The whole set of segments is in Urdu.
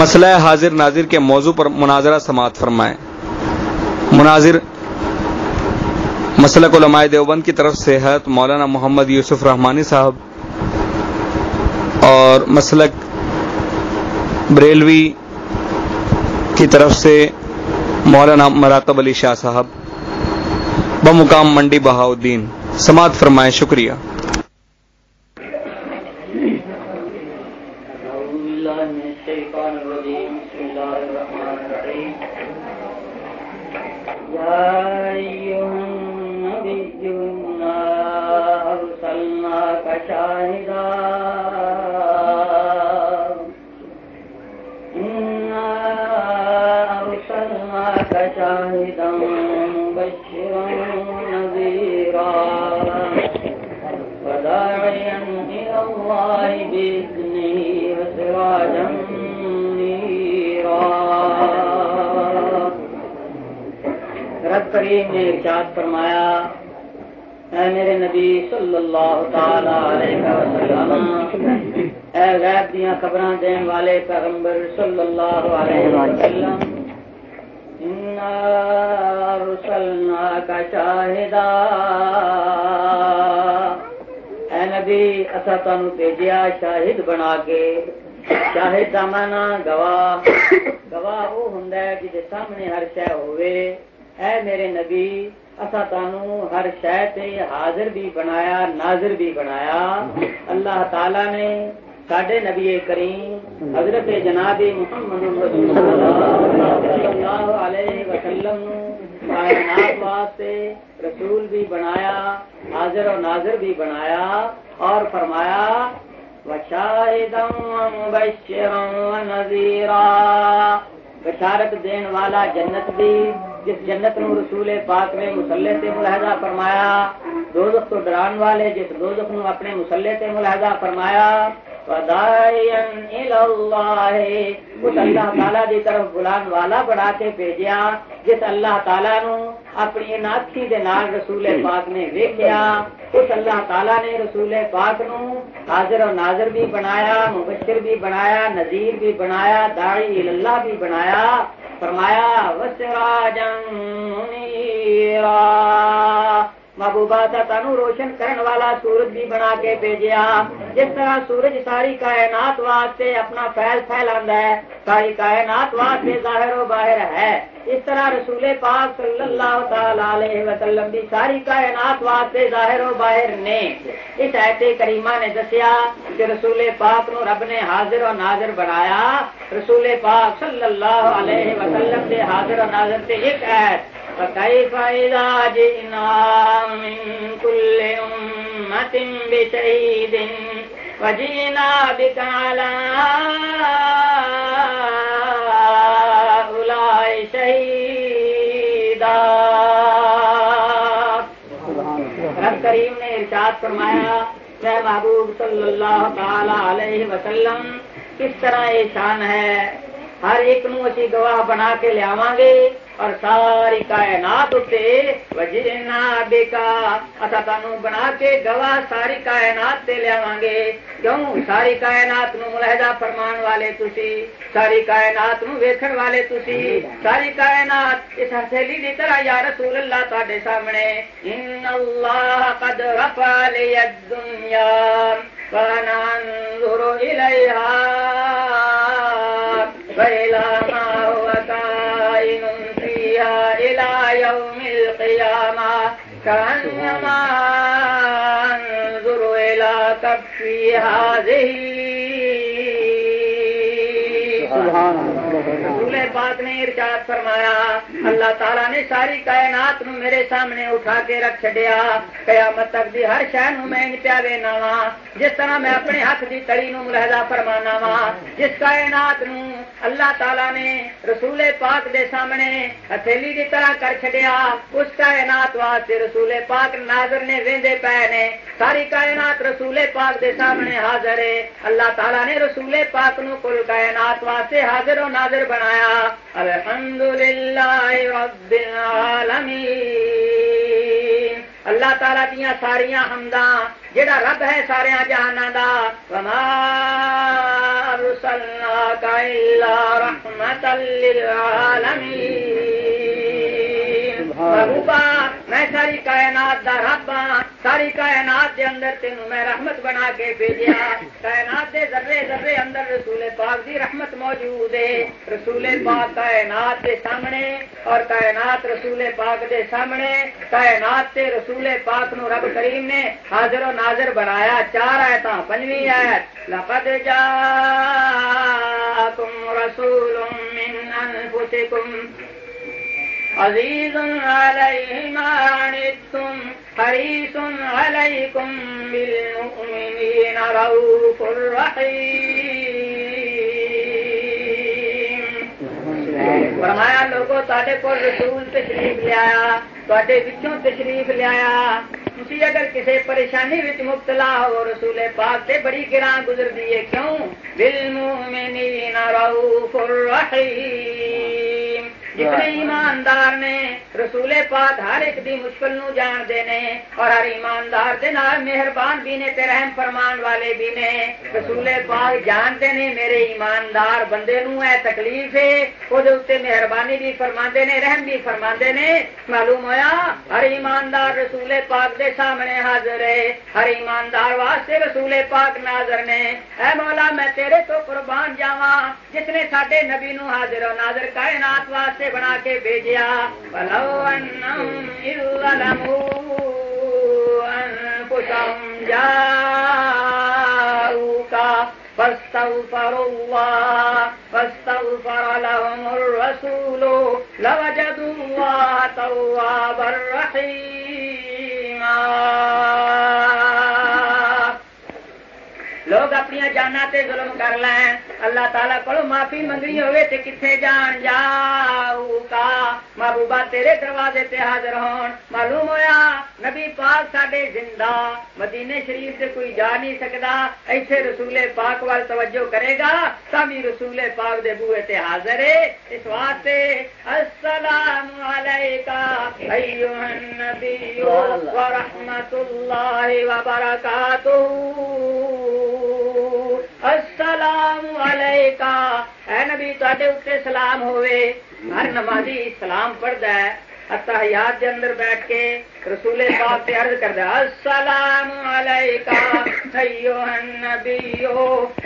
مسئلہ حاضر ناظر کے موضوع پر مناظرہ سماعت فرمائیں۔ مناظر مسلک علماء دیوبند کی طرف سے حضرت مولانا محمد یوسف رحمانی صاحب اور مسلک بریلوی کی طرف سے مولانا مراقب علی شاہ صاحب بمقام منڈی بہاؤدین سماعت فرمائیں، شکریہ أعوذ بالله من الشيطان الرجيم بسم الله الرحمن الرحيم يا أيها النبي إنا أرسلناك شاهدا إنا أرسلناك شاهدا مبشرا ونذيرا وداعيا إلى الله بإذنه وسراجا رب کریم نے ارشاد فرمایا، اے میرے نبی صلی اللہ تعالی علیہ وسلم، اے غیب دیاں خبراں دین والے پیغمبر صلی اللہ علیہ وسلم، انا ارسلناک شاہدا اے نبی اسا تانوں بھیجیا شاہد بنا کے۔ شاہد دا مانا گواہ گواہ وہ ہوندا ہے جے سامنے ہر شے ہوئے اے میرے نبی اسا تانوں ہر شے تے حاضر بھی بنایا، ناظر بھی بنایا۔ اللہ تعالی نے ساڈے نبی کریم، حضرت جناب محمد رسول اللہ علیہ وسلم کائنات واسطے رسول بھی بنایا، حاضر و ناظر بھی بنایا اور فرمایا، وشاہدا ومبشرا ونذیرا بشارت دین والا جنت بھی جس جنت نو رسول پاک نے مسلح سے ملاحظہ فرمایا، دوزخ تو ڈران والے جس دوزخ نو اپنے مسلح سے ملاحظہ فرمایا اس اللہ تعالی دی طرف بلان والا بڑھا کے بھیجیا جس اللہ تعالی نو اپنی ناکھی دے نال رسول پاک نے ویکھیا اس اللہ تعالی نے رسول پاک نو حاضر و ناظر بھی بنایا مبشر بھی بنایا نذیر بھی بنایا داعی اللہ بھی بنایا فرمایا وسراجا منیرا. محبوبہ تھا تنو روشن کرنے والا سورج بھی بنا کے بھیجیا۔ جس طرح سورج ساری کائنات واسطے اپنا پھیل پھیلاند ہے، ساری کائنات واسطے ظاہر و باہر ہے۔ اس طرح رسول پاک صلی اللہ تعالی علیہ وسلم بھی ساری کائنات واسطے ظاہر و باہر نے۔ اس ایت کریمہ نے دسیا کہ رسول پاک نو رب نے حاضر و ناظر بنایا۔ رسول پاک صلی اللہ علیہ وسلم سے حاضر و ناظر سے ایک ایت فكيف إذا جئنا من كل أمة بشهيد وجئنا بك على هؤلاء شهيدا رب کریم نے ارشاد فرمایا، اے محبوب صلی اللہ تعالی علیہ وسلم، کس طرح یہ شان ہے؟ ہر ایک نو اسی گواہ بنا کے لیا گے۔ اور ساری کائنات اتنے وجینا بیکا اصا تمہوں بنا کے گواہ ساری کائنات سے لیا گے۔ کیوں؟ ساری کائنات نو ملحدہ فرمان والے تسی، ساری کائنات نو ویکھن والے تسی، ساری کائنات اس ہتھیلی دی طرح یا رسول اللہ تواڈے سامنے۔ ان اللہ قد رفع لی الدنیا وانا انظر الیہا وإلى ما إلى يوم القيامة كأنما أنظر إلى كفي هذه. رسول پاک نے ارشاد فرمایا اللہ تعالیٰ نے ساری کائنات نو میرے سامنے اٹھا کے رکھ چڈیا قیامت تک دی ہر شہ نو میں پیا وینا وا جس طرح میں اپنے ہاتھ دی تڑی نو ملحدہ فرمانا وا جس کائنات نو اللہ تعالیٰ نے رسول پاک دے سامنے ہتھیلی دی طرح کر چڈیا اس کائنات واسطے رسول پاک ناظر نے ویندے پے نے۔ ساری کائنات رسول پاک دے سامنے حاضر ہے۔ اللہ تعالیٰ نے رسول پاک نو کل کائنات واسطے حاضر و ناظر بنایا۔ الحمدللہ رب العالمین۔ اللہ تعالی دیا ساریا حمداں جہاں رب ہے سارے جہانا دا۔ وما أرسلناك إلا محبوبہ، میں ساری کائنات دا رب ہاں ساری کائنات دے اندر تینوں میں رحمت بنا کے بھیجیا۔ کائنات دے ذرے ذرے اندر رسول پاک دی رحمت موجود ہے۔ رسول پاک کائنات دے سامنے اور کائنات رسول پاک دے سامنے۔ کائنات تے رسول پاک نو رب کریم نے حاضر و ناظر بنایا۔ چار آئے پنجویں آیت۔ لقد جاءكم رسول من انفسكم عزيز عليه ما عنتم حريص عليكم بالمؤمنين روف رحيم. فرمایا لوگوں تے کو رسول تشریف لیا تے پچھوں تشریف لیا۔ تھی اگر کسی پریشانی وچ مبتلا ہو رسول پاک سے بڑی گراں گزر دیے کیوں؟ بالمؤمنین رؤوف الرحیم جتنے ایماندار نے رسول پاک ہر ایک دی مشکل نو جان دے نے اور ہر ایماندار دے نال مہربان بھی نے تے رحم فرمان والے بھی نے رسول پاک جانتے نے میرے ایماندار بندے نو اے تکلیف ہے۔ او دے اوتے مہربانی بھی فرماندے نے رحم بھی فرماندے نے۔ معلوم ہویا ہر ایماندار رسول پاک دے سامنے حاضر ہے ہر ایماندار واسطے رسول پاک ناظر نے، اے مولا میں تیرے تو قربان جاواں جس نے ساڈے نبی نو حاضر و ناظر کائنات واسطے بنا کے بھیجیا۔ بلو أنفسهم جاءوك فاستغفروا الله فاستغفر لهم الرسول لوجدوا الله توابا رحيما. لوگ اپنی جانا تے ظلم کر لین اللہ تعالیٰ کو معافی منگنی ہوئے تے کتنے جان جاؤ کا؟ محبوبہ تیرے دروازے تے حاضر ہون۔ معلوم ہویا نبی پاک ساڈے زندہ مدینے شریف سے کوئی جا نہیں سکتا ایسے رسول پاک وال توجہ کرے گا تبھی رسول پاک دے بوئے تے حاضر ہے۔ اس واسطے السلام علیکہ ایوہ النبی ورحمت اللہ وبرکاتہ۔ السلام علیکہ اے نبی تے اتنے سلام ہوئے ہر نمازی سلام پڑھتا ہے اتحیات دے اندر بیٹھ کے رسول پاک سے عرض کردا السلام علیکہ ایھا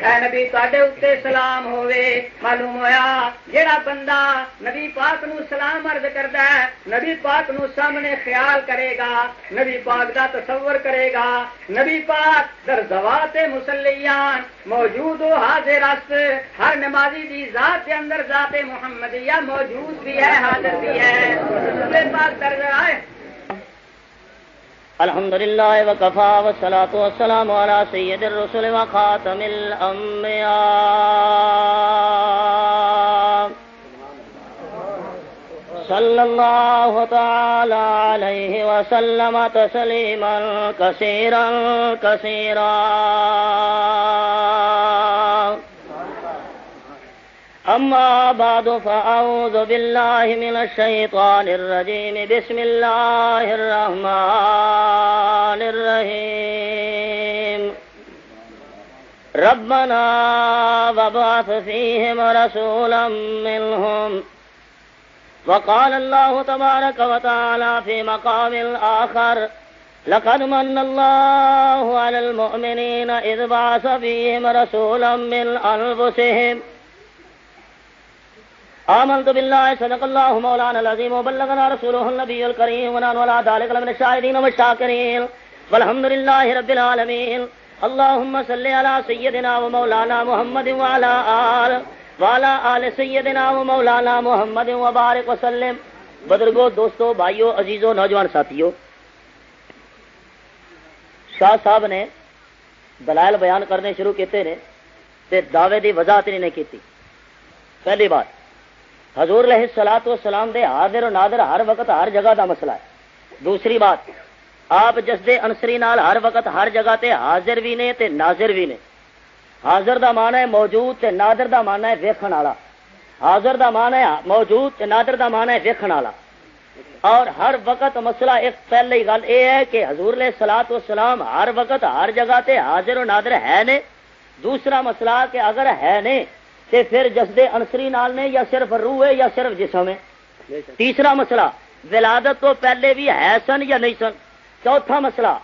اے نبی تے اوتے سلام ہوے معلوم ہویا، جیڑا بندہ نبی پاک نو سلام عرض کردا ہے نبی پاک نو سامنے خیال کرے گا، نبی پاک دا تصور کرے گا۔ نبی پاک در زوات مسلیان موجود و حاضر است۔ ہر نمازی دی ذات کے اندر ذات محمدیہ موجود بھی ہے، حاضر بھی ہے۔ رسول پاک در آئے الحمد لله وكفى والصلاة والسلام على سيد الرسل وخاتم الأنبياء. صلى الله تعالى عليه وسلم تسليما كثيرا كثيرا. أما بعد فأعوذ بالله من الشيطان الرجيم. بسم الله الرحمن الرحيم. ربنا وابعث فيهم رسولا منهم. وقال الله تبارك وتعالى في مقام آخر لقد من الله على المؤمنين إذ بعث فيهم رسولا من أنفسهم آمنت بالله، صدق الله مولانا العظيم، وبلغنا رسوله النبي الكريم، ونحن ولا ذلك من الشاهدين والشاكرين. والحمد لله رب العالمين. اللهم صل على سيدنا ومولانا محمد وعلى آل وعلى آل سيدنا ومولانا محمد، وبارك وسلم. بدرگو دوستو بھائیو عزیزو نوجوان ساتھیو شاہ صاحب نے دلائل بیان کرنے شروع کیتے نے، تے دعوے دی وضاحت نہیں کیتی۔ پہلی بات حضور علیہ سلاۃ والسلام دے حاضر و نادر ہر وقت ہر جگہ دا مسئلہ ہے۔ دوسری بات، آپ جس دے انصری نال ہر وقت ہر جگہ تے حاضر بھی نے تے ناظر بھی نے۔ حاضر دا معنی ہے موجود تے نادر دا معنی ہے ویکھن والا۔ حاضر دا معنی ہے موجود تے نادر دا معنی ہے ویکھن والا۔ اور ہر وقت مسئلہ ایک پہلی گل یہ ہے کہ حضور علیہ سلاۃ والسلام ہر وقت ہر جگہ تے حاضر و نادر ہے نے۔ دوسرا مسئلہ کہ اگر ہے نے تے پھر جسدے انسری نال نے یا صرف روح ہے یا صرف جسم ہے؟ تیسرا مسئلہ ولادت تو پہلے بھی ہے سن یا نہیں سن؟ چوتھا مسئلہ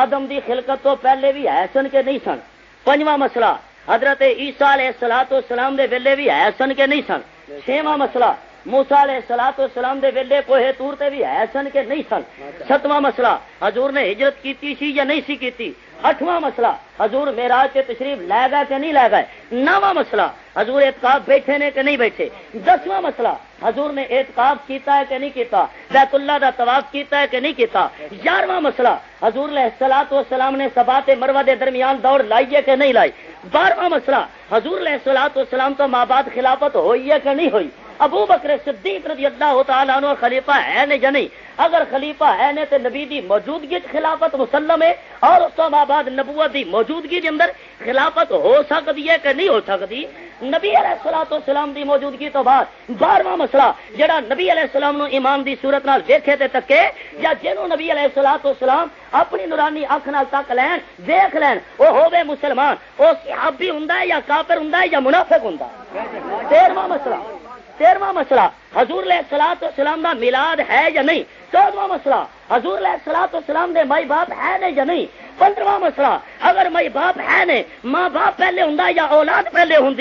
آدم دی خلقت تو پہلے بھی ہے سن کے نہیں سن؟ پنجواں مسئلہ حضرت عیسیٰ علیہ سلاۃ السلام دے ویلے بھی ہے سن کے نہیں سن؟ چھواں مسئلہ موسا علیہ سلاۃ السلام دے ویلے کوہے تور تے بھی ہے سن کے نہیں سن؟ ستواں مسئلہ حضور نے ہجرت کیتی سی یا نہیں سی کیتی؟ اٹھواں مسئلہ۔ حضور میراج سے تشریف لے گئے کہ نہیں لے گئے؟ نواں مسئلہ۔ حضور اعتکاب بیٹھے نے کہ نہیں بیٹھے؟ دسواں مسئلہ۔ حضور نے اعتکاب کیتا ہے کہ نہیں کیتا؟ بیت اللہ دا طواف کیتا ہے کہ نہیں کیتا؟ گیارہواں مسئلہ۔ حضور علیہ السلاط والسلام نے سبات مروا دے درمیان دوڑ لائی ہے کہ نہیں لائی؟ بارہواں مسئلہ۔ حضور علیہ السلاط والسلام تو ماں بعد خلافت ہوئی ہے کہ نہیں ہوئی؟ ابو بکر صدیق رضی اللہ تعالیٰ عنہ خلیفہ ہے نے یا نہیں؟ اگر خلیفہ ہے نے تو نبی دی موجودگی خلافت مسلم ہے اور اس بعد بعد نبوت دی موجودگی کے اندر خلافت ہو سکتی ہے کہ نہیں ہو سکتی؟ نبی علیہ السلام سلام دی موجودگی تو بعد بارواں مسئلہ جڑا نبی علیہ السلام نو ایمان دی صورت نال دیکھے تے تکے یا جنوں نبی علیہ السلام سلام اپنی نورانی اکھ نال تک لین دیکھ لین، وہ ہوے مسلمان، وہ صحابی ہوندا ہے یا کافر ہوندا ہے یا منافق ہوندا ہے؟ تیرواں مسئلہ۔ تیرواں مسئلہ، حضور علیہ سلاط اسلام کا میلاد ہے یا نہیں؟ چودواں مسئلہ، حضور علیہ سلاط اسلام دے مائی باپ ہے نے یا نہیں؟ پندرواں مسئلہ، اگر مائی باپ ہے نے، ماں باپ پہلے ہوں یا اولاد پہلے ہوں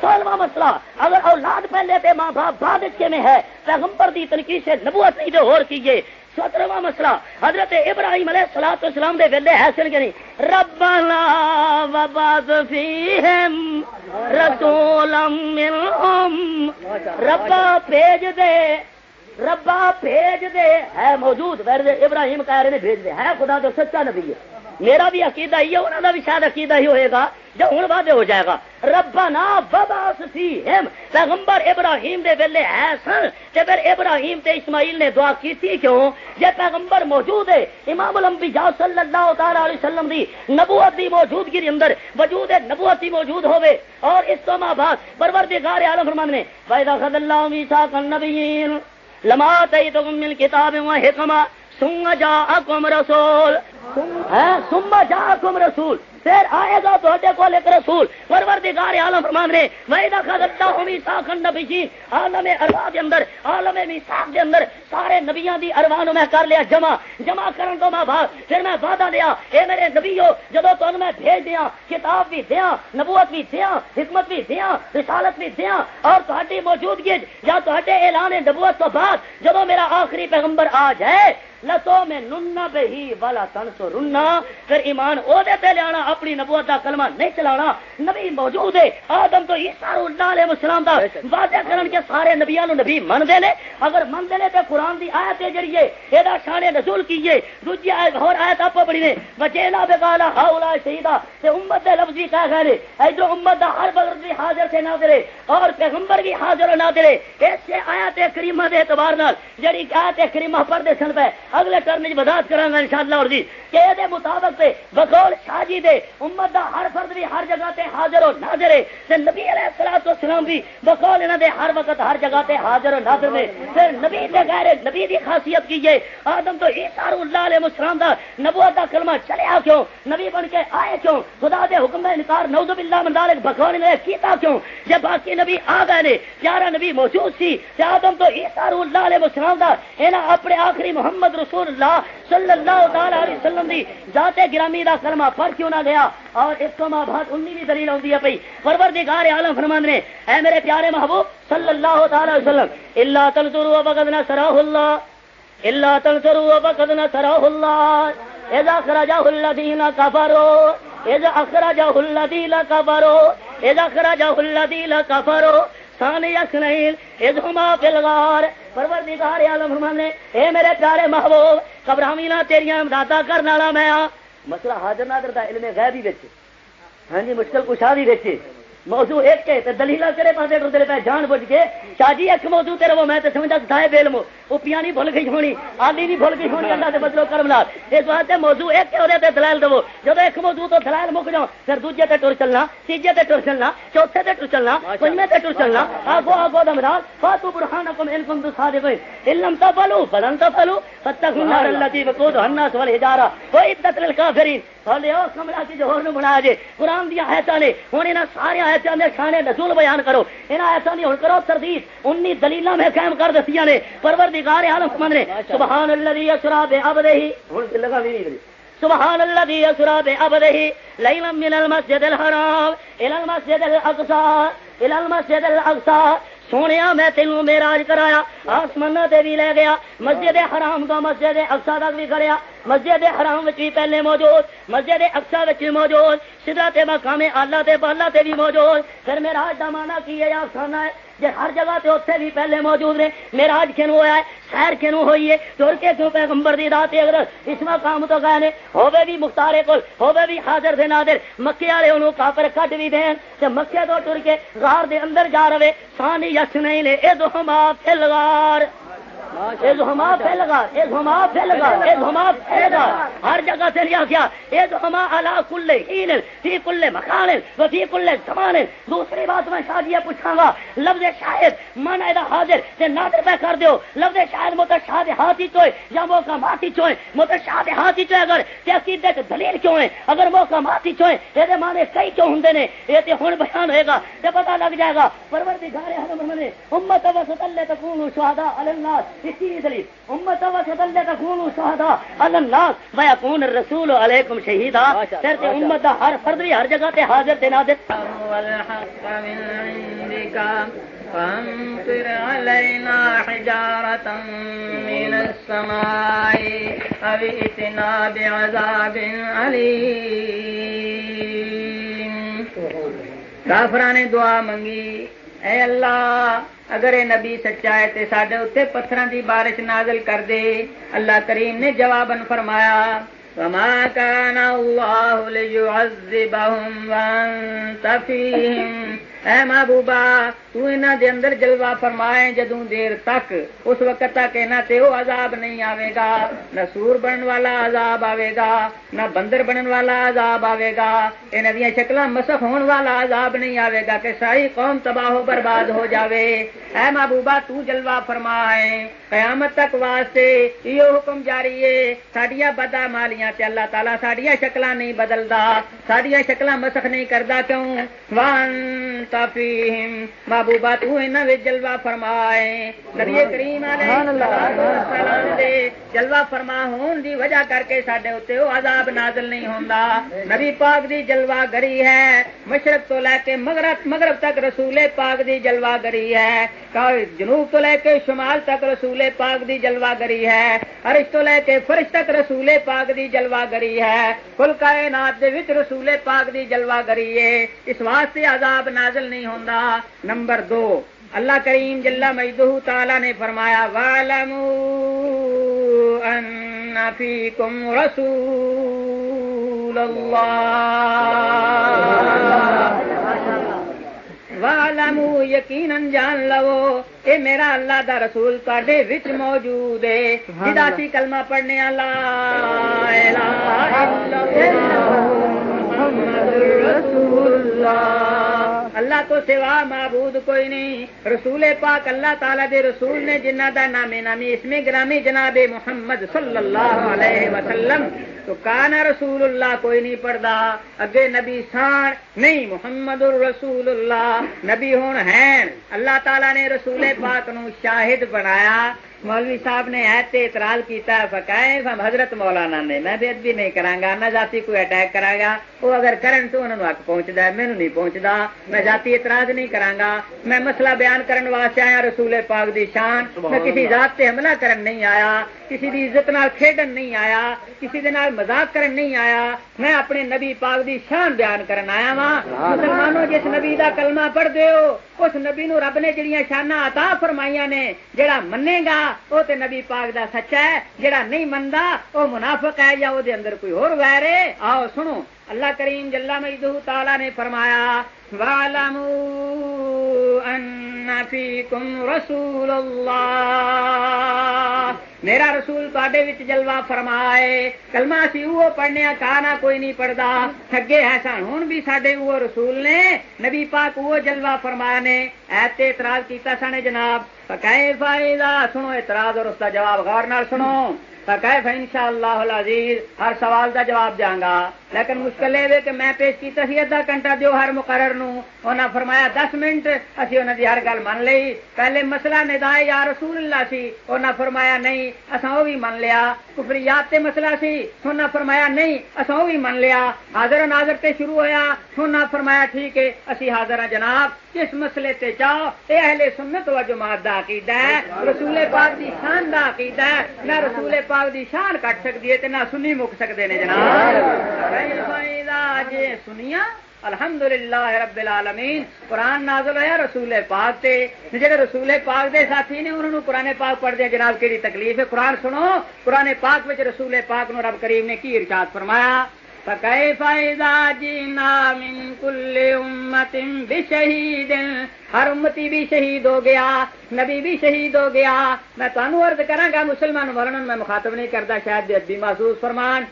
سولہواں مسئلہ، اگر اولاد پہلے تے ماں باپ بعد میں ہے؟ پیغمبر دی تنقید سے نبوت نہیں تو اور کیجیے سترواں مسئلہ۔ حضرت ابراہیم علیہ سلاط اسلام دے ویلے ہے، سن کے نہیں۔ ربنا وبعث فیہم رسولا منہم۔ ربا بھیج دے۔ ربا بھیج دے، ہے موجود ویر ابراہیم کہہ رہے نے بھیج دے۔ ہے خدا تو سچا نبی ہے۔ میرا بھی عقیدہ ہی ہے انہوں کا بھی شاید عقیدہ ہی ہوئے گا۔ جو ہوں وعدے ہو جائے گا۔ ربنا وباس فیہم۔ پیغمبر ابراہیم دے ویلے ہے سن تے پھر ابراہیم تے اسماعیل نے دعا کی تھی کیوں؟ یہ پیغمبر موجود ہے، امام الانبیاء صلی اللہ تعالی علیہ وسلم دی نبوت دی موجودگی دے اندر وجود نبوت دی موجود ہوے اور اس تو ما بعد پروردگار عالم فرمان نے، وَإِذَا خَذَ اللَّهُ مِيثَاقَ النَّبِيِّينَ لَمَا آتَيْتُكُم کتاب كِتَابٍ وَحِكْمَةٍ ثُمَّ جَاءَكُمْ رسول۔ ثُمَّ جَاءَكُمْ رسول۔ پھر آئے گا تو کو لے کر رسول۔ پروردگار عالم فرمان رہے وہی دا خدتا ہوں میساخ نبی جی۔ عالم ارواح کے اندر، عالم میساخ کے اندر سارے نبیاں دی ارواح میں کر لیا، جمع۔ جمع کرن تو میں بعد، پھر میں وعدہ لیا اے میرے نبی ہو جدو تو میں بھیج دیا کتاب بھی دیا نبوت بھی دیا حکمت بھی دیا رسالت بھی دیا اور تہاڈی موجودگی یا تہاڈے اعلان نبوت تو بعد جدو میرا آخری پیغمبر آ جائے لتو میں ننا بے ہی والا تن سو رنا پھر ایمان او دے تے لیانا اپنی نبوت دا کلمہ نہیں چلانا۔ نبی موجود ہے آدم تو عیسیٰ اللہ علیہ السلام دا واضح کرن کے سارے نبیاں نو نبی من دے نے۔ اگر من دے نے تے قرآن دی آیت دے جڑیے اے دا شان نزول کیے دوجی آیت اور آیت اپ پڑھی نے وجینا بقالا ہاولا شہیدا تے امت دے لفظی کہہ گئے نے ادھر امت دا ہر بغیر بھی حاضر سے ناظر ہے اور پیغمبر بھی حاضر و ناظر ہے۔ اس سے آیت کریمہ دے اعتبار نال جڑی آیت کریمہ پر دے سن پہ اگلے ٹرم وچ وضاحت کراں گا انشاءاللہ اور جی کہ دے مطابق تے بقول شاجی دے امت دا ہر فرد بھی ہر جگہ تے حاضر و ناظر ہے۔ تے نبی علیہ الصلوۃ والسلام بھی بقول انہاں دے ہر وقت ہر جگہ تے حاضر و ناظر نے۔ پھر نبی تے غیر نبی دی خاصیت کی ہے آدم تو عیسی اللہ علیہ السلام دا نبوت دا کلمہ چلیا کیوں؟ نبی بن کے آئے کیوں؟ خدا دے حکم دا انکار نعوذ باللہ من ذلک بقول نے کیتا کیوں؟ جب باقی نبی آ گئے نے پیارا نبی موجود سی۔ تے آدم تو عیسی اللہ علیہ السلام دا انہاں اپنے آخری محمد رسول اللہ صلی اللہ تعالی علیہ وسلم دی ذات گرامی دا کلمہ پڑھ کیوں نہ گیا؟ اور اس کو ماں بہت انہی دلیل ہوتی ہے پئی پروردگار عالم فرمان نے، اے میرے پیارے محبوب، صلی اللہ تعالی علیہ وسلم، الا تنصروا وقد نصره الله الا تنصروا وقد نصره الله اذا خرجه الذين كفروا اذا اخرجه الذين كفروا اذا اخرجه الذين كفروا ثاني يسنين اذ هما في الغار۔ پروردگار عالم فرمانے اے میرے پیارے محبوب قبرامینا تیریاں امداداں کرن والا میں ہاں۔ مسئلہ حاضر نہ دا علم غیبی وچ۔ ہاں جی مشکل کشا بھی وچ۔ موضوع ایک کے تے دلیلا کرے پاسے ٹرتے پہ جان بوجھ کے۔ شاہ جی ایک موضوع تیرے وہ میں تے سمجھا سائے بیل مو۔ وہ پیانی بھول گئی ہونی آلی نہیں بھول گئی ہونی اللہ سے بدلو کرم نال۔ اس واسطے موضوع ایک کے تے دلائل دو۔ جب ایک موضوع تو دلائل مک جاؤ پھر دوجے تے ٹر چلنا تیجے تے ٹر چلنا چوتھے تے ٹر چلنا پنجے تے ٹر چلنا۔ آگو آگو دم رال فاتو برہانکم ان کنتم صادقین۔ علم تفلو فلن تفلو فتقوا النار التي وقودها الناس والحجارة۔ وعدت للكافرين ہلے او کملا کی جوہر نو بنا جے۔ قران دی ایتاں نے ہن انہاں سارے دے کھانے نزول بیان کرو۔ انہاں ایتاں دی ہن کرو تردید 19 دلیلاں میں قائم کر دتیاں نے۔ پروردگار عالم سمجھ نے سبحان الذي اسرا بعبده ہن لگا بھی نہیں سبحان الذي اسرا بعبده ليلا من المسجد الحرام الى المسجد الاقصى الى المسجد الاقصى سونے میں تینوں میراج کرایا۔ آسمان تے بھی لے گیا۔ مسجد حرام تو مسجد اقسا تک بھی کریا مسجد حرام وچ بھی پہلے موجود، مسجد اقسا بھی موجود سدھا تے مقام آلہ تے بالا تے بھی موجود۔ پھر میراج کا مانا کی ہے آسان ہے؟ جی ہر جگہ تے اتنے بھی پہلے موجود نے میراج کیوں ہوا ہے؟ سیر کیوں ہوئی ہے؟ تر کے کیوں پیغمبر دی رات اگر اس مقام تو گئے نے ہوے بھی مختارے کول ہوے بھی حاضر دے نادر۔ مکے والے انہوں کافر کٹ بھی دین، تے مکے تو ٹر کے غار دے اندر جا رہے سانی یس نہیں لے، اے دو ہم پھل غار ہر جگہ سے لیا گیا۔ اللہ کل فی کل مکان فی کل زمان۔ دوسری بات میں شادی پوچھا گا، لفظ شاید من ادا حاضر سے نادر پہ کر دیو۔ لفظ شاید مت شاد ہاتھی چوئے یا موقع ماتی چوئے مت شاد ہاتھی چوئے اگر تے عقیدے دلیل کیوں ہے؟ اگر موقع ماتی چوئے یہ مانے کئی کیوں ہوں نے؟ یہ تو ہوں بیان ہوئے گا یہ پتا لگ جائے گا۔ پروردگار پروردی گارے امت وسط اللہ تکون شہدا اللہ اسی دلیل امت وقت اللہ تکونوا شہداء. علی الناس ويكون الرسول علیکم شہیدا پھر تے امت دا ہر فرد بھی ہر جگہ تے حاضر تے ناظر. والحق من عندك. فامطر علينا حجارة من السماء أو ائتنا بعذاب أليم. کافران نے دعا منگی. اے اللہ، اگر اے نبی سچا ہے تے ساڈے اتنے پتھراں دی بارش نازل کر دے۔ اللہ کریم نے جوابن فرمایا، وما كان الله ليعذبهم وانت فيهم اے محبوبا تو انہاں دے اندر جلوہ فرمائے جدوں دیر تک۔ اس وقت تک انہاں تے وہ عذاب نہیں آوے گا۔ نہ سور بنن والا عذاب آوے گا، نہ بندر بنن والا عذاب آوے گا۔ انہاں دیاں شکلاں مسخ ہون والا عذاب نہیں آوے گا کہ ساری قوم تباہ و برباد ہو جاوے۔ اے محبوبا تو جلوہ فرمائے۔ قیامت تک واسطے یہ حکم جاری ہے۔ ساڈیاں بدا مالیاں تے اللہ تعالی ساڈیاں شکلاں نہیں بدلدا۔ ساڈیاں شکلاں مسخ نہیں کردا کیوں؟ وان فیہم. تو انہاں وچ جلوہ فرمائے. نبی کریم علیہ السلام دے جلوہ فرما ہون دی وجہ کر کے ساڈے اوتے او عذاب نازل نہیں ہوندا. نبی پاک دی جلوہ گری ہے. مشرق تو لے کے مغرب مغرب تک رسول پاک دی جلوہ گری ہے. جنوب تو لے کے شمال تک رسول پاک دی جلوہ گری ہے. عرش تو لے کے فرش تک رسول پاک دی جلوہ گری ہے. کل کائنات دے وچ رسول پاک دی جلوہ گری ہے. اس واسطے عذاب نازل نہیں ہوندا۔ نمبر دو، اللہ کریم جل مجدہ تعالی نے فرمایا والمو ان فیکم رسول اللہ. والمو یقیناً جان لو اے میرا اللہ دا رسول تے وچ موجود ہے۔ جدا سی کلمہ پڑھنے لا اللہ رسول اللہ۔ اللہ تو سوا معبود کوئی نہیں۔ رسول پاک اللہ تعالی دے رسول نے جنہ دا نام نامی اس میں گرامی جناب محمد صلی اللہ علیہ وسلم۔ تو کانا رسول اللہ کوئی نہیں پڑھتا۔ اگے نبی سان نہیں، محمد الرسول اللہ۔ نبی ہون ہیں۔ اللہ تعالی نے رسول پاک نو شاہد بنایا۔ مولوی صاحب نے ایت اعتراض کیتا ہم حضرت مولانا نے میں بے ادبی نہیں کرا گا نہ جاتی کوئی اٹیک کرا گا وہ اگر کرن تو انہوں حق پہنچتا ہے مینو نہیں پہنچتا میں جاتی اعتراض نہیں کرا گا میں مسئلہ بیان کرن واسطے آیا رسول پاک دی شان میں کسی ذات سے حملہ کرن نہیں آیا کسی دی عزت نال کھیڈن نہیں آیا کسی دے نال مذاق کرن نہیں آیا میں اپنے نبی پاک دی شان بیان کرن آیا وا مسلمانوں جس نبی دا کلمہ پڑھ دیو اس نبی نو رب نے جڑیاں شاناں عطا فرمائیاں نے جڑا منے گا وہ تے نبی پاک دا سچا ہے جڑا نہیں مندا وہ منافق ہے یا وہ دے اندر کوئی اور غیر ہے۔ آؤ سنو اللہ کریم جل مجدہ تعالی نے فرمایا وَاعْلَمُوا أَنَّ فِيكُمْ رَسُولَ اللَّهِ. میرا رسول تے وچ جلوہ فرمائے، کلمہ سی وہ پڑھنے کانا کوئی نہیں پڑھدا۔ تھگے ہے سن بھی ساڈے وہ رسول نے، نبی پاک وہ جلوہ فرمایا نے ایت اعتراض کیتا سنے جناب۔ فکیف فائدہ سنو اعتراض اور اس کا جواب غور نال سنو۔ فکیف انشاءاللہ العزیز؟ ہر سوال دا جواب دیاں گا لیکن مشکل یہ کہ میں پیش کیتا سی ادھا گھنٹہ دیو ہر مقرر نو. انہاں فرمایا دس منٹ، اسی انہاں دی ہر گل من لئی پہلے مسئلہ ندائے یا رسول اللہ سی، انہاں فرمایا نہیں، اساں وہ بھی من لیا. کفریات تے مسئلہ سی انہاں فرمایا نہیں، اساں وہ بھی من لیا. حاضر ناظر تے شروع ہویا. انہاں فرمایا ٹھیک ہے، اسی حاضر ہیں جناب. کس مسئلے تے چاہو اے اہل سنت و جماعت دا عقیدہ ہے، رسول پاک دی شان دا عقیدہ ہے، نہ رسول پاک دی شان کٹ سکدی ہے تے نہ سنی مک سکدے نے جناب۔ جی سنیا الحمد للہ رب العالمین، قرآن نازل ہوا رسول پاک تے۔ جڑے رسول پاک دے ساتھی نے، انہوں نے قرآن پاک پڑھ دیا جناب کہڑی تکلیف ہے؟ قرآن سنو۔ قرآن پاک وچ رسول پاک نو رب کریم نے کی ارشاد فرمایا؟ فكيف إذا جئنا من كل أمة بشهيد ہر امتی بھی شہید ہو گیا، نبی بھی شہید ہو گیا۔ میں تمہیں عرض کرا گا مسلمان ورن میں مخاطب نہیں کرتا، شاید بے ادبی محسوس فرمان۔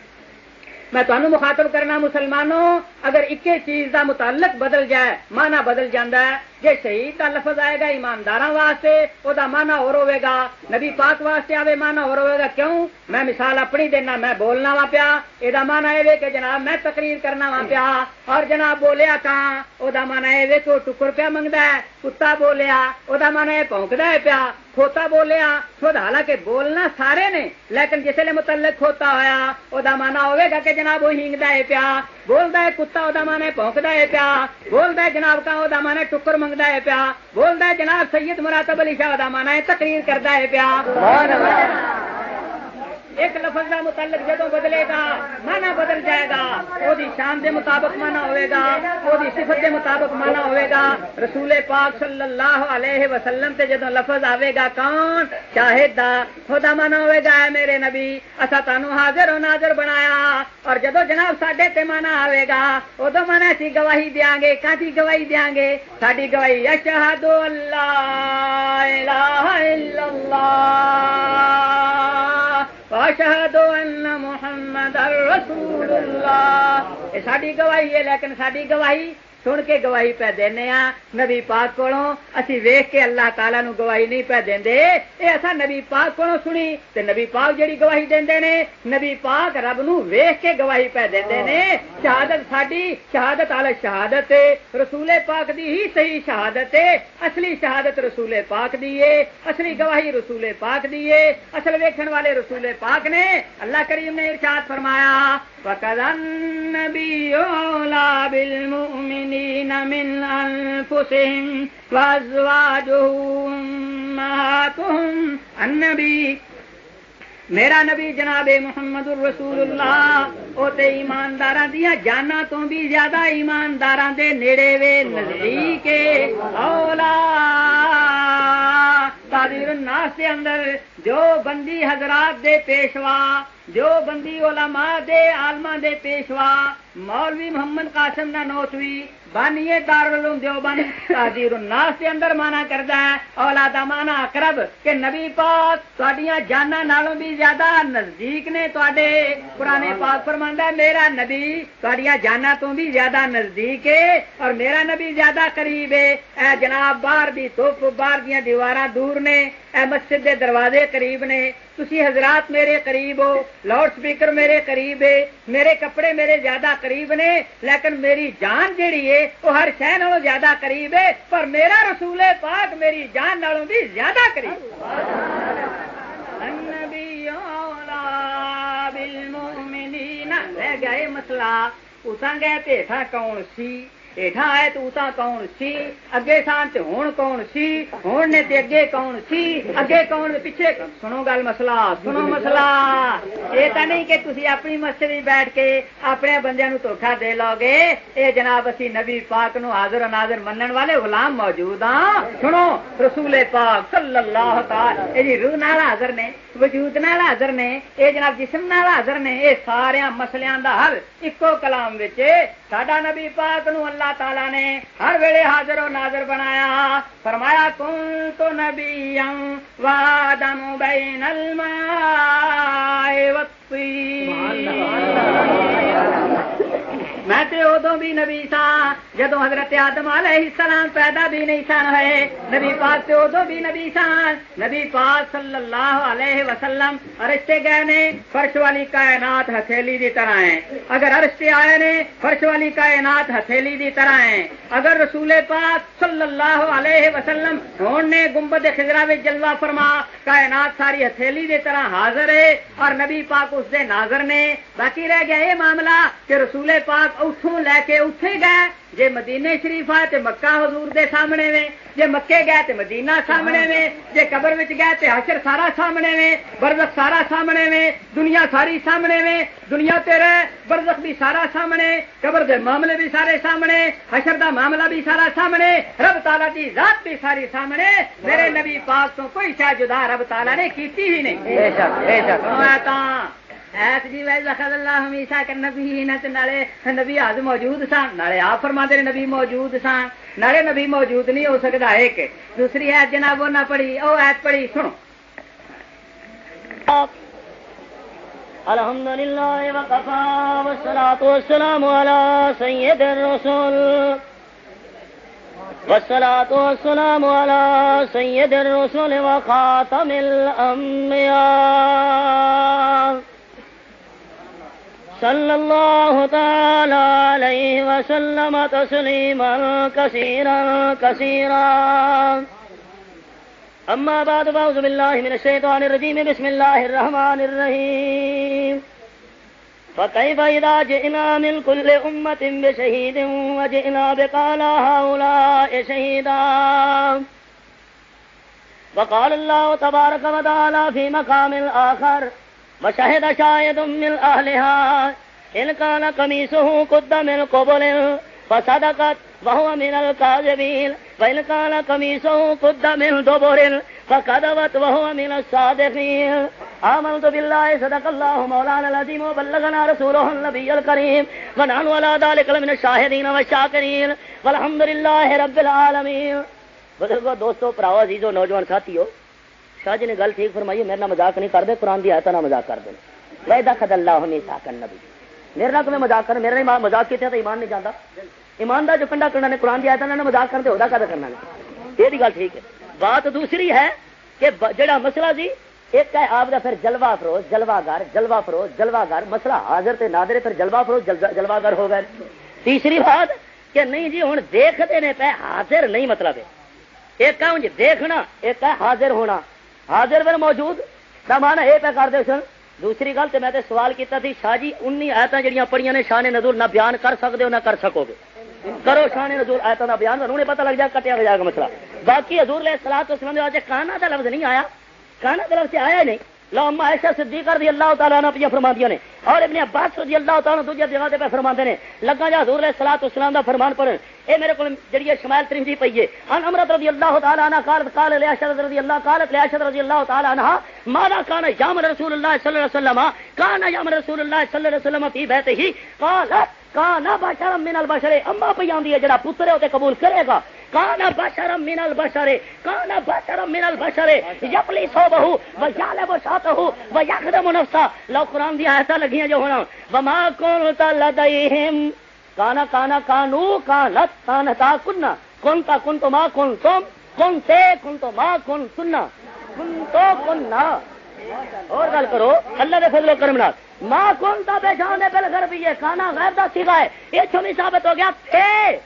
میں تمہیں مخاطب کرنا، مسلمانوں، اگر ایک چیز دا متعلق بدل جائے مانا بدل جاندہ ہے۔ جی شہید کا لفظ آئے گا ایماندار واسطے وہ مانا اور ہوے گا۔ نبی پاک واسطے آئے مانا اور ہوے گا۔ کیوں؟ میں مثال اپنی دینا، میں بولنا وا پیا۔ یہ مانا یہ کہ جناب میں تقریر کرنا وا پیا۔ اور جناب بولیا کہاں وہ مانا یہ کہ وہ ٹکر پیا منگتا ہے، کتا بولیا۔ وہ مانا یہ پونکتا ہے پیا۔ کھوتا بولیا۔ خود حالانکہ بولنا سارے نے، لیکن جس نے متعلق کھوتا ہوا وہ مانا ہوے گا کہ جناب وہ ہینگتا ہے پیا۔ بولدا ہے کتا وہ مانے پونکتا ہے پیا بولتا ہے جناب کا او دا مانے ٹکر منگدا ہے پیا بولتا ہے جناب سید مراتب علی شاہ دا مانے ہے تقریر کرتا ہے پیا ایک لفظ کا متعلق جدو بدلے گا مانا بدل جائے گا۔ وہ شان دے مطابق مانا ہوئے گا وہ صفت دے مطابق مانا ہوئے گا۔ رسول پاک صلی اللہ علیہ وسلم تے جدو لفظ آئے گا کون؟ شاہد دا خدا مانا ہوئے گا ہے میرے نبی اصا تانو حاضر و ناظر بنایا۔ اور جدو جناب ساڈے تے مانا آئے گا ادو مانا سی گواہی دیا گے۔ کہتی گواہی دیا گے؟ ساری گواہی اشہد اللہ الہ الا اللہ۔ واشہد ان محمد الرسول اللہ۔ یہ ساری گواہی ہے لیکن ساری گواہی سن کے گواہی پہ دینا نبی پاک کو اسی ویخ کے اللہ تعالیٰ نو گواہی نہیں پہ دیں اصا نبی پاک کو سنی تے نبی پاک جڑی گواہی دے نے، نبی پاک رب نو ویخ کے گواہی پہ دے نے۔ شہادت ساری شہادت آل شہادت رسول پاک دی ہی صحیح شہادت ہے۔ اصلی شہادت رسول پاک دی ہے، اصلی گواہی رسول پاک دی ہے۔ اصل ویکھن والے رسول پاک نے اللہ کریم نے ارشاد فرمایا فقد النبي أولى بالمؤمنين من أنفسهم وأزواجه أمهاتهم النبي. میرا نبی جناب محمد الرسول اللہ، او تے ایماندار دیا جانا تو بھی زیادہ ایماندار دے نیڑے وے نزدیک اولا۔ تادیر الناس دے اندر، جو بندی حضرات دے پیشوا، جو بندی علماء دے عالماں دے پیشوا مولوی محمد قاسم نہ نوتوی بانیے دار دیو بن تاجیر الناس کے اندر مانا کردا ہے اولادا مانا اقرب کہ نبی پاک تواڈیاں جاناں نالوں بھی زیادہ نزدیک نے تواڈے۔ پرانے پاک فرماندا ہے میرا نبی تواڈیاں جاناں تو بھی زیادہ نزدیک ہے اور میرا نبی زیادہ قریب ہے۔ اے جناب باہر دی توپ باہر دیاں دیواراں دور نے اے مسجد دے دروازے قریب نے۔ تسی حضرات میرے قریب ہو لاؤڈ سپیکر میرے قریب ہے میرے کپڑے میرے زیادہ قریب قریب نے، لیکن میری جان جیڑی ہے، وہ ہر شہ نالوں زیادہ قریب ہے، پر میرا رسول پاک میری جان نالوں بھی زیادہ قریب گئے مسئلہ اتنا گئے تھا کون سی؟ ہیٹھاں آئے تو اتاں کون سی اگے سان تے ہون کون سی ہون نے تے اگے کون سی اگے کون دے پیچھے سنو گل مسئلہ سنو مسئلہ اے تا نہیں کہ تسی اپنی مسجد وچ بیٹھ کے اپنے بندیاں نو دھوکا دے لو گے اے جناب اسی نبی پاک نو حاضر و ناظر منن والے غلام موجود ہاں سنو رسول پاک صلی اللہ تعالی اے جی روح نال حاضر نے وجود نال حاضر نے اے جناب جسم نال حاضر نے اے سارے مسئلیاں دا حل اکو کلام وچ نبی پاک نو اللہ اللہ تعالیٰ نے ہر ویڑے حاضر و ناظر بنایا۔ فرمایا کن تو نبی وادم بین الماء والطین. میں تے ادو بھی نبی سا جدو حضرت آدم علیہ السلام پیدا بھی نہیں سن ہوئے، نبی پاک تے ادو بھی نبی سان نبی پاک صلی اللہ علیہ وسلم ارشتے گئے نے، فرش والی کائنات ہتھیلی دی طرح ہیں۔ اگر ارشتے آئے نے، فرش والی کائنات ہتھیلی دی طرح ہیں۔ اگر رسول پاک صلی اللہ علیہ وسلم ہون نے گنبد خزرا میں جلوہ فرما، کائنات ساری ہتھیلی دی طرح حاضر ہے اور نبی پاک اس دے ناظر نے، باقی رہ گیا یہ معاملہ کہ رسول پاک اتوں لے کے اتے گئے۔ جی مدینے شریف آئے تو مکہ حضور دے سامنے میں جی مکے گئے تو مدینہ سامنے میں جی قبر وچ گئے تو حشر سارا سامنے میں برزخ سارا سامنے میں دنیا ساری سامنے وے۔ دنیا تے رہ برزخ بھی سارا سامنے۔ قبر دے معاملے بھی سارے سامنے۔ حشر دا معاملہ بھی سارا سامنے۔ رب تالا دی ذات بھی ساری سامنے۔ میرے نبی پاک تو کوئی شاہ جدا رب تالا نے کیتی ہی نہیں۔ بے شک بے شک۔ ایس جی ویز اللہ ہمیشہ کہ نبی نالے نبی آج موجود سان نالے آپ فرما دے نبی موجود سان نالے نبی موجود نہیں ہو سکتا ایک دوسری ایت جناب وہ نہ پڑھی او ایت پڑھی سنو الحمد للہ وقفا والصلاة والسلام على سید الرسول والصلاة والسلام على سید الرسول وخاتم الانبیاء صلى الله تعالى عليه وسلم تسليما كثيرا كثيرا. أما بعد، فأعوذ بالله من الشيطان الرجيم. بسم الله الرحمن الرحيم. فكيف إذا جئنا من كل أمة بشهيد وجئنا بك على هؤلاء شهيدا؟ وقال الله تبارك وتعالى في مقام آخر وشهد شاهد من أهلها. إن كان قميصه قد من قبل فصدقت وهو من الكاذبين. وإن كان قميصه قد من دبر فكذبت وهو من الصادقين. آمنت بالله، صدق الله مولانا العظيم، وبلغنا رسوله النبي الكريم. ونحن على ذلك من الشاهدين والشاكرين. والحمد لله رب العالمين. بزرگو دوستو پراو عزیزو نوجوان ساتھیو شاہ جی نے گل ٹھیک فرمائی میرے نہ مذاق نہیں کرتے قرآن دی آیتہ نہ مذاق کر دیں ویدہ خد اللہ ہمیشہ کن نبی میرے نہ تمہیں مذاق کر میرے نے مذاق کیتے تو ایمان نہیں جانا ایمان دا جو کنڈا کرنا نے قرآن دی آیتہ نہ مذاق کرتے ہودا کدا کرنا نے یہ گل ٹھیک ہے۔ بات دوسری ہے کہ جڑا مسئلہ جی ایک ہے آپ دا پھر جلوہ فروز، جلوہ گر جلوہ فروز، جلوہ گر مسئلہ حاضر تے نادر پھر جلوہ فروز، جلوہ گر ہو گئے۔ تیسری بات کہ نہیں جی ہوں دیکھتے نے پہ حاضر نہیں مطلب ہے۔ ایک ہے جی دیکھنا، ایک ہے حاضر ہونا۔ حاضر پھر موجود؟ مانا یہ پہ کر سن۔ دوسری گل تو میں تے سوال کیتا تھی شاہ جی انی آیتاں جڑیاں پڑھیاں نے شان نزول نہ بیان کر سکتے ہو نہ کر سکو گے کرو شان نزول آیتاں دا بیان انہوں نے پتہ لگ جائے کٹیا جائے گا مسئلہ۔ باقی حضور علیہ الصلوۃ والسلام دے واجے کانا دا لفظ نہیں آیا۔ کانا دا لفظ آیا ہی نہیں۔ لو اما عائشہ صدیقہ رضی اللہ تعالیٰ عنہ پہ فرماندیاں نے۔ اور ابن عباس رضی اللہ تعالیٰ عنہ دوجہ جگہ پہ فرماندے نے لگا جا حضور علیہ الصلوۃ والسلام دا فرمان پڑھن اے میرے کول جڑی شمائل ترمذی پئی ہے۔ ان امرت رضی اللہ تعالی عنہ قالت، قال لعائشہ رضی اللہ، قالت لعائشہ رضی اللہ تعالی عنہ، ماذا كان يعمل رسول الله صلى الله عليه وسلم كان يعمل رسول الله صلى الله عليه وسلم في بيته قالت كان بشرا من البشر، اما پئی آندی ہے جڑا پتر ہے او تے قبول کرے گا۔ کانا بشرا من البشر کانا بشرا من البشر یپلی صوبہ و یعلب شاتہ و یخدم نفسا۔ لو قرآن دی آیتاں ہیں جو ہونا۔ وما كنت لديهم۔ کانا کانا کانو کانت کانتا کننا۔ کن سے کن تو ماں کن سننا کن تو کننا۔ اور گل کرو، اللہ دے فضل و کرم نال۔ ما کنتا بے جان دے بل گھر بھی یہ کانا غیر دا سیگا ہے۔ یہ چھومی ثابت ہو گیا۔ تھے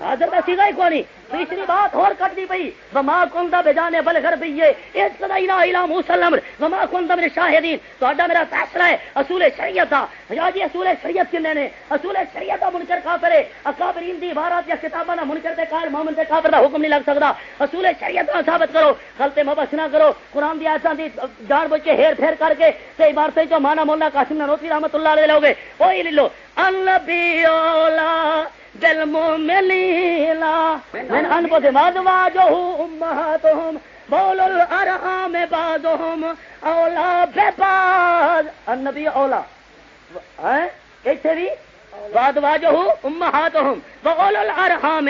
حاضر کا سیگا ہی کونی تیسری بات اور کٹ دی پئی۔ وما کنتا بجانے بل گھر بھی یہ اس قضا الہ الہ مسلم وما کنتا من شاہدین تو اڈا میرا فیصلہ ہے۔ اصول شریعت تھا یا جی اصول شریعت کنے نے؟ اصول شریعت دا منکر کافر ہے۔ اکابرین دی عبارات یا کتاباں دا منکر تے قائل مومن تے کافر دا حکم نہیں لگ سکدا۔ اصول شریعت دا ثابت کرو۔ غلط مبس نہ کرو۔ قرآن دی آیاتاں دی جان بوجھ کے ہیر پھیر کر کے تے عبارتیں جو مانا مولا قاسم نانوتوی رحمتہ اللہ علیہ لوگے۔ وہی لے لو النبی اولا دل بالمؤمنين من أنفسهم أزواجه أمهاتهم بول الارحام بعضهم اولا بے باز النبی اولا ہیں ایتھے بھی بعد واجہ امہاتہم وقول الارحام،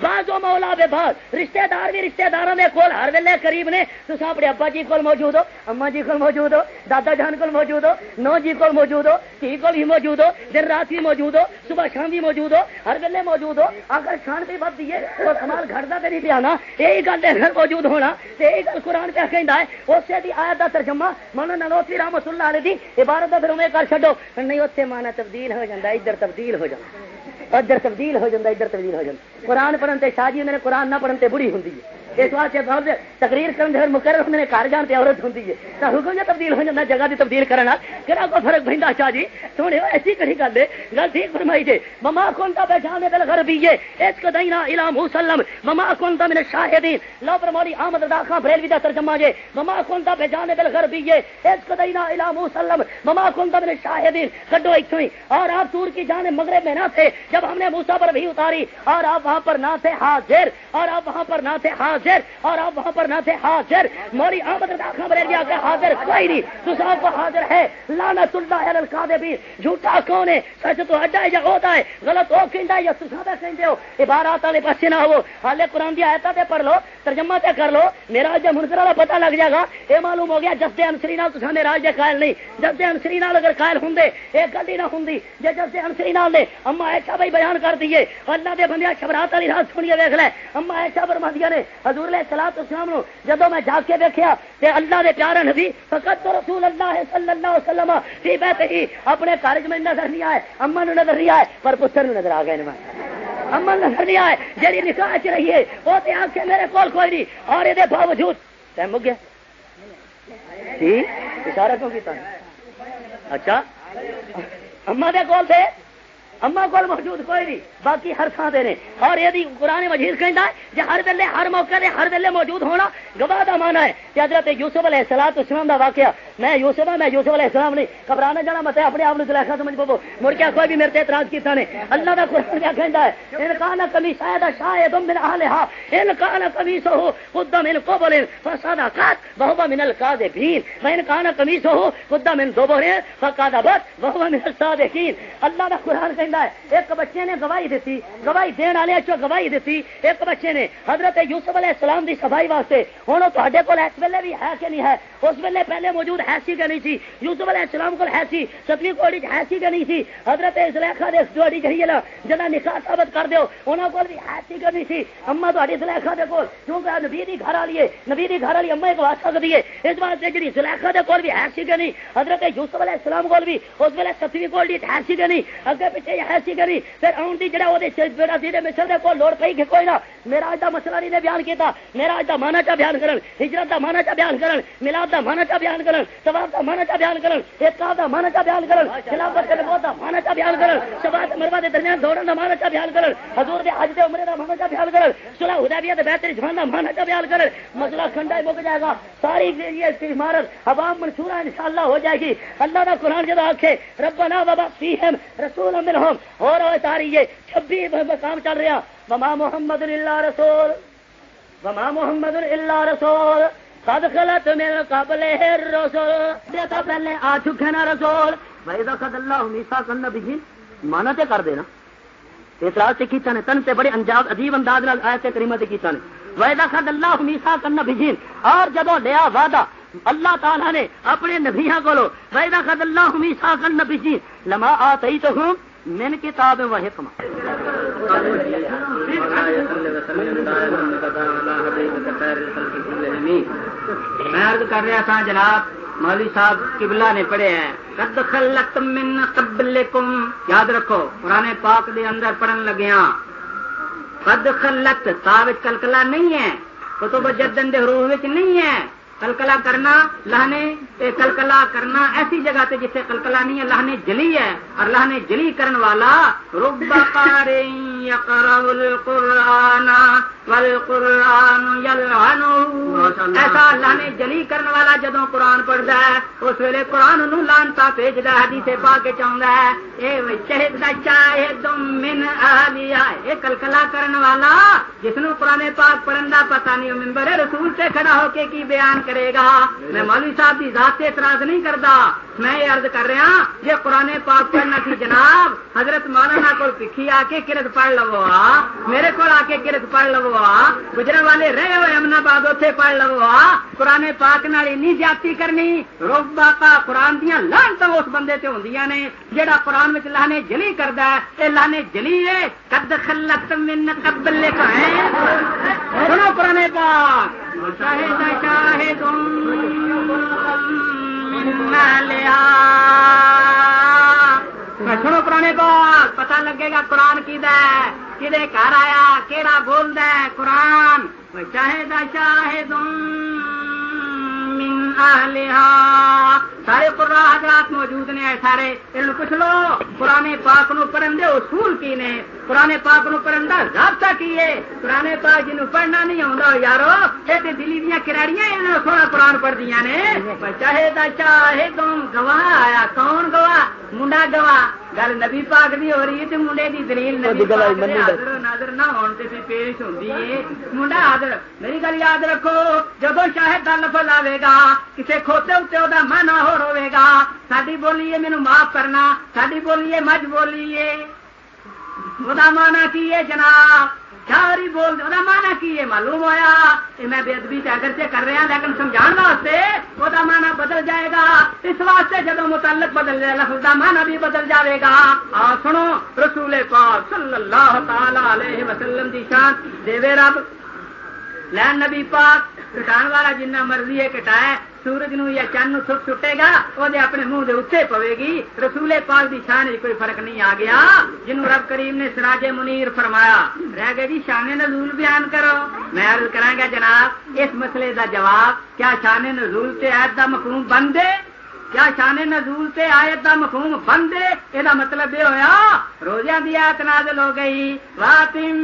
بعضو مولا بے بعض رشتہ دار بھی رشتہ داراں دے کول، ہر ویلے قریب نے، تساں اپنے ابا جی کول موجود ہو اما جی کول موجود ہو، دادا جان کول موجود ہو، نو جی کول موجود ہو، تھی کول بھی موجود ہو، دن رات بھی موجود ہو، صبح شام بھی موجود ہو، ہر ویلے موجود ہو، اگر شان بھی بد دیے تو کمال گھٹدا تے نہیں پیانا یہی گل گھر موجود ہونا یہی گل قرآن پہ کہندا ہے، اسے دی آیت دا ترجمہ مولانا نلوتری رحمتہ اللہ علیہ دی، عبارت دا پھر میں کر چھڈو، نہیں اوتھے معنی تبدیل ہو جاندا ادھر تبدیل ہو جانا ادھر تبدیل ہو جاتا ادھر تبدیل ہو جاتا قرآن پڑھن تے شاہ جی نے قرآن نہ پڑھن تے بری ہوں اس واسطے بہت تقریر کرنے پھر مقرر ہونے نے گھر جان تے عورت ہوں تو حکم جو تبدیل ہو جاتا جگہ دی تبدیل کرنا کہنا کو فرق بہندا شاہ جی سونے ایسی کڑی گل ہے، گل ٹھیک فرمائی جے مما کون تا پہچانے دل گھر بھی اس کو دینا الہ مسلم۔ مما کون تا من الشاہدین۔ لو پر مولی احمد رضا خان بریلوی دا ترجمہ جے مما کون تا پہچانے دل گھر بھی اس کو دینا الہ مسلم۔ مما کون تا من الشاہدین۔ کڈو ایتھوں ہی۔ اور آپ تور کی جانے مغرب میں نہ تھے، جب ہم نے موسیٰ پر بھی اتاری، اور آپ وہاں پر نہ تھے حاضر، اور آپ وہاں پر نہ تھے حاضر۔ حاضر اور آپ وہاں پر نہ تھے حاضر۔ موری احمد رضا خان بریلوی کہ حاضر۔ کوئی نہیں۔ تو صاحب کو حاضر ہے۔ لعنت اللہ علی القاذبین جھوٹا کون ہے؟ سچ تو اڈا ہے یا ہوتا ہے؟ غلط ہو کیندا ہے یا تصابہ کہندے ہو عبارات والے پاسے نہ ہو حالے قرآن دی آیتاں تے پڑھ لو، ترجمہ تے کر لو۔ میرا جب منکر والا پتہ لگ جائے گا۔ اے معلوم ہو گیا، جس دے انصری نال تساں میراج دے قائل نہیں۔ جس دے انصری نال اگر قائل ہوندے، اے گل ہی نہ ہوندی۔ جے جس دے انصری نال نے، اما عائشہ بھائی بیان کر دیے اللہ دے بندیا شبرات والی رات سنیے، ویکھ لے۔ اما عائشہ فرماندیاں نے حضور علیہ الصلوۃ والسلام نو جدوں میں جا کے ویکھیا تے اللہ دے پیارے نبی فقط تو رسول اللہ صلی اللہ علیہ وسلم فی بیت ہی اپنے گھر میں نظر نہیں آئے اما نو نظر نہیں آئے، پر پتر نو نظر آ گئے اما نظر نہیں آئے جڑی نکاح چ رہی ہے، وہ تے آ کے میرے کول کوئی نہیں، اور یہ باوجود ٹائم مک گیا۔ ٹھیک اشارہ کیوں کیتا اچھا اما دے کول تھے؟ اما کول موجود کوئی نہیں، باقی ہر تھان دے نے۔ اور یہ قرآن مجید کہندا ہے کہ ہر ویلے ہر موقع دے ہر ویلے موجود ہونا گواہ دا مانا ہے کہ حضرت یوسف علیہ السلام اسلام دا واقعہ۔ میں یوسف ہاں، میں یوسف علیہ السلام نہیں۔ گھبرانا جانا مت اپنے آپ زلیخا سمجھ پو مڑ کے کوئی بھی میرے تے اعتراض کیتا نے۔ اللہ دا قرآن کیا کہندا ہے، ان کان کمی شاید شاید من اہلھا ان کان قمیصہ قد من قبل فصدقت وهو من الكاذبین وان کان قمیصہ قد من دبر فكذبت وهو من الصادقین۔ اللہ دا قرآن کہندا ہے۔ ایک بچے نے گواہی دیتی، گواہی دین والے چو گواہی دیتی۔ ایک بچے نے حضرت یوسف علیہ السلام دی صفائی واسطے۔ ہوں تے کول اس ویلے بھی ہے کہ نہیں ہے؟ اس ویلے پہلے موجود ہے سی کہ نہیں تھی، یوسف علیہ السلام کو ہے سی ستویں کوڑی ہے سی کہ نہیں تھی، حضرت زلیخا دے جوڑی جہی نا جنا نکاح ثابت کر دیو، انہاں کول بھی ہے سی کہ نہیں تھی۔ اما تہاڈی زلیخا دے کول، کیونکہ نبی دی گھر والی ہے، نبی دی گھر والی اما ایک واسطہ سکدی ہے، اس واسطے جڑی زلیخا دے کول بھی ہے سی کہ نہیں، حضرت یوسف علیہ السلام کول بھی، اس ویلے ستویں کوڑی ہے سی کہ نہیں، اگے پیچھے ہے سی کہ نہیں، پھر اون دی جڑا او دے بیٹا سی دے مصر دے کول لوڑ پئی کہ کوئی نہ میرا اج دا مسئلہ نہیں نے بیان کیتا میرا اج دا مانا چا بیان کرن، ہجرت دا مانا چا بیان کرن، میلاد دا مانا چا بیان کرن ثواب دا مانا چا بیان کرن اعتقاد دا مانا چا بیان کرن، خلافت دے موت دا مانا چا بیان کرن شفاعت مروا دے درمیان دوڑن دا مانا چا بیان کرن، حضور دے حج دے عمرے دا مانا چا بیان کرن، صلح حدیبیہ دے بہتر جوان دا مانا چا بیان کرن مسئلہ کھنڈا مک جائے گا، ساری یہ عمارت، عوام منصورہ انشاءاللہ ہو جائے گی۔ اللہ دا قرآن جدا آکھے ربنا وبا فیہم رسول منہم۔ اور ہوئے تاری یہ چھبی کام چل رہا، وما محمد اللہ رسول، وما محمد اللہ رسول۔ قد خلت من قبل الرسول. دیتا پہلے آ چکے نا رسول. وَإِذَا قَدَ اللَّهُ مِيثَاقَ النَّبِيِّينَ مانا تے کر دینا. اعتراض سے کیتا نے، تن تے بڑے انجاب عجیب انداز نال آیت کریمہ تے کیتا نے. وَإِذَا قَدَ اللَّهُ مِيثَاقَ النَّبِيِّينَ، اور جدوں لیا وعدہ، اللہ تعالیٰ نے اپنے نبیوں کو لو وَإِذَا قَدَ اللَّهُ مِيثَاقَ النَّبِيِّينَ، لَمَا آتَيْتُهُم من کتاب و حکمہ میں عرض کر رہا تھا جناب، مولوی صاحب قبلہ نے پڑھے ہیں۔ قد خلت من قبلکم۔ یاد رکھو، قرآن پاک دے اندر پڑھن لگیا ہاں۔ قد خلت تاوچ کلکلا نہیں ہے کتب جدن دے حروف نہیں ہے۔ کلکلا کرنا لہنے کلکلا کرنا ایسی جگہ تے جتنے کلکلا نہیں ہے لہنے جلی ہے اور لہنے جلی کرن والا رب قارئ يقرأ القرآن والقرآن ایسا اللہ نے جلی کرنے والا جدو قرآن پڑھتا ہے اس ویلے قرآن نو لانتا بھیجتا ہے حدیث پا کے چاہتا ہے۔ اے شہد دا شاہد من اہلیہ۔ اے کلکلا کرنے والا جس نو قرآن پاک پڑھن دا پتہ نہیں ممبر رسول سے کھڑا ہو کے کی بیان کرے گا۔ میں مولوی صاحب کی ذات سے اعتراض نہیں کرتا۔ میں یہ عرض کر رہا یہ قرآن پاک پڑھنا سی جناب۔ حضرت مولانا کو پکھی آ کے کرت پڑھ لو میرے کو آ کے کرت پڑھ لو آ۔ گجرا والے رہے ہوئے امنا باد اتنے پڑھ لو قرآن پاک نال اینی زیادتی کرنی۔ روبا کا قرآن دیا لانت اس بندے تے ہوں نے جہاں قرآن میں لانے جلی کرتا ہے یہ لانے جلی ہے۔ کد خلت من قبل کا ہے سنو قرآن پاک۔ شاہد شاہد سنو پرانے پاک پتا لگے گا قرآن کی کدے گھر آیا کہڑا بول ہے قرآن۔ شاہد شاہد من اہلہا۔ سارے قرآن حضرات موجود نے، سارے پوچھ لو پرانے پاک نو پڑھن دے اصول کی نے؟ پرانے پاک نو پڑھن دا ضابطہ کی ہے پرانے پاک جنوں پڑھنا نہیں آਉਂدا یارو اے تے دلی دیاں کراڑیاں انہاں سونا قرآن پڑھ دیاں نے. چاہے دا چاہے تم گواہ آیا کون گواہ؟ منڈا گواہ. گل نبی پاک دی ہو رہی ہے تے منڈے دی دلیل نبی پاک دے حاضر ناظر نہ ہون تے پیش ہوندی ہے۔ منڈا حاضر میری گل یاد رکھو جدو شاہد دا لفظ آوے گا کسے کھوتے اوتے او دا معنی ہو ہوے گا ساری بولیے مینو معاف کرنا ساری بولیے مجھ بولیے وہ مانا کی ہے جناب؟ ساری بول وہ مانا کی ہے؟ معلوم ہوا یہ میں بے ادبی اگرچہ کر رہا لیکن سمجھا واسطے وہ مانا بدل جائے گا۔ اس واسطے جب متعلق بدل جائے لفظ کا مانا بھی بدل جائے گا۔ آ، سنو، رسول پاک صلی اللہ تعالی علیہ وسلم دی شان دے رب۔ لین نبی پاک کٹان والا جنہ مرضی ہے، کٹائے۔ سورج نو یا چند نو سٹ سٹے گا وہ اپنے منہ دے اتنے پوے گی۔ رسول پاک دی شان کوئی فرق نہیں آ گیا۔ جنہوں رب کریم نے سراج منیر فرمایا، رہ گئے جی شان نزول بیان کرو۔ میں عرض کرا گا جناب، اس مسئلے دا جواب، کیا شان نزول سے عید دا مفہوم بن دے کیا شان نزول سے آیت دا مفہوم بند ہے؟ یہ مطلب یہ ہوا روزہ دی آیت نازل ہو گئی۔ واتم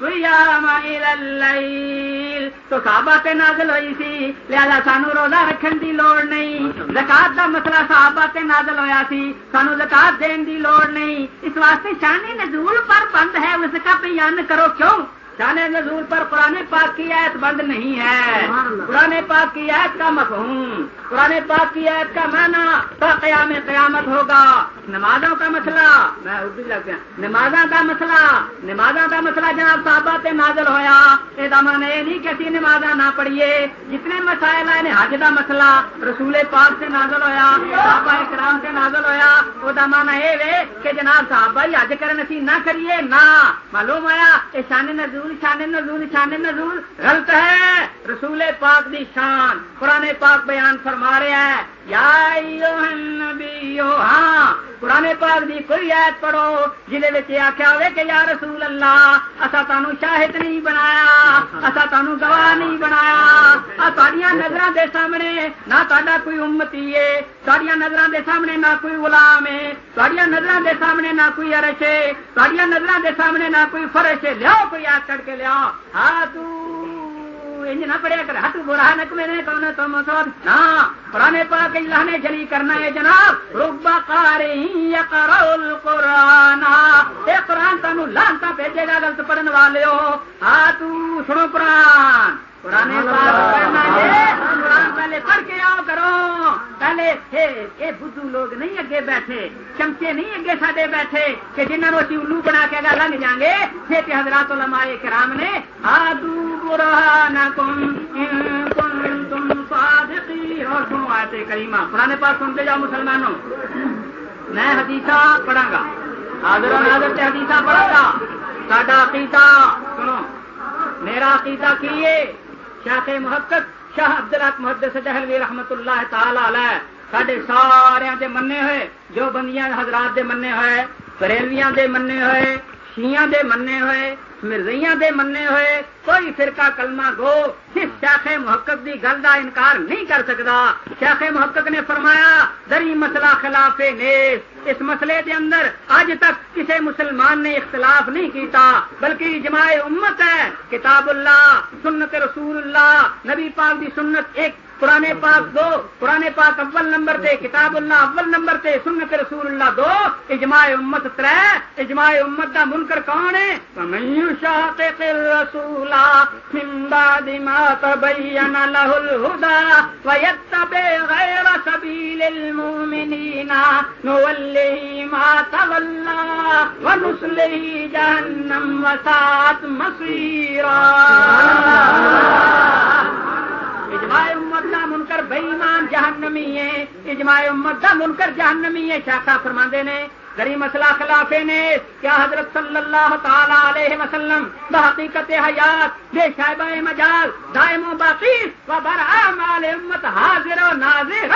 الصیام اللیل تو صحابہ تے نازل ہوئی سی، لہذا سانو روزہ رکھن دی لوڑ نہیں۔ زکات دا مسئلہ صحابہ تے نازل ہویا سی، سانو زکات دین دی لوڑ نہیں۔ اس واسطے شان نزول پر بند ہے، اس کا بیان کرو کیوں؟ شان نزول پر قرآن پاک کی آیت بند نہیں ہے۔ قرآن پاک کی آیت کا مفہوم قرآن پاک کی آیت کا معنی تو قیام قیامت ہوگا۔ نمازوں کا مسئلہ۔ میں اردو لگ گیا۔ نمازوں کا مسئلہ۔ نمازوں کا مسئلہ جناب صحابہ تے نازل ہویا۔ یہ دمان یہ نہیں کہ اسی نمازاں نہ پڑھیے۔ جتنے مسائل ہیں حج دا مسئلہ رسول پاک سے نازل ہویا صحابہ کرام سے نازل ہویا۔ وہ دمان یہ کہ جناب صحابہ ہی حج کرن اسی نہ کریے نہ۔ معلوم ہوا یہ شان نزول شان نزول شان نزول غلط ہے۔ رسول پاک دی شان، قرآن پاک بیان فرما رہا ہے یا ہاں قرآن پاک دی کوئی آیت پڑھو جہد آخیا ہوئے کہ یا رسول اللہ اصا تانو شاہد نہیں بنایا اصا تانو گواہ نہیں بنایا۔ تھوڑی نظر دے سامنے نہ تا کوئی امتی ہے تھوڑی نظر دے سامنے نہ کوئی غلام ہے تھوڑی نظر دے سامنے نہ کوئی ارش ہے تھوڑی نظر دے سامنے نہ کوئی فرش ہے۔ لیاؤ کوئی آ پکڑ کے لیا۔ ہاں تو انج نہ پڑیا کر۔ ہٹ برا نک میرے کون تو سب نہ پرانے پاک اللہ نے جلی کرنا ہے جناب۔ ربا قاری یقرا القران اے قرآن تانوں لانتا بھیجے گا، غلط پڑھن والے ہو ہاں تو سنو قران قرآن قرآن پہلے پڑھ کے آؤ کرو۔ پہلے یہ بدھو لوگ نہیں اگے بیٹھے چمچے نہیں اگے سڈے بیٹھے کہ جنہوں اسی الو بنا کے اگر لنگ جائیں گے پھر حضرات علماء کرام نے آدو برہان کم تم صادقی اور سنو آتے کریمہ پرانے پاس سنتے جاؤ مسلمانوں۔ میں حدیثہ پڑھا گا۔ حاضر ناظر سے حدیثہ پڑھا گا۔ ساڈا عقیدہ سنو میرا عقیدہ کیے؟ شاخ محقق؟ شاہ عبد الحق محدث دہلوی رحمت اللہ تعالی علیہ سڈے سارے دے مننے ہوئے، جو بندیاں حضرات دے مننے ہوئے، بریلویاں دے مننے ہوئے شیعہ دے مننے ہوئے، مرزیاں دے مننے ہوئے، کوئی فرقہ کلمہ گو اس شیخ محقق دی گل دا انکار نہیں کر سکتا۔ شیخ محقق نے فرمایا، دری مسئلہ خلاف نیس اس مسئلے دے اندر آج تک کسی مسلمان نے اختلاف نہیں کیتا، بلکہ اجماع امت ہے۔ کتاب اللہ، سنت رسول اللہ، نبی پاک دی سنت ایک پرانے پاک دو پرانے پاک اول نمبر تے، کتاب اللہ اول نمبر تے، سنت رسول اللہ دو، اجماع امت تر اجماع امت دا منکر کون ہے؟ شاطق الرسول من اجماع امت دا منکر ایمان جہنمی ہے۔ اجماع امت دا منکر جہنمی ہے شاخا فرماندے نے۔ گری مسئلہ خلاف نے کیا حضرت صلی اللہ تعالی علیہ وسلم بحقیقت حیات، بے شائبہ مجال، دائم و باقی، و برآمال امت حاضر و ناظر۔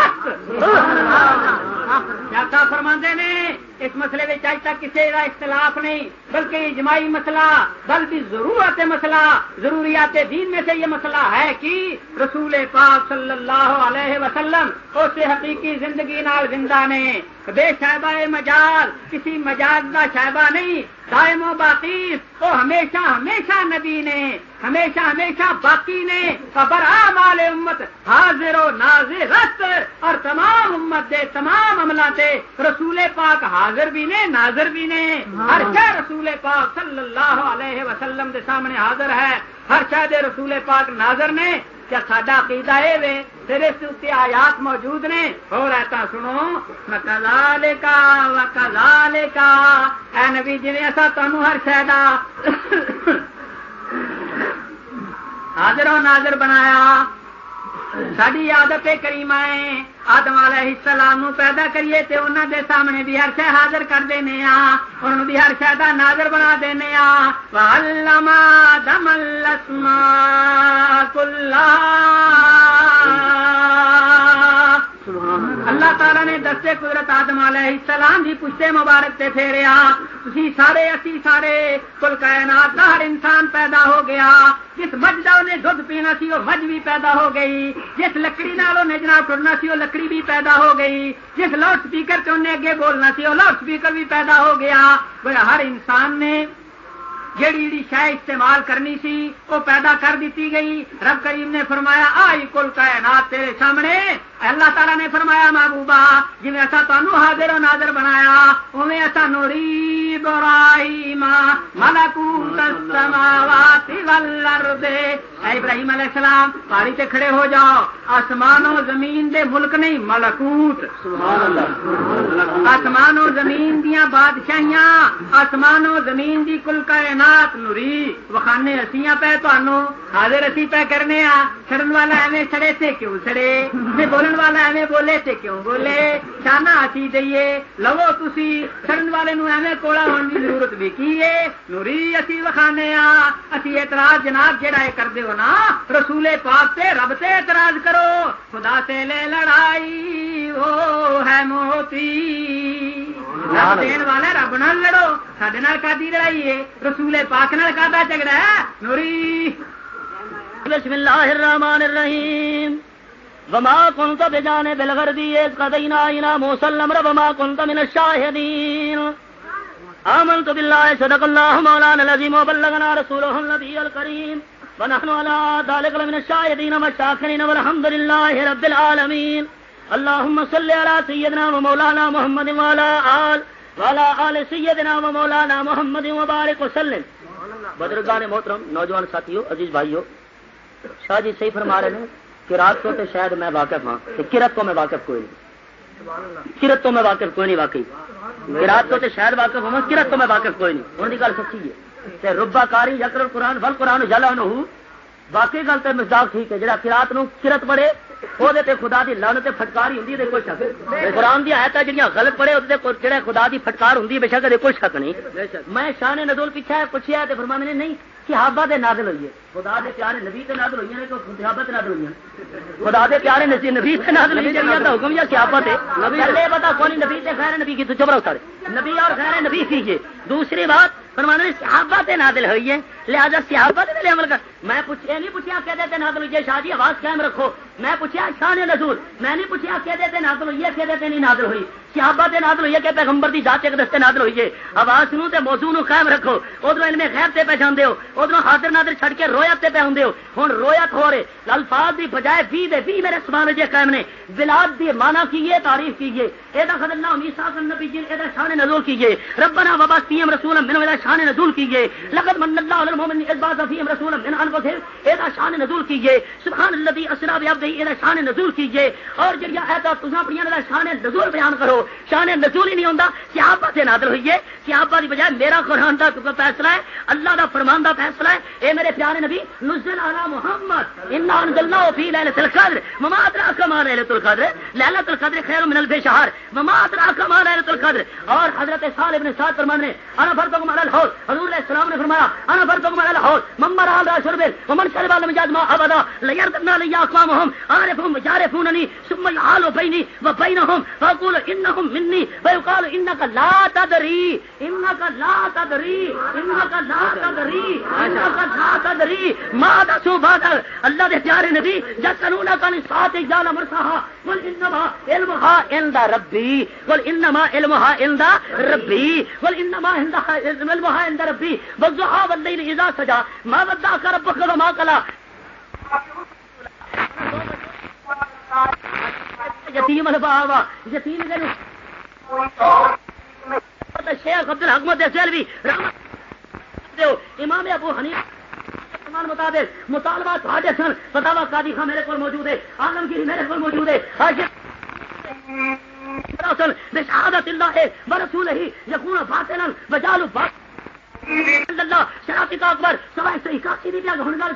کیا فرماندے نے، اس مسئلے میں اج تک کسی کا اختلاف نہیں، بلکہ اجماعی مسئلہ بلکہ ضرورت مسئلہ، ضروریات دین میں سے یہ مسئلہ ہے کہ رسول پاک صلی اللہ علیہ وسلم اس حقیقی زندگی نال زندہ نے۔ بے شائبہ مجاز کسی مجاز کا شائبہ نہیں دائم و باقی وہ ہمیشہ ہمیشہ نبی نے ہمیشہ ہمیشہ باقی نے۔ خبر مال امت حاضر و ناظر اور تمام امت دے تمام عملہ دے رسول پاک حاضر بھی نے ناظر بھی نے۔ ہر شہ رسول پاک صلی اللہ علیہ وسلم دے سامنے حاضر ہے۔ ہر شہ دے رسول پاک ناظر نے۔ کیا ساڈا عقیدہ ہے وے؟ تیرے سے آیات موجود نے۔ ہو رہتا سنو۔ کلا کا و لے کا اے نبی جی ایسا تمہوں ہر شہدا حاضر و ناظر بنایا ساری عادت کریم ہے۔ آدم علیہ السلام نو پیدا کریے تے انہوں دے سامنے بھی ہر شہ حاضر کر دینے آ انہوں بھی ہر شہ دا ناظر بنا دینے آ وَعَلَّمَا دَمَ الْأَسْمَاءَ كُلَّهَا اللہ تعالیٰ نے دستے قدرت آدم علیہ السلام دی پشتے مبارک تے پھیریا۔ تسی سارے، اسی سارے کل کائنات دا ہر انسان پیدا ہو گیا۔ جس مجھ دا انہیں پینا سی، وہ مجھ بھی پیدا ہو گئی۔ جس لکڑی نال انہیں جناب ٹرنا سی، وہ لکڑی بھی پیدا ہو گئی۔ جس لاؤڈ سپیکر سے انہیں اگے بولنا سی، وہ لاؤڈ سپیکر بھی پیدا ہو گیا۔ ہر انسان نے جیڑی جیڑی شہ استعمال کرنی سی وہ پیدا کر دیتی گئی۔ رب کریم نے فرمایا آئی کل کائنات تیرے سامنے۔ اللہ تعالیٰ نے فرمایا محبوبہ جی ایسا تمہوں حاضر و ناظر بنایا اویں ایسا نوری براہیم ملکوت السماوات والارض۔ اے ابراہیم علیہ السلام پہاڑی تے کھڑے ہو جاؤ۔ آسمان و زمین دے ملک نہیں ملکوت۔ سبحان اللہ۔ آسمان و زمین دیاں بادشاہیاں آسمان و زمین دی کل کائنات نوری وخانے اسیاں پہ تانوں حاضر اسی پہ کرنے آ سڑن والا ایویں سڑے تے کیوں سڑے؟ میں بولن والا ایویں بولے تے کیوں بولے؟ شانہ اسی دئیے لو تسی سڑن والے نو ایویں کوڑا ہون دی ضرورت بھی کی ہے؟ نوری اسی وخانے آ اسی اعتراض جناب جڑا ہے کر دیو نا رسول پاک تے رب تے اعتراض کرو۔ خدا سے لے لڑائی وہ ہے موتی۔ رب دین والا رب نال لڑو سڈے نال کادی لڑائی ہے رسول پاک نال کادا جھگڑا ہے۔ نوری۔ بسم اللہ الرحمن الرحیم۔ وما كنت بجانب الغربي إذ قضينا إلى موسى الأمر وما كنت من الشاهدين۔ آمنت بالله، صدق الله مولانا العظيم وبلغنا رسوله النبي الكريم ونحن على ذلك من الشاهدين والشاكرين والحمد لله رب العالمين اللهم صل على سيدنا ومولانا محمد وعلى آل وعلى آل سيدنا ومولانا محمد وبارك وسلم. بدرگان محترم، نوجوان ساتھیو، عزیز بھائیو، شاہ جی صحیح فرما رہے ہیں کرات کو تو شاید میں واقف ہاں کہ کرت کو میں واقف کوئی نہیں۔ کرت تو میں واقف کوئی نہیں واقعی۔ کرات کو تو شاید واقف ہوں کرت تو میں واقف کوئی نہیں۔ انہوں کی گل سچی ہے۔ ربا کاری یکر قرآن ول قرآن جلا نو باقی گل تو مزاق ٹھیک ہے جہاں کرات نو کرت پڑے وہ خدا دی لن تے فٹکاری ہوں کوئی شک قرآن دی آیت جہاں غلط پڑے جہاں خدا دی فٹکار ہوں بے شک کوئی شک نہیں میں شاہ نے ندول پیچھا پوچھا تو فرما نے نہیں صحابہ دے نادل ہوئی ہے خدا دے پیارے نبی تے نادل ہوئی صحابہ تے نادل ہوئی خدا دے پیارے نبی نبی تے نادل ہوئی دا حکم یا صحابہ تے پہلے پتہ کون نبی تے خیر نبی کی تو چبرا اتارے نبی اور خیر نبی کیجیے دوسری بات فرمانے نے صحابہ تے نازل ہوئی ہے لہذا صحابہ تے عمل کر۔ میں پوچھے نہیں پوچھا کہ تے نازل ہوئی جی، شاہ جی آواز قائم رکھو۔ میں پوچھا شان نزول۔ میں نہیں پوچھا کہ تے نازل ہوئی ہے کہ تے نہیں نازل ہوئی۔ صحابہ تے نازل ہوئی ہے کہ پیغمبر دی ذات ایک دستے نازل ہوئی ہے آواز سنو تے موضوع نو قائم رکھو۔ ادھر علم غیب تے پہ جاندے ہو۔ ادھر حاضر ناظر چھڑ کے رویت تے پہ ہوندے ہو۔ ہن رویت ہو رہے۔ الفاظ دی بجائے بھی دے بھی میرے سبحان جے قائم نے۔ بلاد دی معنی کیے تعریف کیے اے دا خد اللہ عیسیٰ نبی جی اے دا شان نزول کیے ربنا وبا سیم رسول من ولا شان نزول کیے لقد من اللہ علی المؤمن اذ بعث فیهم رسولا من انفسهم اے دا شان نزول کیے سبحان الذي اسرا بعبده اے دا شان نزول کیے اور جڑیا ایت تساں پڑھیاں دا شان نزول بیان کرو۔ شان نزول ہی نہیں ہوندا صحابہ سے نازل ہوئی ہے صحابہ دی بجائے میرا قرآن دا تو فیصلہ ہے؟ اللہ دا فرمان دا فیصلہ ہے؟ اے میرے پیارے نبی، نزل علی محمد۔ انا انزلنا فی لیلۃ القدر۔ وما ادراک ما لیلۃ القدر؟ لیلۃ القدر خیر من الف شهر۔ وما ادراک ما لیلۃ القدر؟ اور حضرت صالح بن سعد فرمان نے انا فرتکم علی الحوض حضور علیہ السلام نے فرمایا، انا فرتکم علی الحوض من مرا علی شرب، ومن شرب لم يجد ما ابدا، لیردنا لی اقوامهم عارفهم يعرفونني ثم يحال بيني وبينهم فاقول انهم مني فيقال انك لا تدري انك لا تدري انك لا تدري انك لا تدري ما دسو بعد اللہ دے پیارے نبی جسنونا کن سات اجال مرساها قل انما علمها عند ربي قل انما علمها عند ربي قل انما عندها علم علمها عند ربي والضحى والليل اذا سجى ما ودعك ربك وما قلى یتیم الباوا. یتیم کے شیخ عبد الحکمت سیلوی امام ابو حنیف مطابق مطالبہ تھوڑے سن. فتاوا قادی خان میرے کو موجود ہے. عالمگیری میرے کو موجود ہے. بشہادت اللہ ہے. برسول ہی یقون فاطن بجالو بات اللہ، شرافی کا اکبر، سوائے بھی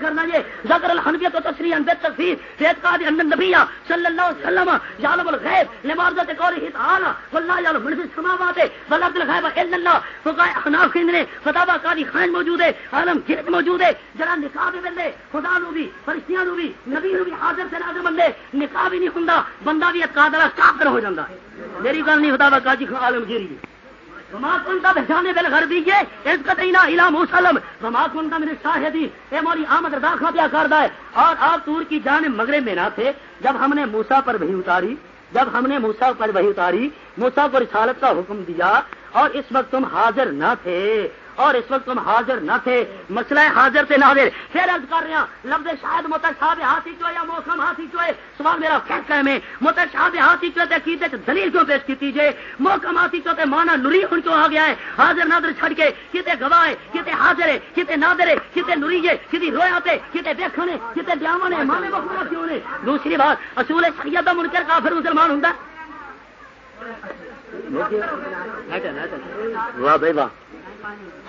کرنا یہ ذکر و بے تفسیر ان النبی صلی اللہ علیہ وسلم یعلم الغیب قوله تعالی یعلم من فی السماوات والارض الغیب الا اللہ احناف کے اندر فتاوا قاضی خان موجود ہے، عالم موجود ہے جڑا نکاح بھی بندے خدا نو بھی، فرشتیاں نو بھی، نبی نو بھی حاضر سے ناظر بندے نکاح بھی نہیں ہوندا، بندہ بھی اعتقاد کافر ہو جاندا ہے۔ میری گل نہیں فتاوا قاضی عالم گیری وما كنت بجانب الغربية اذ قدينا الى مسلم۔ وما كنت من الشاهدين اے مولی آمد رضا پیا ہے۔ اور آپ تور کی جانب مغرب میں نہ تھے، جب ہم نے موسا پر وہی اتاری، جب ہم نے موسا پر وہی اتاری موسا پر رسالت کا حکم دیا، اور اس وقت تم حاضر نہ تھے۔ اور اس وقت تم حاضر نہ تھے، مسئلہ حاضر سے ناظر۔ پھر عرض کر رہے ہیں، لفظ شاید متشاب ہاتھی چوئے یا موسم ہاتھی چوئے سوال میرا فیصلہ میں متشاب ہاتھی چوئے عقیدے دلیل کیوں پیش کی تیجے موسم ہاتھی چوتے مانا نری ہن کیوں آ گیا ہے؟ حاضر ناظر چھڑ کے کتے گواہ ہے کتے حاضر ہے کتے ناظر ہے کتے نری ہے کتے رویاتے کتے دیکھنے کتے بیاوانے مانے بخورا کیوں نے؟ دوسری بات، اصول شریعت دا منکر کافر مسلمان ہوں واہ بھائی واہ۔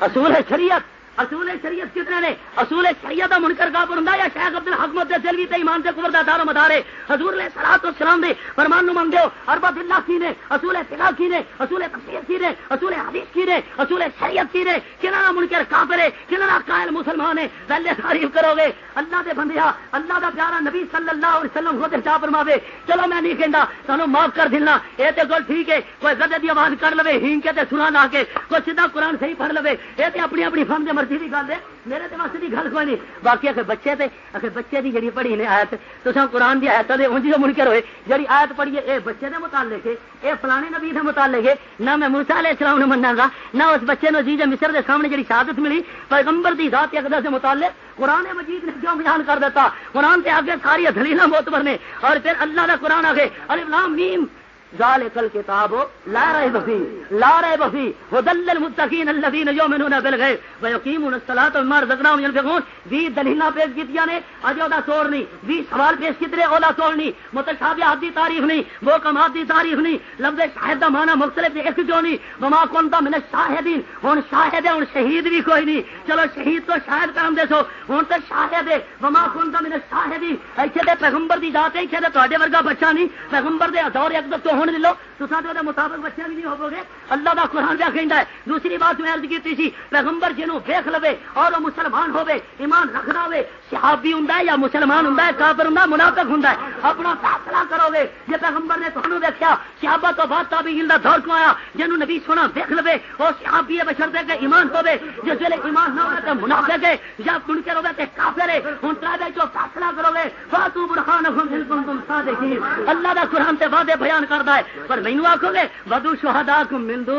اصول شریعت۔ اصول شریعت کتنے نے؟ اصول شریعت کا منکر کا پر ہوں یا شیخ عبد الحکمت دلوی تے ایمان سے قبر دا دار و مدارے؟ حضور علیہ الصلوۃ والسلام دے فرمان نو منگو اربع اللہ کی نے، اصول فقہ کی نے، اصول تفسیر کی نے، اصول حدیث کی نے، اصول شریعت کی نے۔ کنا منکر کافر ہے؟ کنا قائل مسلمان ہے؟ پہلے تعریف کرو گے۔ اللہ دے بندیا اللہ دا پیارا نبی صلی اللہ علیہ وسلم خود چا فرماوے۔ چلو میں نہیں کہندا، سانو معاف کر دینا اے تے گل ٹھیک ہے، کوئی گدے دی آواز کر لوے ہین کے تے سنا لا کے، کوئی سیدھا قرآن صحیح پڑھ لوے۔ اے تے اپنی اپنی فہم دے مرضی دی گل ہے، میرے تے واسطے دی گل کوئی نہیں۔ باقی اگر بچے تے اگر بچے دی جڑی پڑھی نے آیت، تساں قرآن دی آیت دے اونجی جو منکر ہوئے۔ جڑی آیت پڑھی ہے، اے بچے دے متعلق ہے، اے فلانے نبی دے متعلق ہے۔ نہ میں موسی علیہ السلام نے مننا گا نہ اس بچے نو عزیز مصر دے سامنے جڑی شہادت ملی، پیغمبر دی ذات اقدس سے متعلق قرآن مجید نے کیوں بیان کر دیتا۔ قرآن سے آگے ساری دلیل موتبر نے۔ اور پھر اللہ کا قرآن آگے، الف لام میم۔ ذالک الکتاب لا ریب فی لا ریب فی هدى للمتقین الذین یؤمنون بالغیب ویقیمون الصلاۃ ومما رزقناهم ينفقون. بھی دلیلاں پیش کیتیاں نے؟ اج اودا سور نہیں. بھی سوال پیش کیتے اولا سور نہیں. متشابہات دی تعریف نہیں. وہ کمات دی تعریف نہیں. لفظ شاہد دا معنی مختلف ایک جو نہیں؟ وما کنت من الشاہدین. ہن شاہد ہے ہن شہید بھی کوئی نہیں. چلو شہید تو شاہد کام دے سو. ہن تے شاہد ہے. وما کنت من الشاہدین. ایتھے تے پیغمبر دی ذات ہے، ایتھے تے تواڈے ورگا بچہ نہیں. پیغمبر دے دور ایک تو ہوں لے لو تو مطابق بچے بھی نہیں ہوو گے اللہ کا قرآن کیا کہہ ہے دوسری بات میں ارد کی سی پیغمبر جنوں ویخ لو اور وہ مسلمان ہوے ایمان رکھنا ہوے صحابی ہوں یا مسلمان ہوں کافر ہوں منافق ہوں اپنا فیصلہ کرو گے جی پیغمبر نے تمہیں دیکھا صحابہ تو بعد تابی کا دور کو آیا جنوں نبی سونا ویخ لو وہ صحابی ہے بشر دے کے ایمان ہوے جس ویلے ایمان نہ ہوگا تو منافق ہے یا سن کے رہے تو کافر ہے ہوں تر جو فیصلہ کرو گے فاتو برخان تم سا دیکھی اللہ کا قرآن سے وعدے بیان ہے، پر مینو آخو گے، ودو شہدا کو مندو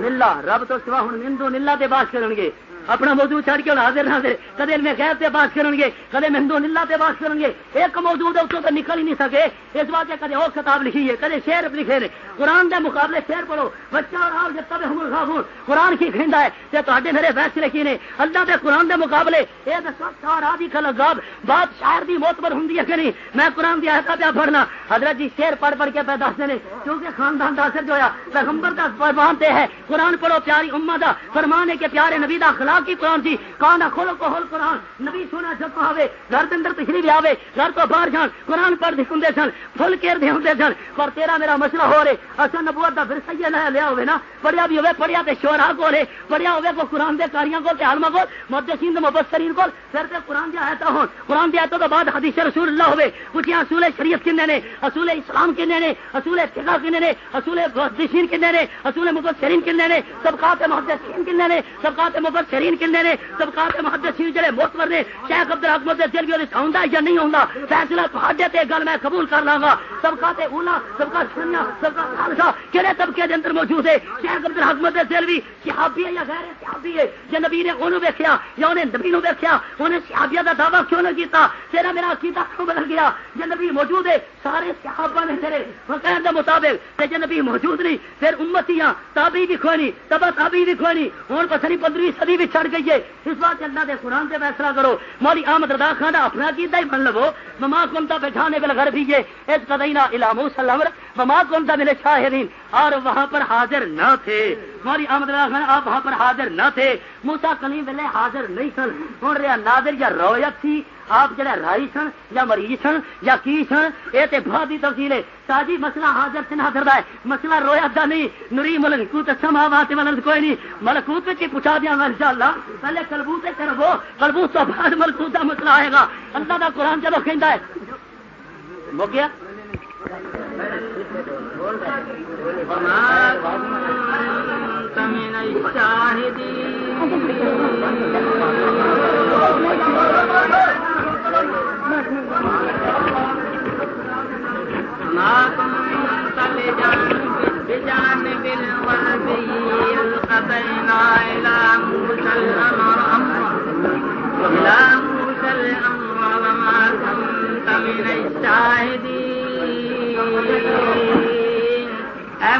نیلا رب تو سوا ہوں مندو نلا دے باس کرن گے اپنا موضوع چڑھ کے حاضر نہ دے کدے میں غیر سے بات کریں گے، کدے مہندو نلا سے بات کریں گے۔ ایک موضوع ہے اتوں تو نکل ہی نہیں سکے۔ اس بات کدے اور کتاب لکھی ہے، کدے شعر لکھے نے۔ قرآن دے مقابلے شعر پڑھو۔ بچہ اور آپ جب تب ہم خافون قرآن کی کھیندا ہے تے تواڈے میرے فیصلے کی نے۔ اللہ دے قرآن دے مقابلے، اے دسو چار آدھی کل گاب بات شاعر دی معتبر ہوندی ہے کہ نہیں؟ میں قرآن دی آیت پہ پڑھنا۔ حضرت جی شعر پڑھ پڑھ کے پہ دستے نے کیونکہ خاندان دا اثر جو ہے، پیغمبر دا فرمان تے ہے۔ قرآن پڑھو پیاری امت دا۔ فرمان ہے کہ پیارے نبی دا اخلاق کی قرآن جی کانا کھولو کو ہول قرآن، نبی سونا جب آوے، گھر کے اندر تشریف آوے، گھر تو باہر جان، قرآن پڑھ ہوں سن فل کیر دے ہوں سن، پر تیرا میرا مسئلہ ہو رہے، اصل نبوت کا پھر سہی نہ لیا ہوئے نا، پڑھیا بھی ہوئے، پڑھیا تے شورا کو رہے پڑھیا ہوئے کو قرآن دے کاریاں کو عالما کو محدثین دے مبصرین کو پھر تے قرآن دے آیت ہون۔ قرآن دے آیتوں کے بعد حدیث رسول اللہ ہوئے، کچھ اصول شریعت کنے نے، اصول اسلام کنے نے، اصول فقہ کنے نے، اصول محدثین کنے نے، اصول مبصرین کنے نے سبقات محدثین کنے نے سبقات مبصرین کنے نے طبقات محدثین جڑے موتور نے شیخ عبد الحق دل بھی ہوندا یا نہیں ہوندا، فیصلہ تہاڈے تے گل میں قبول کر لاں گا طبقات اولا، طبقات سنیا، طبقات خالصہ کہڑے طبقے دے اندر موجود ہے شیخ عبد الحق دل بھی صحابی ہے یا غیر صحابی ہے جے نبی نے اونوں ویکھیا یا اونے نبی نو ویکھیا اونے صحابیہ دا دعویٰ کیوں نہ کیتا؟ تیرا میرا عقیدہ کیوں بدل گیا؟ جے نبی موجود ہے سارے صحابہ نے تیرے فقہ دے مطابق، تے جے نبی موجود نہیں، پھر امتیاں، تابعی بھی کھونی تبع تابعی بھی کھونی ہن پتہ نہیں 15ویں صدی بھی چڑھ گئی ہے۔ اس بات اللہ دے قرآن سے فیصلہ کرو۔ مولی احمد رضا خان کا اپنا کیتا ہی بن لو۔ مما کنتا بٹھانے بل گھر بھیجے اس قدینا علام سلام مما کنتا میرے شاہرین اور وہاں پر حاضر نہ تھے۔ مولی احمد رضا خان آپ وہاں پر حاضر نہ تھے۔ موسا کلیم ویلے حاضر نہیں سن۔ ہوں رہا نادر یا رویت تھی۔ آپ جڑا رائی سن یا مریض سن یا کی سن یہ تو بہت ہی تفصیل ہے۔ تاجی مسئلہ حاضر سے نہ کرتا ہے۔ مسئلہ رویا دا نہیں۔ نری ملکوت سما بات ملک کوئی نہیں۔ ملکوت کی پوچھا دیا گا، انشاءاللہ۔ پہلے کلبو سے کرو۔ کلبو تو بعد ملکوت کا مسئلہ آئے گا۔ اللہ کا قرآن چلو کہہ ہے۔ ہو گیا۔ بجان بالوردي من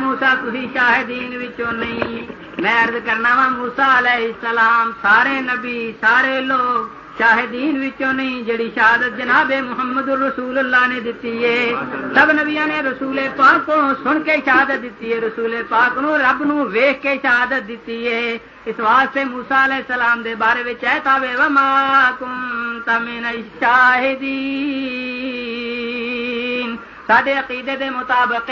موسا تھی شاہدین وچوں نہیں، میں عرض کرنا وا موسا علیہ السلام، سارے نبی، سارے لوگ شاہدین وچوں نہیں، جڑی شہادت جناب محمد رسول اللہ نے دیتی ہے۔ سب نبیا نے رسول پاک کو سن کے شہادت دیتی ہے۔ رسول پاک نو، رب نو ویخ کے شہادت دیتی ہے۔ اس واسطے موسا علیہ السلام دے بارے میں چہتا وے وما کنت من الشاہدین۔ سڈے عقیدے دے مطابق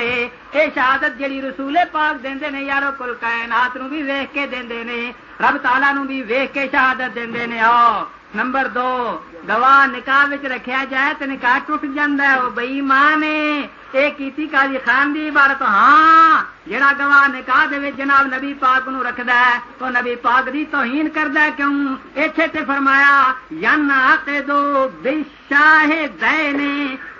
اے شہادت جڑی رسول پاک دے نے، یارو کل کائنات نو بھی ویخ کے دے نے، رب تالا نو بھی ویخ کے شہادت دے نے۔ آؤ۔ نمبر دو، گواہ نکاح رکھا جائے تو نکاح ٹوٹ جا بئی ماں نے یہ کیتی کالی خان دی عبارت ہاں جڑا گواہ نکاح دے جناب نبی پاک نو رکھد ہے، تو نبی پاک دی توہین کرد کیوں؟ ایتھے تے فرمایا ین آتے دو بے شاہ نے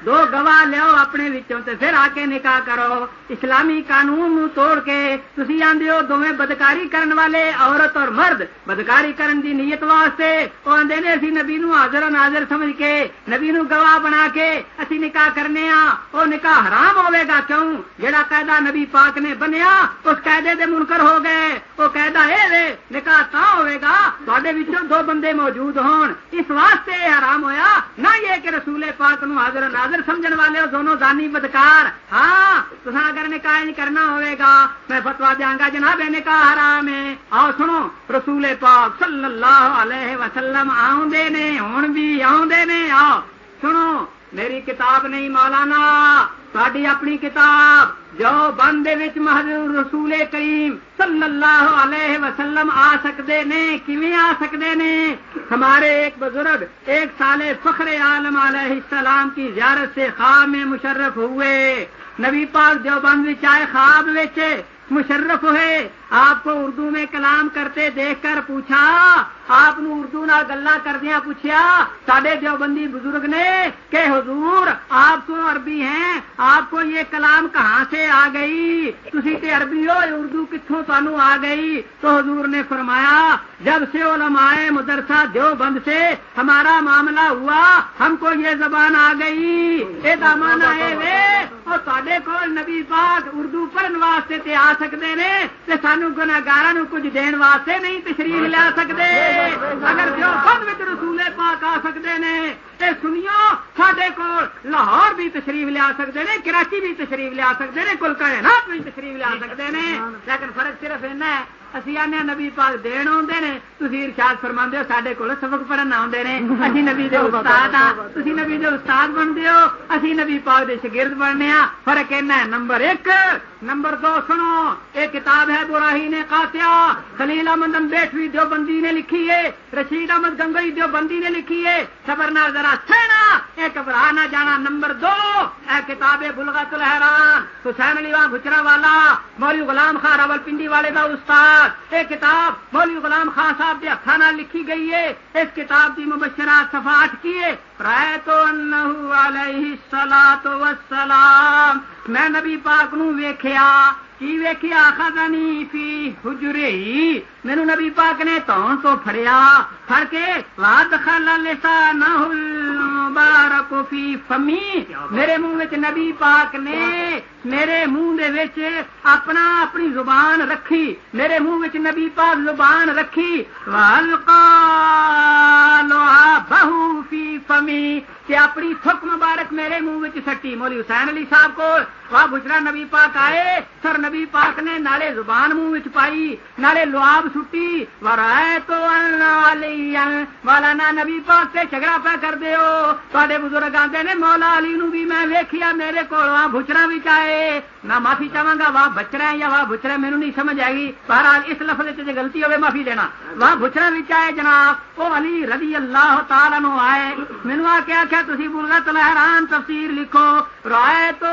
دو گواہ لیو اپنے وچوں تے، پھر آ کے نکاح کرو۔ اسلامی قانون نو توڑ کے تسی آندے ہو، دوویں بدکاری کرن والے عورت اور مرد۔ بدکاری کرن دی نیت واسطے او آندے نے اسی نبی نو حاضر و ناظر سمجھ کے نبی نو گواہ بنا کے اسی نکاح کرنے ہاں او نکاح حرام ہوے گا کیوں؟ جڑا قاعدہ نبی پاک نے بنیا، اس قاعدے دے منکر ہو گئے۔ وہ قاعدہ اے وے، نکاح تا ہوے گا، تواڈے وچوں دو بندے موجود ہون۔ اس واسطے حرام ہویا، نہ یہ کہ رسول پاک نو حاضر و ناظر سمجھن والے ہو دونوں زانی بدکار ہاں تصا اگر نکاح نہیں کرنا ہوئے گا، میں فتوا دیاں گا جناب نکاح حرام ہے۔ آؤ سنو، رسول پاک صلی اللہ علیہ وسلم آؤندے نے ہوں بھی آؤندے نے، آؤ۔ سنو میری کتاب نہیں مولانا ساری اپنی کتاب۔ جو بند رسول کریم صلی اللہ علیہ وسلم آ سکتے نے کمی آ سکتے نے؟ ہمارے ایک بزرگ، ایک سال فخر عالم علیہ السلام کی زیارت سے خواب میں مشرف ہوئے۔ نبی پاک بند آئے، خواب مشرف ہوئے۔ آپ کو اردو میں کلام کرتے دیکھ کر پوچھا، آپ نے اردو نہ گلا کردیا پوچھا سڈے دیوبندی بزرگ نے کہ حضور، آپ کو عربی ہیں، آپ کو یہ کلام کہاں سے آ گئی؟ تھی تے عربی ہو اردو کتوں تمہوں آ گئی؟ تو حضور نے فرمایا، جب سے علماء مدرسہ دیوبند سے ہمارا معاملہ ہوا، ہم کو یہ زبان آ گئی۔ یہ دامان آئے اور سڈے کو نبی پاک اردو پڑھن واسطے تے آ سکتے نے، تے سانو گناگار کچھ دین واسطے نہیں تشریف لیا سکتے اگر جو وچ رسول پاک آ سکتے نے تے سنیو سڈے کول لاہور بھی تشریف لیا سکتے نے کراچی بھی تشریف لیا سکتے نے کل کائنات بھی تشریف لیا سکتے نے لیکن فرق صرف اینا ہے اسی آنے نبی پاک دین آتے نے تھی ارشاد فرما ہو سڈے کول سبق پڑھن آتے نے اسی نبی دے استاد ہاں تھی نبی دے استاد بنتے ہو اسی نبی پاک دے شگرد بننے ہاں فرق اینا ہے نمبر ایک نمبر دو سنو یہ کتاب ہے براہی نے قاتیا خلیل احمد بیٹھوی دیو بندی نے لکھی ہے، رشید احمد گنگئی دیو بندی نے لکھی ہے خبر ذرا سہنا یہ گھبرا نہ جانا۔ نمبر دو، اے کتاب بلغت الحران حسین علی وہاں گچرا والا، مولوی غلام خان راول پنڈی والے کا استاد۔ یہ کتاب مولوی غلام خان صاحب کے ہاتھا لکھی گئی ہے، اس کتاب کی مبشرہ صفات کی ہے۔ رائے تو علیہ سلاۃ میں نبی پاک نو ویکھیا کی ویکیا خزانی فی حجرے مینو نبی پاک نے تون تو پھڑیا، پھڑ کے واد خالا لسان فی فمی۔ میرے منہ وچ نبی پاک نے میرے منہ دے وچ اپنا اپنی زبان رکھی۔ میرے منہ وچ نبی پاک زبان رکھی۔ والقا بہو فی فمی۔ کہ اپنی تھک مبارک میرے منہ وچ سٹی۔ مولی حسین علی صاحب کو واہ بچرا نبی پاک آئے، سر نبی پاک نے نالے زبان منہ وچ پائی، نالے لواب سٹی ورائے تو والا نہ نبی پاک سے جھگڑا پہ کر دیو۔ تے بزرگ آتے نے، مولا علی نو بھی میں ویکھیا، میرے کو وہاں بچرا بھی آئے۔ نہ معافی چاہوں گا، واہ بچرا یا واہ بچرا مینو نہیں سمجھ آئے گی بہرحال اس لفظ سے غلطی ہوئے معافی دینا واہ بچرا بھی آئے جناب وہ علی رضی اللہ تعالیٰ نو آئے۔ مینو آ کے آخیا تھی بلغت لہران تفسیر لکھو۔ رائے تو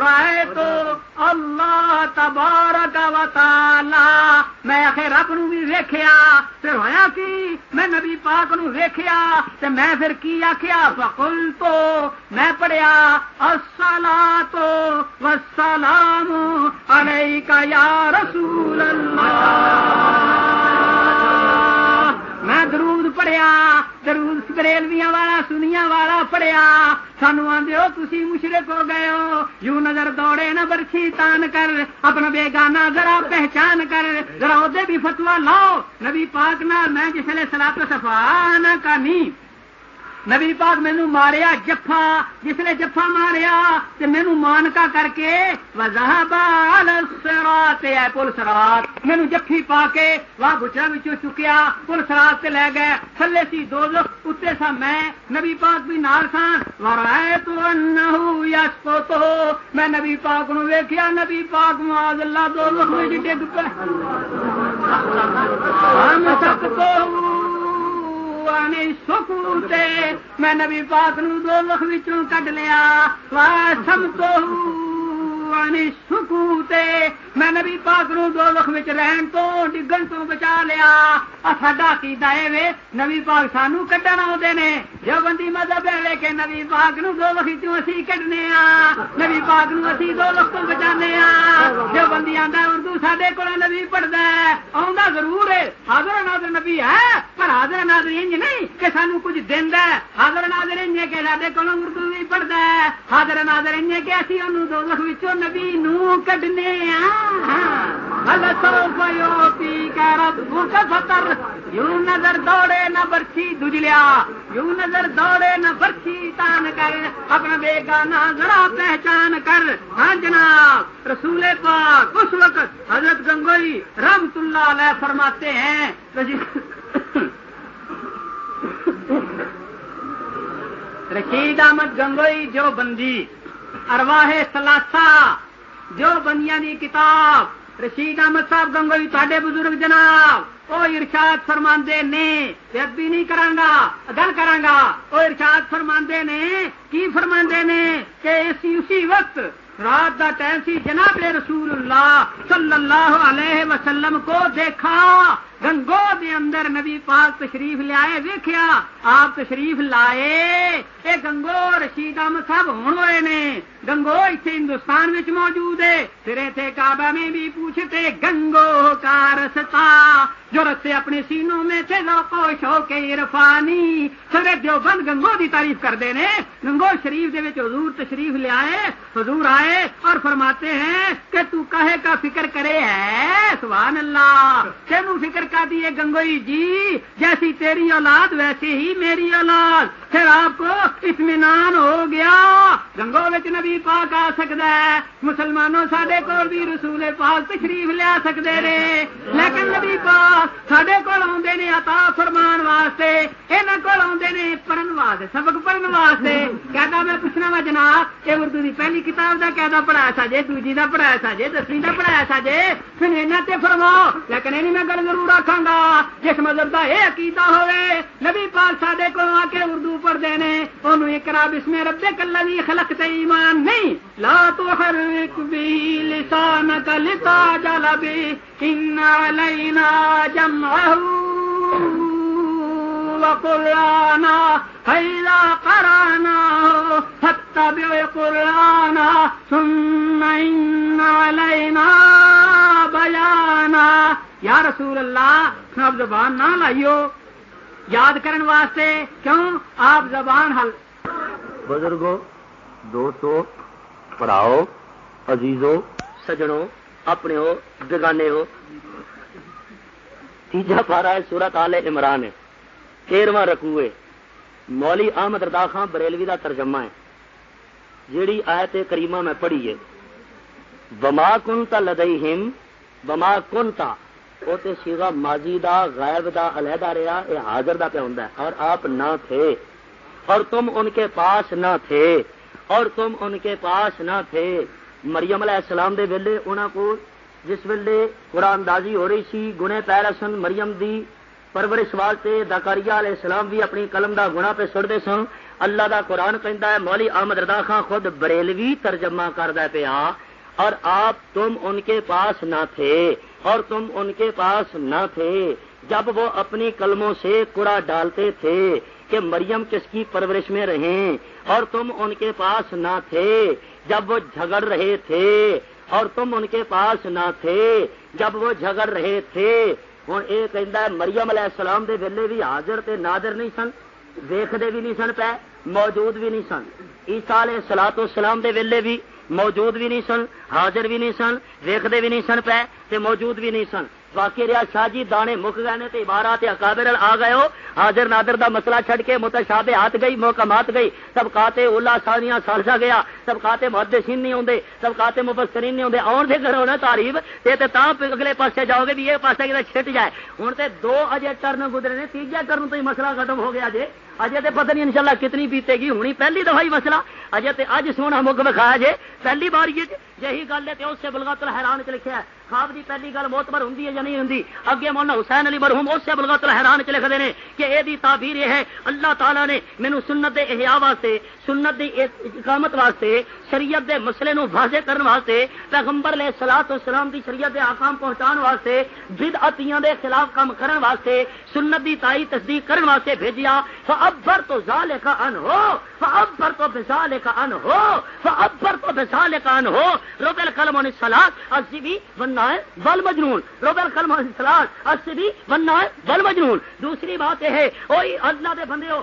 رائے تو اللہ تبارک و تعالی۔ میں آخر رب نو بھی ویکھیا۔ پھر ہویا کی؟ میں نبی پاک نو ویکھیا۔ تے میں پھر کی آخیا فقل تو میں پڑھیا السلا تو وسلام علیکہ یا رسول اللہ۔ میں درود پڑھیا درود بریلویاں والا سنیا والا پڑھیا سانو آدھے ہو تھی مشرق ہو گئے ہو یوں نظر دوڑے نہ برچھی تان کر اپنا بیگانہ ذرا پہچان کر ذرا بھی فتوا لاؤ نبی پاک نہ میں جس نے سلاط سفا نہ کانی نبی پاک مینو ماریا جفا، جس نے جفا ماریا تو مینو مانکا کر کے پل سرات مینو جفی پا کے واہ بچا بچوں چکیا، پل سرات سے لے گئے، تھلے سی دو اتنے سا میں، نبی پاک بھی نال سان ورائے تو یس کو تو میں نبی پاک نو ویکیا نبی پاک معاذ اللہ دو ڈگ پہ ہم سب کو سکتے سکوتے میں نبی پاک نو دو لکھ وچوں کڈ لیا سم تو سکوتے میں نبی پاک نو دو لکھ وچ رہن تو ڈگن تو بچا لیا۔ ساڈا کیدا اے نبی پاک سانو کڈن آتے نے۔ جو بندی مذہب ہے کہ نبی پاک نو دو لکھ چوں اسی کڈنے آ؟ نبی پاک نو اسی دو لکھ تو بچانے آ۔ جو بندی آندا اردو ساڈے کول نبی پڑھدا ہے۔ آوندا ضرور ہے حاضر ناظر نبی ہے، پر حاضر ناظر انج جی نہیں کہ سانو کچھ دیندا ہے۔ حاضر ناظر انج جی کہ ساڈے کول اردو بھی پڑھدا ہے۔ حاضر ناظر انج جی کہ اسی اونوں دو لکھ وچوں نبی نو کڈنے آ۔ یوں نظر دوڑے نہ برچی دجلیا یوں نظر دوڑے نہ برچی تان کر اپنا بیگانہ ذرا پہچان کر ہاں جناب رسول پاک اس وقت حضرت گنگوئی رحمت اللہ علیہ فرماتے ہیں رشید احمد گنگوئی جو بندی ارواہ سلاسا جو بندیاں دی کتاب رشید احمد صاحب گنگوئی تے بزرگ جناب وہ ارشاد فرماندے نے بھی نہیں کرانگا گل کرانگا وہ ارشاد فرماندے نے، کی فرماندے نے کہ اسی اسی وقت رات دا ٹائم سی جناب رسول اللہ صلی اللہ علیہ وسلم کو دیکھا، گنگو دے اندر نبی پاک تشریف لائے ویکھیا، آپ تشریف لائے، اے گنگو رشید احمد صاحب ہون ہوئے نے گنگو اتنے ہندوستان میں موجود ہے۔ پھر تھے کعبہ میں بھی پوچھتے، گنگو کا رستا جو رستے اپنے سینوں میں تھے لوکو شوق عرفانی۔ سر جو بند گنگو دی تعریف کرتے ہیں، گنگو شریف دے حضور تشریف لے آئے، حضور آئے اور فرماتے ہیں کہ تو کہے کا فکر کرے ہے، سبحان اللہ۔ تینوں فکر کا دیے گنگوئی جی جیسی تیری اولاد ویسے ہی میری اولاد۔ پھر آپ کو اطمینان ہو گیا۔ گنگو بچ نبی نبی پاک آ سکتا ہے۔ مسلمانوں سڈے کو بھی رسول پاک تشریف لیا سکتے رہے لیکن نبی پاک سڈے کو آدھے نے عطا فرمان واسطے۔ یہاں کو آدھے نے پڑھن واسطے، سبق پڑھن واسطے۔ کہتا میں پوچھنا وا جناب یہ اردو کی پہلی کتاب کا کہتا پڑھایا سا جی دوجی کا پڑھایا سا جی دسویں کا پڑھایا سا جی پھر یہاں تے فرماؤ، لیکن یہ میں گل ضرور رکھا گا جس مذہب کا یہ عقیدہ ہوئے، نبی پاک سڈے کو آ کے اردو پڑھتے ہیں انہوں اقرا بسم ربک الذی خلقت ایمان نہیں۔ لا تحرک به لسانک لتعجل به ان علینا جمعه وقرانا فإذا قراناه فاتبع قرانا ثم إن علينا بيانا۔ یا رسول اللہ اب زبان نہ لائیو۔ یاد کرن واسطے کیوں؟ آپ زبان حل بزرگوں دوستو پراؤ عزیزو سجنوں اپنے ہو بگانے ہو تیجا پارا ہے سورت آل عمران۔ ہے تیرواں رکوے مولی احمد ردا خان بریلوی دا ترجمہ ہے۔ جیڑی آیت کریمہ میں پڑھی ہے۔ وما کنتا لدیہم، وما کنتا وہ تے سیغا ماضی دا، غائب دا، علیحدہ رہا یہ حاضر دا پہ ہوندا ہے۔ اور آپ نہ تھے۔ اور تم ان کے پاس نہ تھے۔ اور تم ان کے پاس نہ تھے۔ مریم علیہ السلام دے ویلے انہاں کو جس ویلے قرآن دازی ہو رہی سی گنے پیر سن، مریم دی پرورش واسطے دکاریا علیہ السلام بھی اپنی قلم دا گنا پہ سڑتے سن۔ اللہ دا قرآن کہندا ہے، مولی احمد رضا خان خود بریلوی ترجمہ کردا پیا۔ اور آپ تم ان کے پاس نہ تھے، اور تم ان کے پاس نہ تھے۔ جب وہ اپنی قلموں سے کوڑا ڈالتے تھے کہ مریم کس کی پرورش میں رہیں اور تم ان کے پاس نہ تھے جب وہ جھگڑ رہے تھے، اور تم ان کے پاس نہ تھے جب وہ جھگڑ رہے تھے۔ ہوں، یہ کہہ مریم علیہ السلام دے ویلے بھی حاضر تے نادر نہیں سن دیکھتے بھی نہیں سن پے موجود بھی نہیں سن۔ عیسا علیہ سلا تو سلام دے ویلے بھی موجود بھی نہیں سن، حاضر بھی نہیں سن دیکھتے بھی نہیں سن پے تے موجود بھی نہیں سن۔ باقی رہا، شاہ جی دانے مک گئے نے تے عبارات اکابر آ گئے ہو۔ حاضر نادر دا مسئلہ چھڑ کے متشابہ ہاتھ گئی، محکمات گئی۔ سب کاتے اولا سانیاں سالسا گیا۔ سب کاتے محدثین نہیں ہوندے سب کاتے مبصرین نہیں ہوندے۔ آن دے کرو نا تعریف، تے تے تا اگلے پاسے جاؤ گے بھی یہ پاسے کدے چھٹ جائے۔ ہن تے دو اجے ٹرن گزرے نے، تیجا ٹرن تو ہی مسئلہ ختم ہو گیا جے۔ اجے تے پتہ نہیں انشاءاللہ کتنی پیتے گی، ہونی پہلی دفعہ ہی مسئلہ۔ اجے تے اج سونا مک بکھایا جے، پہلی بار یہ یہی گل ہے تے اس سے بلغت الحیران چ لکھیا ہے۔ خواب دی پہلی گل موتبر ہوں یا نہیں ہوں اگے مولانا حسین علی مرحوم اس سے بلغت الحیران چ لکھتے ہیں کہ یہ دی تعبیر یہ ہے، اللہ تعالیٰ نے مینو سنت دے احیاء واسطے، سنت دی اقامت واسطے، شریعت دے مسئلے نو واضح کرن واسطے، پیغمبر علیہ الصلوۃ والسلام دی شریعت دے احکام پہنچان واسطے، بدعتیاں دے خلاف کام کرن واسطے، سنت دی تائی تصدیق کرن واسطے بھیجیا۔ فابر تو ذالک ان ہو فابر تو بذالک ان ہو فابر تو بذالک ان ہو۔ رب القلم الصلاۃ الذی بننا ہے بل مجنون۔ رب القلم الصلاۃ الذی بننا ہے بل مجنون۔ دوسری بات یہ ہے، اوئی اللہ دے بندے ہو،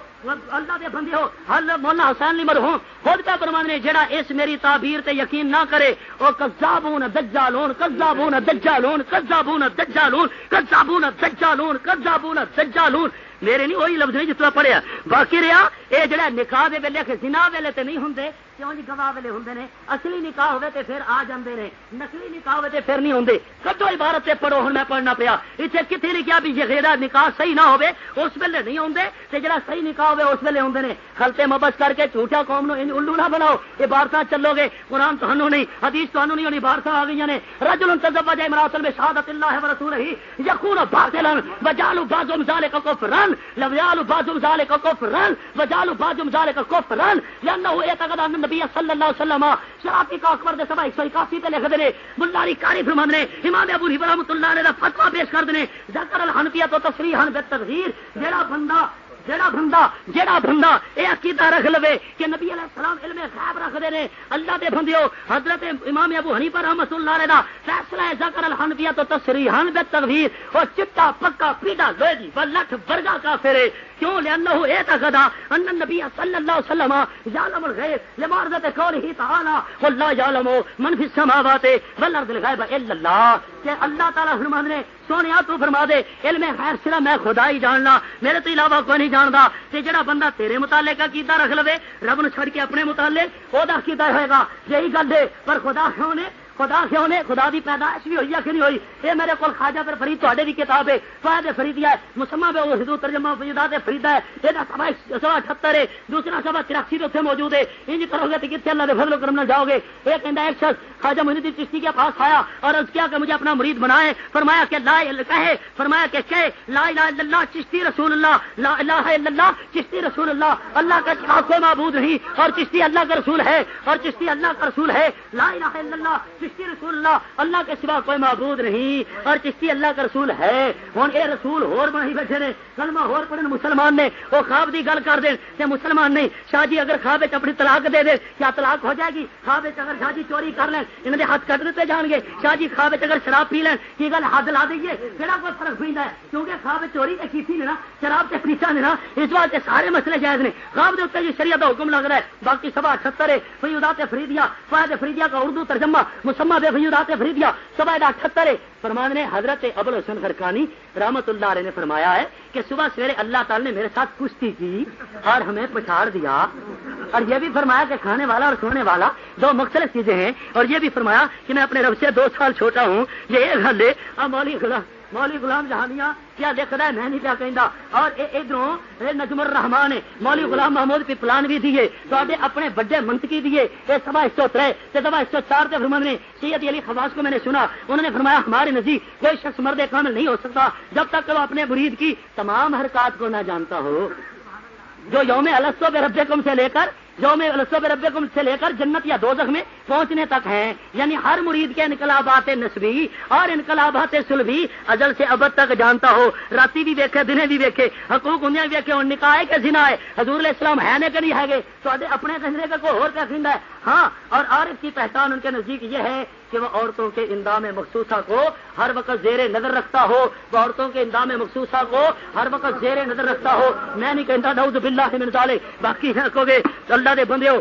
اللہ دے بندے ہو اللہ مولانا حسین علی مرحوم، خود پہ فرمان نے جڑا اس میری تعبیر تے یقین نہ کرے، او کذابون دجالون کذابون دجالون کذابون دجالون کذابون دجالون کذابون دجالون۔ میرے نہیں، وہی لفظ نہیں جس طرح پڑھیا۔ باقی رہا یہ جڑا نکاح دے ویلے کہ زنا ویلے تے نہیں ہوندے کیوں جی گواہ ویلے ہوں نے؟ اصلی نکاح ہوئے تے پھر آ جاندے نے۔ نقلی نکاح ہوئے تے پھر نہیں ہوندے کٹو عبارت تے پڑھو، ہن میں پڑھنا پیا۔ اتنے کتنے لکھیا بھی جی غیرہ نکاح صحیح نہ ہوئے، اس ویلے نہیں ہوندے تے جڑا صحیح نکاح ہوئے، اس ویلے ہوندے نے۔ خلتے مبس کر کے جھوٹا قوم نو الو نہ بناؤ۔ عبارتاں چلو گے، قرآن تہنوں نہیں، حدیث تہنوں نہیں، ہونی عبارتاں آ گئی نے۔ رجل تزوج امرات میں شہادت اللہ و رسول ہی یکون باطلا وجالو بعضهم ذلك كفرا لو يالو بعضهم ذلك كفرا وجالو بعضهم ذلك كفرا لانه اعتقد ان النبي صلی اللہ علیہ وسلم شرافی کا اکبر دے سبا 181 تے لکھ دے، ملاری کاری فرمان نے، امام ابو حنیفہ رحمۃ اللہ علیہ دا فتوی پیش کر دے، ذکر الحنفیہ تو تصریحا بالتغییر جڑا بندہ جڑا بندہ جڑا بندہ یہ عقیدہ رکھ لوے کہ نبی علیہ السلام علم غیب رکھ دے نے، اللہ دے بندیو، حضرت امام ابو حنیفہ رحمۃ اللہ علیہ دا فیصلہ ذکر الحنفیہ تو تصریحا بالتغییر اور چٹا پکا پیڈا لوہے دی لٹھ ورگا کافر ہے۔ کیوں؟ لانه اعتقد ان النبي صلى الله عليه وسلم يعلم الغيب لمعرضه قوله تعالى قل لا يعلم من في السماوات والارض الغيب الا الله۔ کہ اللہ تعالی فرماتے نے سونیا تو فرما دے، علم خیر صرف میں خدا ہی جاننا، میرے تو علاوہ کوئی نہیں جانتا۔ تے جڑا بندہ تیرے متعلق کا کیتا رکھ لوے، رب نو چھڑ کے اپنے متعلق او دا کیتا ہوئے گا۔ یہی گل ہے، پر خدا کیوں نے خدا کیوں نے؟ خدا دی پیدائش بھی ہوئی ہے کہ نہیں ہوئی؟ یہ میرے کو خواجہ پر فرید تے کی کتاب ہے۔ فائد فرید ہے۔ مسما پہ وہ ہدو ترجمہ فیدا فرید ہے۔ یہ سوا سوا اٹھہتر ہے۔ دوسرا سوا تراسی اتنے موجود ہے۔ انج کرو گے تو کتنے اللہ کے فضل و کرم نہ جاؤ گے۔ یہ کہنا ایک شخص، خواجہ محدود چشتی کے پاس آیا اور عرض کیا کہ مجھے اپنا مرید بنائے۔ فرمایا کہ لا کہے۔ فرمایا کہ کہ لا الہ الا اللہ چشتی رسول اللہ، لا الہ الا اللہ چشتی رسول اللہ۔ اللہ کا سوا کوئی معبود نہیں اور چشتی اللہ کا رسول ہے اور چشتی اللہ کا رسول ہے۔ لا الہ الا اللہ چشتی رسول اللہ اللہ کے سوا کوئی معبود نہیں، اور چشتی اللہ کا رسول ہے۔ ہوں یہ رسول، ہور بنائی بیٹھے نے، کلمہ ہور پڑھن مسلمان نے، وہ خواب دی گل کر دیں تے مسلمان نہیں، شاہ جی اگر خواب اپنی طلاق دے دے، کیا طلاق ہو جائے گی؟ خواب اگر شاہ جی چوری کر لیں انہوں نے ہاتھ کٹ دیتے جان گے۔ شاہ جی خواب اگر شراب پی لیں کی گل حد لا دئیے؟ کہڑا کوئی فرق پہ ہے؟ کیونکہ خواب چوری کی تھی نا شراب سے پیچھا نے نا اس واسطے سارے مسئلے جائز نے۔ خواب دے جی شریعت کا حکم لگ رہا ہے، باقی سوا اٹھہتر ہے فیودات فریدیا فائد فریدیا کا اردو ترجمہ مسمہ بے فیودات فریدیا سوا اٹھہتر ہے۔ فرمان نے حضرت ابل حسن خرکانی رحمت اللہ علیہ نے فرمایا ہے کہ صبح سویرے اللہ تعالی نے میرے ساتھ کشتی کی اور ہمیں پچھاڑ دیا۔ اور یہ بھی فرمایا کہ کھانے والا اور سونے والا دو مختلف چیزیں ہیں۔ اور یہ بھی فرمایا کہ میں اپنے رب سے دو سال چھوٹا ہوں۔ یہ ایک گل ہے۔ اب مولی غلام مولی غلام جہانیاں کیا لکھ رہا ہے؟ میں نہیں کیا کہندا۔ اور ادھر نجم الرحمان ہے مولی غلام محمود پلان بھی دیے تو اپنے بڑے منتقی دیے یہ سوا ایک سو تر سوا ایک سو چار کے فرمان نے سید علی خواص کو میں نے سنا، انہوں نے فرمایا، ہمارے نزدیک کوئی شخص مرد کامل نہیں ہو سکتا۔ جب تک وہ اپنے مرید کی تمام حرکات کو نہ جانتا ہو۔ جو یوم السو بے رب سے لے کر جو میں السب رب سے لے کر جنت یا دوزخ میں پہنچنے تک ہیں۔ یعنی ہر مرید کے انقلابات نسبی اور انقلابات سلبی ازل سے ابد تک جانتا ہو۔ راتی بھی دیکھے دنیں بھی دیکھے حقوق انہیں بھی دیکھے اور نکاح کے زنا ہے۔ حضور علیہ السلام ہے نے کہ نہیں ہے گے؟ تو اپنے کہنے کا کوئی اور کیا ہے؟ ہاں اور عارف کی پہچان ان کے نزدیک یہ ہے کہ وہ عورتوں کے اندام مخصوصہ کو ہر وقت زیر نظر رکھتا ہو وہ عورتوں کے اندام مخصوصہ کو ہر وقت زیر نظر رکھتا ہو۔ میں نہیں کہتا نعوذ باللہ من ذالک، باقی رکھو گے، اللہ دے بندے ہو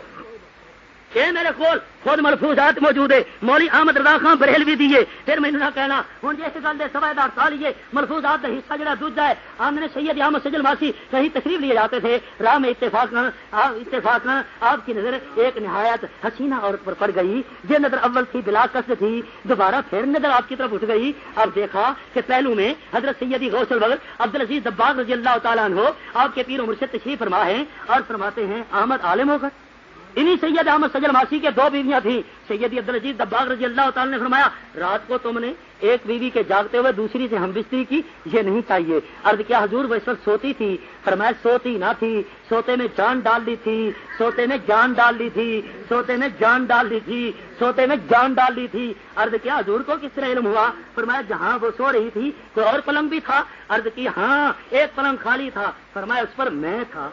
اے میرے کول خود ملفوظات موجود ہے۔ مولی احمد رضا خان بریلوی دیے پھر میں نہ کہنا ہوں جس جی گل کے سوائے دار سال لیے ملفوظات کا حصہ جڑا دوجا ہے آمنے سید احمد سجل واسی کہیں تشریف لیے جاتے تھے۔ راہ میں اتفاق اتفاق آپ کی نظر ایک نہایت حسینہ اور پر پڑ گئی۔ یہ نظر اول تھی، بلا قصد تھی، دوبارہ پھر نظر آپ کی طرف اٹھ گئی۔ اب دیکھا کہ پہلو میں حضرت سیدی غوث الوقت عبد العزیز دباغ رضی اللہ تعالیٰ عنہ آپ کے پیر عمر سے تشریف فرما ہے اور فرماتے ہیں احمد عالم ہو کر انہی سید احمد سجل ماسی کے دو بیویاں تھیں۔ سید عبد العزیز دباغ رضی اللہ تعالی نے فرمایا، رات کو تم نے ایک بیوی کے جاگتے ہوئے دوسری سے ہم بستری کی، یہ نہیں چاہیے۔ ارد کیا حضور وہ اس وقت سوتی تھی؟ فرمایا، سوتی نہ تھی۔ سوتے میں جان ڈال دی تھی۔ سوتے میں جان ڈال دی تھی۔ سوتے میں جان ڈال دی تھی۔ سوتے میں جان ڈال دی تھی۔ ارد کیا حضور کو کس طرح علم ہوا؟ فرمایا، جہاں وہ سو رہی تھی، کوئی اور پلنگ بھی تھا؟ ارد کی ہاں ایک پلنگ خالی تھا۔ فرمایا، اس پر میں تھا۔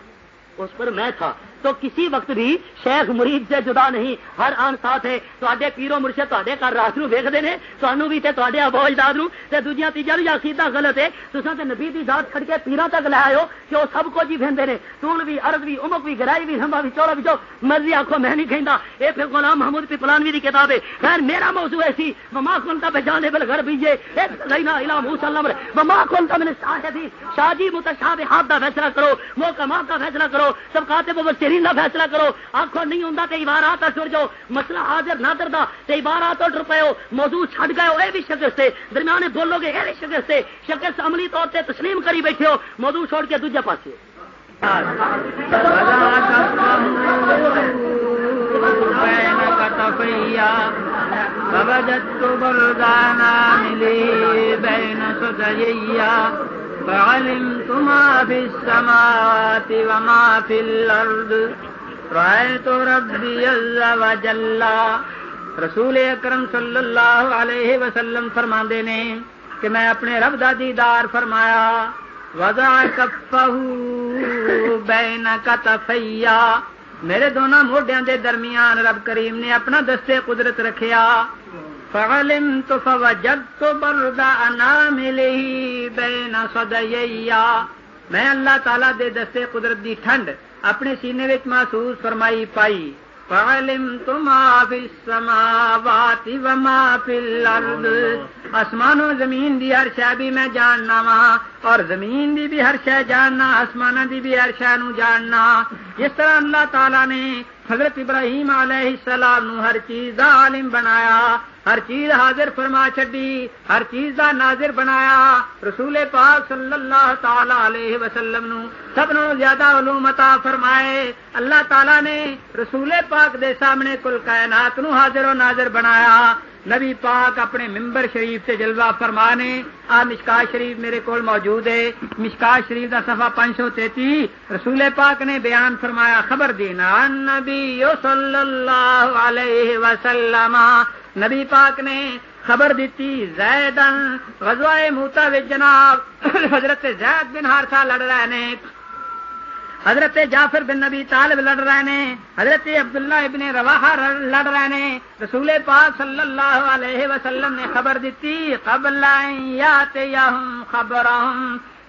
اس پر میں تھا۔ تو کسی وقت بھی شیخ مرید سے جدا نہیں۔ ہر آن ساتھ ہے۔ تے پیرو مرشد تے گھر رات نو ویکتے ہیں سانو بھی تے ابو اجداد نو تے دوجیا تیجا نو عقیدہ غلط ہے۔ تصا تے نبی دی ذات کھڑ کے پیروں تک لے آئے ہو کہ وہ سب کچھ ہی پھیندے نے۔ تون بھی عرض بھی امک بھی گرائی بھی ہمبا بھی چوڑا بھی جو مرضی آخو میں نہیں کہندا۔ اے پھر غلام محمود پی پلانوی دی کتاب ہے۔ خیر میرا موضوع ایسی۔ مما کنتا بجانے بل گھر بیجے۔ ایک لینا الہ موسی اللہ مما کنتا من شاہدی شاہی جی متشابہات دا فیصلہ کرو محکمات کا فیصلہ کرو۔ سب کہتے وہ ماہرین کا فیصلہ کرو آخو نہیں ہوں تو عبارات ٹر جاؤ مسئلہ حاضر نادر دا، تے عبارات ٹر پے ہو، موضوع چھڈ گئے ہو یہ بھی شکست ہے درمیانے بولو گے یہ بھی شکست ہے شکست عملی طور پہ تسلیم کری بیٹھے ہو، موضوع چھوڑ کے دوجے پاسے۔ فوجدت بردانا ملي بين سديا فعلمت ما في السماوات وما في الأرض. رأيت ربي عز وجل. رسول اکرم صلی اللہ علیہ وسلم فرما نے کہ میں اپنے رب دا دیدار فرمایا، وضع کفہ بین کتفیا میرے دونوں موڈیاں دے درمیان رب کریم نے اپنا دستے قدرت رکھیا۔ فعلم تو فوجد تو بردا بین سدیا میں اللہ تعالی دے دستے قدرت دی ٹھنڈ اپنے سینے وچ محسوس فرمائی پائی. فعلم تو ما فی السماوات و ما فی الارض. آسمان و زمین دی ہر شے بھی میں جاننا وا اور زمین دی بھی ہر شے جاننا آسمان دی بھی ہر شے نو جاننا. جس طرح اللہ تعالی نے حضرت ابراہیم علیہ السلام نو ہر چیز دا عالم بنایا. ہر چیز حاضر فرما چڈی ہر چیز دا ناظر بنایا۔ رسول پاک صلی اللہ تعالی علیہ وسلم نو سب نو زیادہ علوم عطا فرمائے۔ اللہ تعالی نے رسول پاک دے سامنے کل کائنات نو حاضر و ناظر بنایا۔ نبی پاک اپنے ممبر شریف سے جلوہ فرمانے، آ مشکا شریف میرے کول موجود ہے۔ مشکا شریف دا صفحہ پانچ سو تینتی رسول پاک نے بیان فرمایا، خبر دینا نبی صلی اللہ علیہ وسلم۔ نبی پاک نے خبر دیتی زیدن غزوہ موتا جناب، حضرت زید بن ہارسا لڑ رہے نے، حضرت جعفر بن نبی طالب لڑ رہے ہیں حضرت عبداللہ ابن رواحہ لڑ رہے ہیں رسول پاک صلی اللہ علیہ وسلم نے خبر دیتی، قبل خبر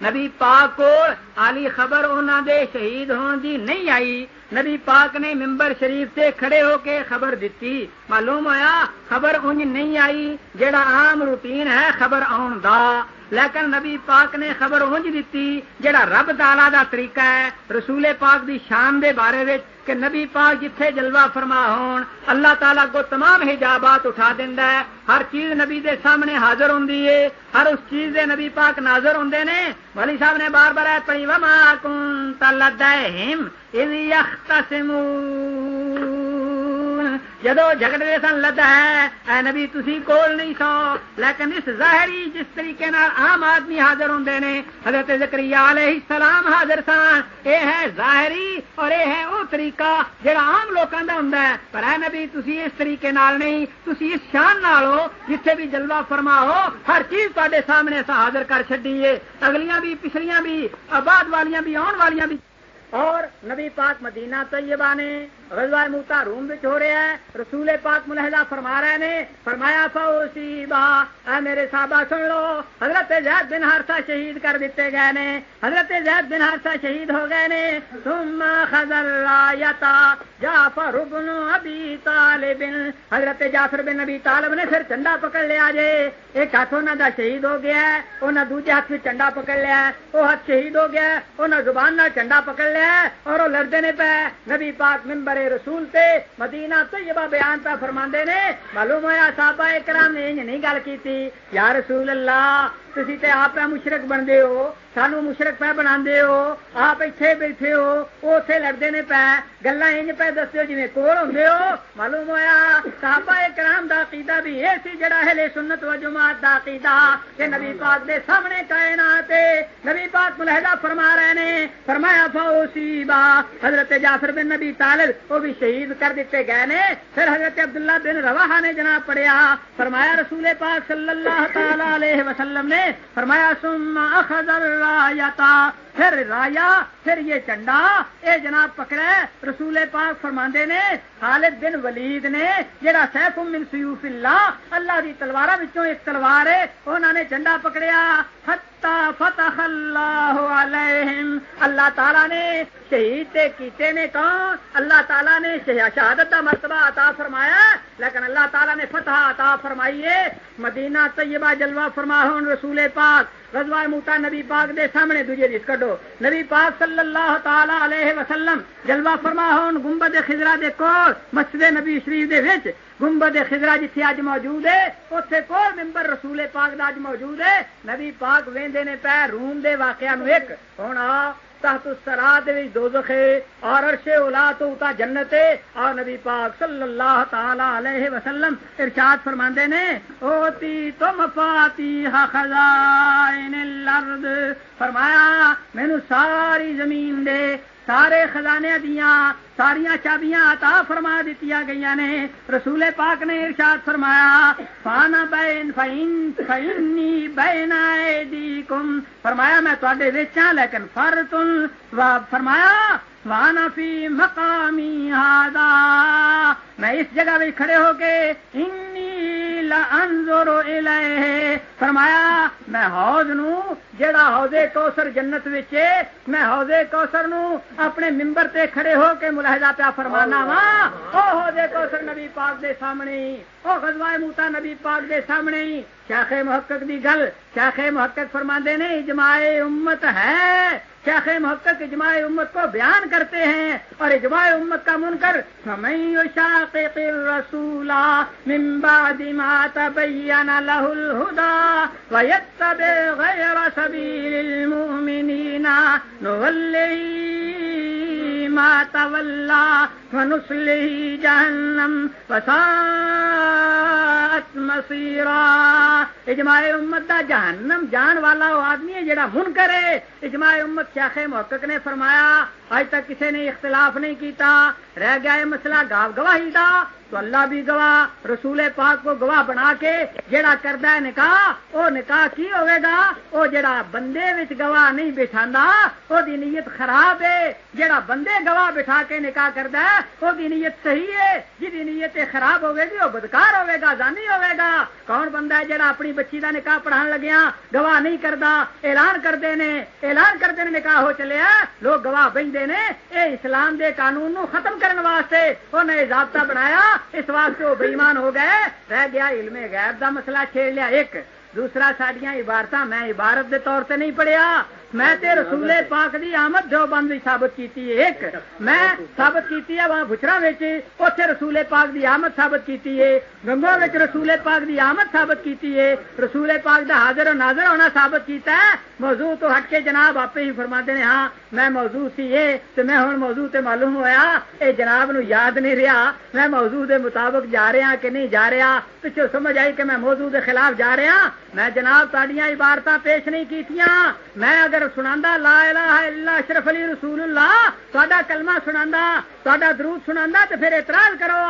نبی پاک کو عالی خبر انہوں دے شہید ہون دی نہیں آئی۔ نبی پاک نے ممبر شریف سے کھڑے ہو کے خبر دیتی معلوم ہویا خبر انج نہیں آئی جڑا عام روٹین ہے خبر آن دا۔ لیکن نبی پاک نے خبر اونج دیتی جڑا رب تعالی دا طریقہ ہے، رسول پاک دی شان دے بارے وچ کہ نبی پاک جتھے جلوہ فرما ہون، اللہ تعالیٰ کو تمام حجابات اٹھا دینا ہے۔ ہر چیز نبی دے سامنے حاضر ہوں ہر اس چیز دے نبی پاک ناظر ہوں نے۔ ولی صاحب نے بار بار پڑھی وما کن تلدہم اذ یختصمون. جدو جھگڑے سن لدا ہے اے نبی تسی کول نہیں سو لیکن اس ظاہری جس طریقے نال عام آدمی حاضر ہوں نے حضرت ذکریہ علیہ السلام حاضر سن اے ہے ظاہری اور اے ہے او طریقہ جڑا عام لوکاں دا ہوندا ہے پر اے نبی تسی اس طریقے نال نہیں تسی اس شان نال ہو جتھے بھی جلوہ فرما ہو ہر چیز تواڈے سامنے سا حاضر کر چھڈی ہے اگلیاں بھی پچھلیاں بھی آباد والیاں بھی آن والیاں بھی اور نبی پاک مدینہ طیبہ نے غزوہ موتا روم بچ ہو رہا ہے رسول پاک ملحدہ فرما رہے نے، فرمایا فوسی با اے میرے صحابہ سن لو، حضرت زید بن حارثہ شہید کر دیتے گئے نے، حضرت زید بن حارثہ شہید ہو گئے نے، ثم خذر رایتا جعفر بن ابی طالب، حضرت جعفر بن ابی طالب نے پھر چنڈا پکڑ لیا جے، ایک ہاتھ انہاں دا شہید ہو گیا ہے، انہاں دوجے ہاتھ میں چنڈا پکڑ لیا ہے وہ ہاتھ شہید ہو گیا ہے، انہاں زبان نال چنڈا پکڑ لیا ہے اور وہ لڑتے نے پے۔ نبی پاک ممبر رسول تے مدینہ طیبہ بیان پہ فرماندے نے، معلوم ہوا صحابہ کرام نے نہیں گل کی یا رسول اللہ تھی تے آپ مشرق بنتے ہو سانو مشرق پہ بنا ہو آپ اتنے بیٹھے ہو وہ اتنے لڑتے نے پہ گلا انج پہ دسو جی کول ہوں ہو معلوم ہوا صحابہ کرام دا عقیدہ بھی یہ سی جڑا ہے سنت و جماعت دا عقیدہ کہ نبی پاک دے سامنے کائنات نبی پاک ملحدہ فرما رہے نے فرمایا فوسیبا حضرت جعفر بن نبی طالب وہ بھی شہید کر دیتے گئے نے پھر حضرت عبداللہ بن رواحہ نے جناب پڑھیا فرمایا رسول پاک صلی اللہ تعالی علیہ وسلم نے فرمایا سم اخذ الرایتا پھر رایا پھر یہ چنڈا اے جناب پکڑے، رسول پاک فرماندے نے، خالد بن ولید نے، جڑا سیف من سیوف اللہ اللہ دی تلوارا وچوں ایک تلوار ہے انہوں نے چنڈا پکڑیا فتح اللہ علیہم۔ اللہ تعالیٰ نے شہید کیتے نے کہاں اللہ تعالیٰ نے شہادت کا مرتبہ عطا فرمایا لیکن اللہ تعالیٰ نے فتح عطا فرمائیے مدینہ طیبہ جلوہ فرما رسول رسول پاک، غزوہ موتا نبی پاک دے سامنے دوجے جس کڈو۔ نبی پاک صلی اللہ تعالی علیہ وسلم جلوہ فرما ہون گنبد خضرا دے کول، مسجد نبی شریف دے وچ۔ گنبد خضرا جتھے اج موجود ہے، اوتھے کول ممبر رسول پاک دا اج موجود ہے۔ نبی پاک ویندے نے پے، روم دے واقعہ نو ایک۔ ہن آ تحت السرات دوزخ ہے اور عرش اولا تو اتا جنت ہے اور نبی پاک صلی اللہ تعالی علیہ وسلم ارشاد فرماندے نے، اوتی تو فاتیح خزائن الارض۔ فرمایا، مینو ساری زمین دے سارے خزانے دیاں ساریاں چابیاں عطا فرما دیتی گئی نے۔ رسول پاک نے ارشاد فرمایا، فانا بین فین فینی بین ایدیکم۔ فرمایا، میں تواڈے وچ ہاں لیکن فرتن فرمایا وانا فی مقامی ہادا میں اس جگہ میں کھڑے ہو کے انی لانظر الیہ۔ فرمایا، میں حوض نو جڑا حوض کوثر جنت وچ میں حوض کوثر نو اپنے منبر تے کھڑے ہو کے ملاحظہ پیا فرمانا وا او حوض کوثر نبی پاک دے سامنے، او غزوہ موتا نبی پاک دے سامنے۔ شیخ محقق دی گل، شیخ محقق فرماندے نے، اجماع امت ہے۔ شیخ محقق اجماع امت کو بیان کرتے ہیں اور اجماع امت کا منکر شاقق الرسول من بعد ما تبين له الهدى ويتبع غير سبيل المؤمنين نولي ما تولى ونصله جهنم وساءت مصيرا اجماع امت دا جہنم جان والا وہ آدمی ہے جڑا من کرے اجماع امت شاخ محقق نے فرمایا اج تک کسی نے اختلاف نہیں کیتا، رہ گیا مسئلہ گاو گواہی دا۔ تو اللہ بھی گواہ، رسول پاک کو گواہ بنا کے جڑا کردا ہے نکاح، او نکاح کی ہوئے گا؟ او جڑا بندے وچ گواہ نہیں بٹھاندا، او دی نیت خراب ہے۔ جڑا بندے گواہ بٹھا کے نکاح کردا ہے، او دی نیت صحیح ہے۔ جی نیت خراب ہوے گی، او بدکار ہوے گا، زانی ہوے گا۔ کون بندہ ہے جڑا اپنی بچی دا نکاح پڑھان لگیا؟ گواہ نہیں کردا اعلان کردے نے، اعلان کردے نے نکاح ہو چلیا لوگ گواہ بہندے نے، اے اسلام دے قانون نو ختم کرن واسطے انہیں ضابطہ بنایا۔ اس واسطے وہ بےمان ہو گئے، رہ گیا، علم غیب دا مسئلہ چھیڑ لیا ایک۔ دوسرا، ساڈیاں عبارت میں عبارت دے طور سے نہیں پڑھیا۔ میں تے رسول پاک دی آمد جو بند ثابت کیتی ہے، ایک، میں ثابت کیتی ہے، وہاں بچرا اوتھے رسول پاک دی آمد ثابت کیتی ہے، گنگا وچ رسول پاک دی آمد ثابت کیتی ہے، رسول پاک دا حاضر و ناظر ہونا ثابت کیتا ہے، موضوع تو ہٹ کے جناب آپ ہی فرما دے ہاں میں موضوع سی یہ تو میں ہوں موضوع تے معلوم ہویا، اے جناب نو یاد نہیں رہا میں موضوع دے مطابق جا رہا کہ نہیں جا رہا پچھو سمجھ آئی کہ میں موضوع دے خلاف جا رہا میں جناب تاڑیاں عبارت پیش نہیں کیتیاں، میں اگر سنا لا الہ الا اشرف علی رسول اللہ تا کلمہ سنا تا درود سنا تو پھر اعتراض کرو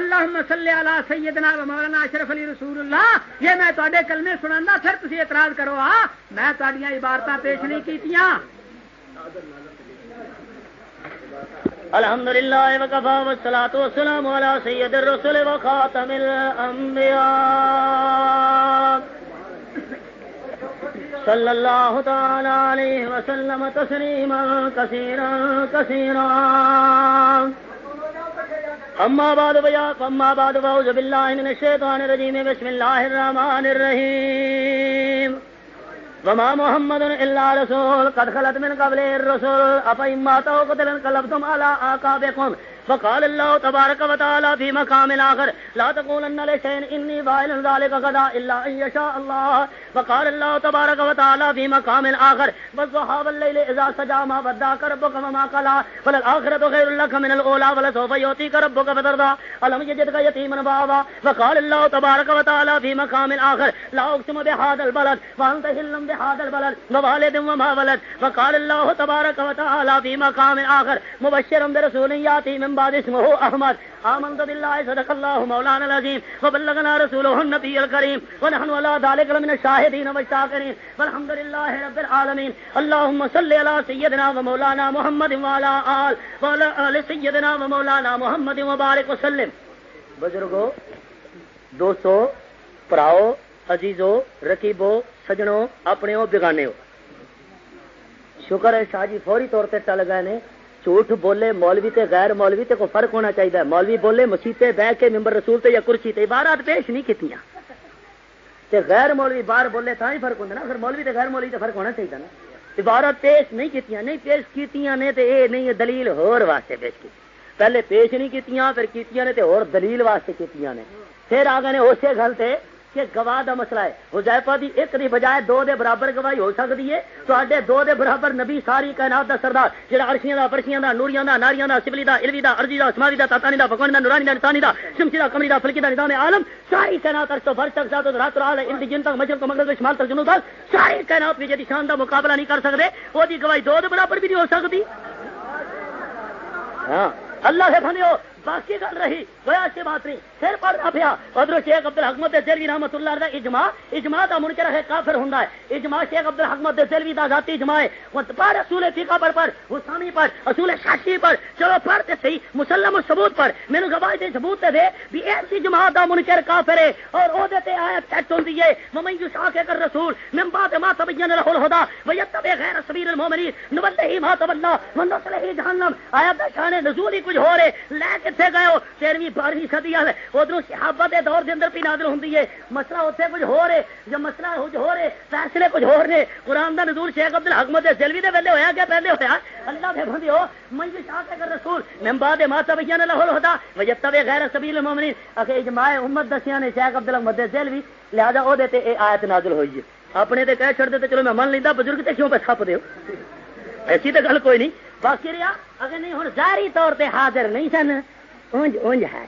اللہ صلی علی سیدنا و مولانا اشرف علی رسول اللہ، یہ میں تے کلمے سنا پھر تھی اعتراض کرو میں تھوڑی عبارت پیش نہیں کیتیاں۔ الحمد للہ وکفا والصلاة والسلام علی سید الرسول وخاتم الانبیاء۔ صلى الله تعالى عليه وسلم تسليما كثيرا كثيرا. أما بعد بيا فأما بعد فأعوذ بالله من الشيطان الرجيم. بسم الله الرحمن الرحيم. وما محمد إلا رسول. قد خلت من قبل الرسول. أفإما توقتل انقلبتم على آقابكم. فقال الله تبارك وتعالى في مقام الآخر لا تقولن لشيء إني فاعل ذلك غدا إلا أن يشاء الله. فقال الله تبارك وتعالى في مقام الآخر والصحاب الليل إذا سجى ما وداك ربك وما قلا فللآخرة خير لك من الأولى، ولسوف يؤتيك ربك فترضى. ألم يجدك يتيما بابا فقال الله تبارك وتعالى في مقام الآخر لا أقسم بهذا البلد، وأنت هل بهذا البلد، ووالد وما ولد. فقال الله تبارك وتعالى في مقام آخر، مبشرا برسول ياتي من بعد اسمه احمد. آمنت بالله صدق الله مولانا العظيم وبلغنا رسوله النبي الكريم ونحن على ذلك من الشاهدين والشاكرين والحمد لله رب العالمين اللهم صل على سيدنا ومولانا محمد وعلى آل. وعلى آل سيدنا ومولانا محمد وبارك وسلم بزرگو، دوستو، پراؤ، عزیزو، رقیبو، سجنو اپنے ہو بگانے ہو شکر ہے شاہ جی فوری طور پہ چل گئے نے. جھوٹ بولے مولوی تے غیر مولوی تے کو فرق ہونا چاہیے مولوی بولے مسیطے بہ کے ممبر رسول تے یا کرسی تے عبارات پیش نہیں کی تے غیر مولوی باہر بولے تا ہی فرق ہوتا نا۔ پھر مولوی تے غیر مولوی تے فرق ہونا چاہیے نا۔ عبارت پیش نہیں کیتیاں، نہیں پیش کیتیاں نے تے اے نہیں دلیل ہور واسطے پیش کی پہلے پیش نہیں کیتیاں، پھر کیتیاں نے تے اور دلیل واسطے کیتیاں نے۔ پھر آگے نے اسی گل تے کہ گواہ دا مسئلہ ہے۔ حذیفہ دی ایک دی بجائے دو دے برابر گواہی ہو سکتی ہے۔ تواڈے دو دے برابر نبی ساری کائنات دا سردار، جڑا عرشیاں دا فرشیاں دا، نوریاں دا، ناریاں دا سبلی دا، علوی دا ارضی دا اسماوی دا، تاتانی دا فکوانی دا، نورانی دا نتانی دا شمسی دا قمری دا، فلکی دا، نظام عالم، ساری کائنات عرش تو فرش تک ذات و رات رال ان دی جن تک مشرق و مغرب و شمال تک جنوب تک، ساری کائنات وچ دی شان دا مقابلہ نہیں کر سکدے او دی گواہی دو دے برابر بھی نہیں ہو سکتی۔ ہاں۔ اللہ سے بھنیو باقی گل رہی کوئی ایسی بات نہیں۔ پھر پڑھنا پیا ادھر شیخ عبد الحکمت دلوی رحمت اللہ دا اجماع اجماع دا منکر ہے، کافر ہوندا ہے۔ اجماع شیخ عبد الحکمت دلوی دا ذاتی اجماع ہے۔ وہ اصول فقہ پر پڑھ حسانی پر اصول شاشی پر۔ چلو پڑھ تے صحیح، مسلم و ثبوت پر۔ مینوں گواہی دے ثبوت تے دے بھی ایسی جماع دا منکر کافر ہے۔ اور او دے تے آیت سیٹ ہوندی ہے۔ ممن یشاق کر رسول من بعد ما تبین له الهدى ويتبع غیر سبیل المؤمنین نبلہ ما تولى ونصلہ جہنم۔ آیت دا شان نزول ہی کچھ ہو رہے لے کتے گئے ہو تیرہویں بارہویں صدی والے ادھر صحابہ دے دور دے اندر بھی نازل ہوندی ہے۔ مسئلہ اتنے کچھ ہو رہے جب مسئلہ کچھ ہو رہے فیصلے کچھ ہو رہے قرآن دا نزول شیخ عبد الحکمت دلوی دے ویلے ہویا کیا پہلے ہویا؟ اللہ دے بندے ہو من شاہ کر رسول، من بعد ما تبین له الهدى ويتبع غیر سبیل المؤمنین۔ اکھے اجماع امت دسیاں نے شیخ عبد الحکمت دلوی لہذا او دے تے اے آیت نازل ہوئی ہے۔ اپنے تے کہہ چھڑ دے تے چلو میں من لیندا، بزرگ تے کیوں پہ چھپ دیو ایسی تو گل کوئی نہیں۔ باقی رہا اگر نہیں ہوں ظاہری طور تے حاضر نہیں سن۔ اونج اونج ہے۔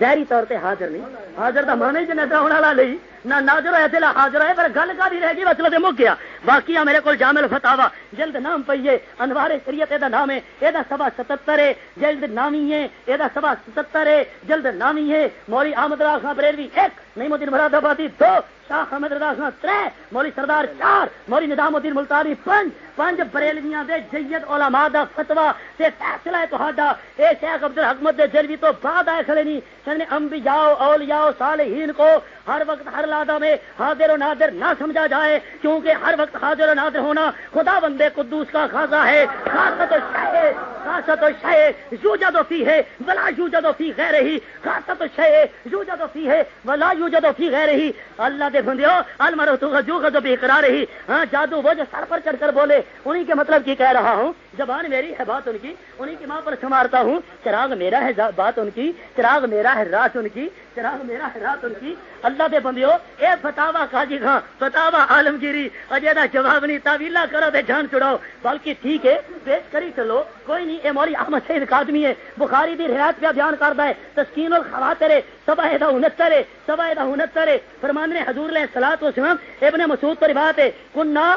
ظاہری طور تے حاضر نہیں۔ حاضر دا مانے جو نظر ہونے والا نہیں۔ نہ ناظر ہے دل حاضر ہے پر گل کا رہ گئی مسئلہ مطلب تے مک گیا۔ باقی آ میرے کول جامل فتاوا جلد نام پئیے انوار شریعت دا نام ہے۔ اے دا سوا 77 ہے، جلد نامی ہے۔ اے دا سوا 77 ہے، جلد نامی ہے۔ مولوی احمد راز خان بریلوی ایک نہیں مدین مراد آبادی دو۔ شاہ احمد رضا خان ترے سردار چار مولوی نظام الدین ملتانی پنج پنج بریلویاں دے جید علماء دا فتوا تے فیصلہ ہے تہاڈا۔ اے شیخ عبد الحکمت دے جلوی تو بعد آئے کھڑے نہیں کہنے انبیاء، اولیاء، صالحین کو ہر وقت ہر لادہ میں حاضر و نادر نہ سمجھا جائے، کیونکہ ہر وقت حاضر و نادر ہونا خدا بندے قدوس کا خاصا ہے۔ خاصت و شے، خاصت و شے یوجد و فی ہے، ولا یوجد و فی غیر ہی خاصت و شے یوجد و فی ہے، ولا یوجد و فی غیر ہی اللہ دے بندیو المرو تو جو غضب اقرار ہی۔ ہاں جادو، وہ جو سر پر چڑھ کر بولے، انہی کے مطلب کی کہہ رہا ہوں۔ زبان میری ہے بات ان کی، انہی کی ماں پر سنوارتا ہوں۔ چراغ میرا ہے بات ان کی۔ چراغ میرا ہے راس ان کی۔ چراغ میرا ہے رات ان کی؟ اللہ دے بندیو، اے فتاوا کاجی خان فتاوا عالمگیری، اجے دا جواب نہیں تعویلا کرو تے جان چھڑاؤ بلکہ ٹھیک ہے، پیش کری چلو۔ کوئی نہیں، اے مولوی احمد سید قادمی ہے، بخاری دی روایت پہ بیان کردا ہے۔ تسکین الخواطر ہے سبا دا 69 ہے سبا دا 69 ہے فرمان نے حضور علیہ الصلوۃ والسلام، ابن مسعود پر روایت ہے کنا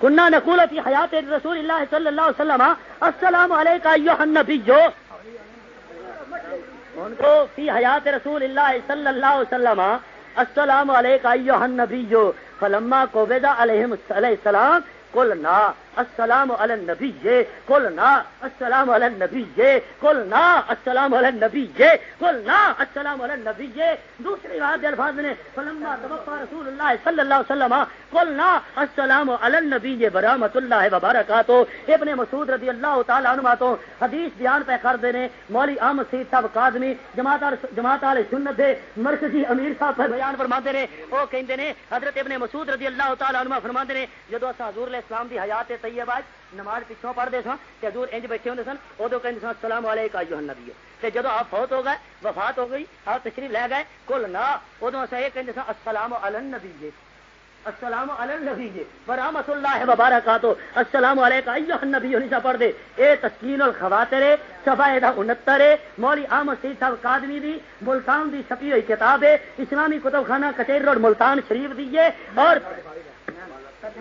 كنا نقول في حياة رسول الله صلى الله عليه وسلم، السلام عليك أيها النبي ان کو فی حیات رسول اللہ صلی اللہ علیہ وسلم، السلام علیکم ایھا النبی، فلما کو علیہ السلام کل قلنا السلام علی النبی، قلنا السلام علی النبی، قلنا السلام علی النبی، قلنا السلام علی النبی. دوسری بات الفاظ نے، فلما توفى رسول اللہ صلی اللہ علیہ وسلم، قلنا السلام علی النبی برحمت اللہ وبرکاتہ. ابن مسعود رضی اللہ تعالی عنہ تو حدیث بیان پہ کر دینے مولوی احمد سید صاحب قاضمی جماعت جماعت علی سنت دے مرکزی امیر صاحب پر بیان فرماتے نے. او کہندے نے، حضرت ابن مسعود رضی اللہ تعالی عنہ فرماتے نے، جدو اسا حضور علیہ السلام دی حیات طیبہ نماز پچھوں پڑھتے سن، تے حضور انج بیٹھے ہوندے سن ادو کہندے سن، السلام علیکم ایھا النبی۔ تے جدو آپ فوت ہو گئے، وفات ہو گئی، آپ تشریف لے گئے، کل نہ ادو اسا یہ کہندے سن، السلام علی النبی۔ السلام علی النبی برحمت اللہ وبرکاتہ۔ السلام علیکم ایھا النبی ہنی سا پڑھ دے۔ اے تسکین الخواطر، صفحہ دا 69 مولوی احمد سید صاحب قادمی دی، ملتان دی چھپی ہوئی کتاب ہے، اسلامی کتب خانہ کچہری روڈ ملتان شریف دی ہے۔ اور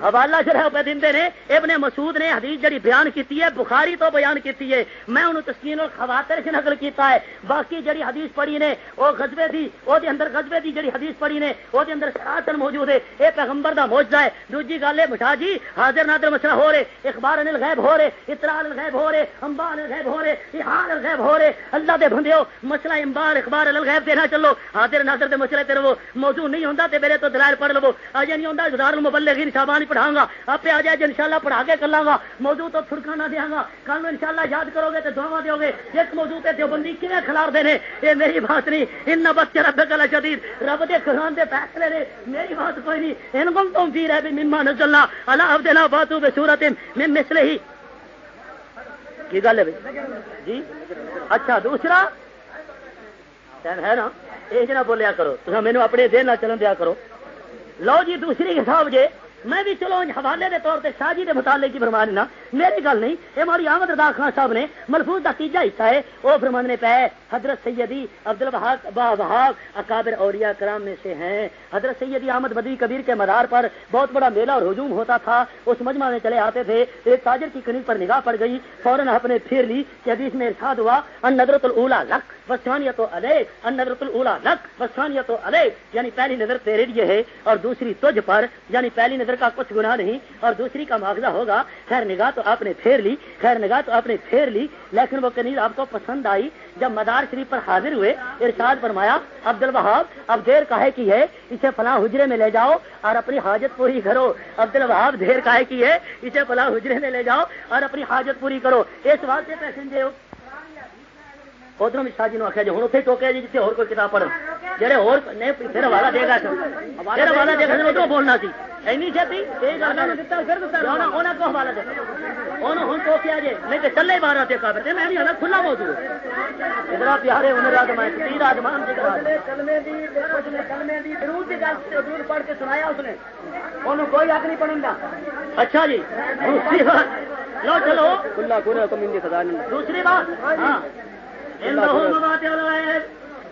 حوالہ جڑا پہ دے نے، ابن مسعود نے حدیث جڑی بیان کیتی ہے، بخاری تو بیان کیتی ہے۔ میں انہوں تسکین الخواتر سے نقل کیتا ہے۔ باقی جڑی حدیث پڑھی نے، وہ غزبے دی او دے اندر غزبے دی جڑی حدیث پڑھی نے او دے اندر سراتن موجود ہے۔ اے پیغمبر دا معجزہ ہے۔ دوجی گل ہے بٹھا جی حاضر نادر مسئلہ ہو رہے، اخبار ان الغیب ہو رہے اطلاع الغیب ہو رہے، انباء الغیب ہو رہے احال الغیب ہو رہے۔ اللہ دے بندیو، مسئلہ انباء، اخبار الغیب دینا چلو۔ حاضر نادر دے مسئلے تیرے وہ موضوع نہیں ہوندا تے میرے تو دلائل پڑھ لو۔ اجے نہیں ہوندا گزار المبلغین صاحب دعا نہیں پڑھاؤں گا۔ آپ آ جائے جو انشاءاللہ پڑھا کے کر لاں گا۔ موضوع تو چھڑکانا دیا گا۔ کل میں انشاءاللہ یاد کرو گے تو دعوا دو گے ایک موضوع پہ دیوبندی کیویں کھلار دینے یہ میری بات نہیں۔ ان بچے رب گلا شدید رب دے قرآن دے فیصلے نے۔ میری بات کوئی نہیں۔ ان کو تم بھی رہے مما نہ چلنا اللہ عبدنا باتو بے صورت میں مسلے ہی۔ کی گل ہے جی؟ اچھا دوسرا؟ ہے نا؟ یہ نہ بولیا کرو۔ تو مینو اپنے دین نہ چلن دیا کرو۔ لو جی دوسری حساب جے۔ میں بھی چلو حوالے کے طور پہ شاہ جی کے مطالعے کی فرمانے نا، میری گل نہیں یہ ہماری احمد ردا خان صاحب نے ملفوظ کا تیجا حصہ ہے وہ فرمانے پہ حضرت سیدی عبد البحاق بحاق اکابر اوریا کرام میں سے ہیں۔ حضرت سیدی احمد بدوی کبیر کے مدار پر بہت بڑا میلہ اور ہجوم ہوتا تھا، اس مجمع میں چلے آتے تھے، ایک تاجر کی کنیز پر نگاہ پڑ گئی، فوراً اپنے پھیر لی کہ حدیث میں ارشاد ہوا، ان نظرت الا لک بسانیت علیہ، ان نظرت الا لک بسانیت علیہ یعنی پہلی نظر تیرے لیے ہے اور دوسری تجھ پر یعنی پہلی نظر کا کچھ گناہ نہیں اور دوسری کا معاوضہ ہوگا۔ خیر نگاہ تو آپ نے پھیر لی، خیر نگاہ تو آپ نے پھیر لی، لیکن وہ کنیز آپ کو پسند آئی۔ جب مدار شریف پر حاضر ہوئے، ارشاد فرمایا عبد الوہاب اب دیر کاہے کی ہے؟ اسے فلاں حجرے میں لے جاؤ اور اپنی حاجت پوری کرو۔ عبد الوہاب دیر کاہے کی ہے؟ اسے فلاں حجرے میں لے جاؤ اور اپنی حاجت پوری کرو۔ اس واسطے پیسنجر ہو ادھر بھی شاہ جی آخیا جی ہوں اتنے ٹوکیا جی جیتے کوئی کتاب پڑھ جہے ہو پھر حوالہ دے گا پھر حوالہ دے گا ادھر بولنا سی۔ اینی چھتی انہیں کو حوالہ دے۔ انہوں ہوں ٹوکیا جی پڑھ کے سنایا اس نے۔ انہوں کوئی حق نہیں پڑھیں گا اچھا جی۔ دوسری بات۔ لو چلو۔ کھلا کھلا دوسری بات۔ ہاں۔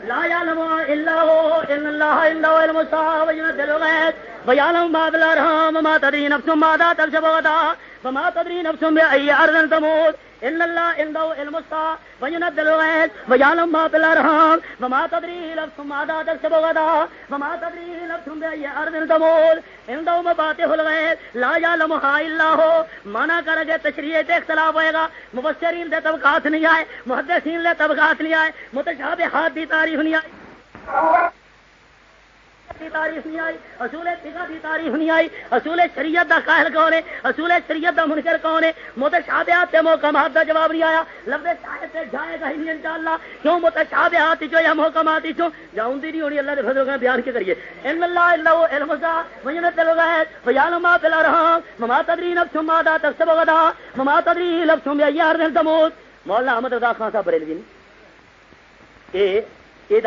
لا يعلم الا هو ان الله الا هو المصاب وينزل الغيث ويعلم ما بالارham ما تدري نفس ماذا تكسب غدا وما تدري نفس باي ارض تموت. ان الله عنده علم الساعه وينزل الغيث ويعلم ما في الارحام وما تدري نفس ماذا تكسب غدا وما تدري نفس باي ارض تموت عنده مفاتيح الغيب لا يعلمها الا هو مانا کر کے تشریح تے اختلاف ہوئے گا مبشرین دے طبقات نہیں آئے محدثین دے طبقات نہیں آئے متشابہات دی تعریف نہیں آئی کی تعریف نہیں آئی؟ اصول فقہ کی تعریف نہیں آئی؟ اصول شریعت دا قائل کون ہے؟ اصول شریعت دا منکر کون ہے؟ متشابہات تے محکمات دا جواب نہیں آیا۔ لفظ شاہد تے جائے گا ہی نہیں انشاءاللہ۔ کیوں متشابہات جو یا محکمات جو جاؤں دی نہیں ہونی، اللہ دے فضل کا بیان کے کریے۔ ان اللہ الا هو علم الغیب وینزل الغیب ویعلم ما فی الارحام۔ وما تدری نفس ماذا تکسب غدا۔ وما تدری نفس بأي ارض تموت مولانا احمد رضا خان صاحب بریلوی نے۔ اے اے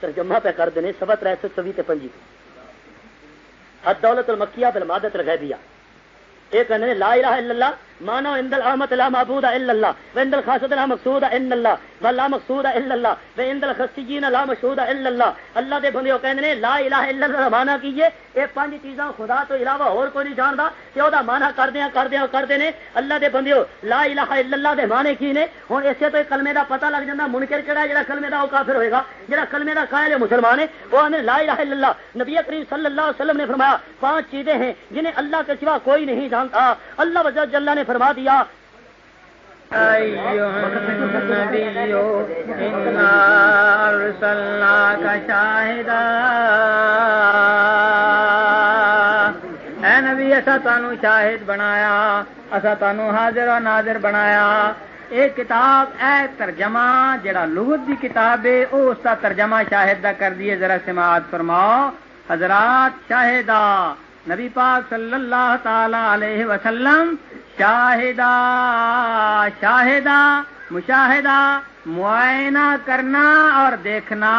ترجمہ پہ کر دینے سوا تر سو چوی پنجی۔ حد دولت المکیہ بالمادت الغیبیہ۔ ایک لا الہ الا اللہ مانا عند العامت لا معبود الا اللہ وعند الخاصۃ لا مقصود الا اللہ ولا مقصود الا اللہ وعند الخصیین لا مشهود الا اللہ۔ اللہ دے بندیو کہندے نے، لا الہ الا اللہ مانا کیجیے اے پانچ چیزاں خدا تو علاوہ اور کوئی نہیں جاندا، تے او دا مانا کردیاں کردیاں، کردے نے۔ اللہ دے بندیو لا الہ الا اللہ دے معنی کی نے۔ ہن اسے تو کلمے دا پتہ لگ جاندا، منکر کیڑا جڑا کلمے دا او کافر ہوئے گا، جڑا کلمے دا قائل ہے مسلمان ہے، وہ نے لا الہ الا اللہ۔ نبی کریم صلی اللہ علیہ وسلم نے فرمایا، پانچ چیزیں ہیں جنہیں اللہ کے سوا کوئی نہیں جانتا۔ اللہ وجل جل نے فرما دیا۔ اے نبی ایسا تانو شاہد بنایا اصا تانو حاضر و ناظر بنایا۔ ایک کتاب، اے ترجمہ، جڑا لغت دی کتاب ہے، او اس کا ترجمہ شاہد دا کر دیے ذرا سماعت فرماؤ۔ حضرات شاہدہ نبی پاک صلی اللہ تعالی علیہ وسلم شاہدہ شاہدہ، مشاہدہ، معائنہ کرنا اور دیکھنا،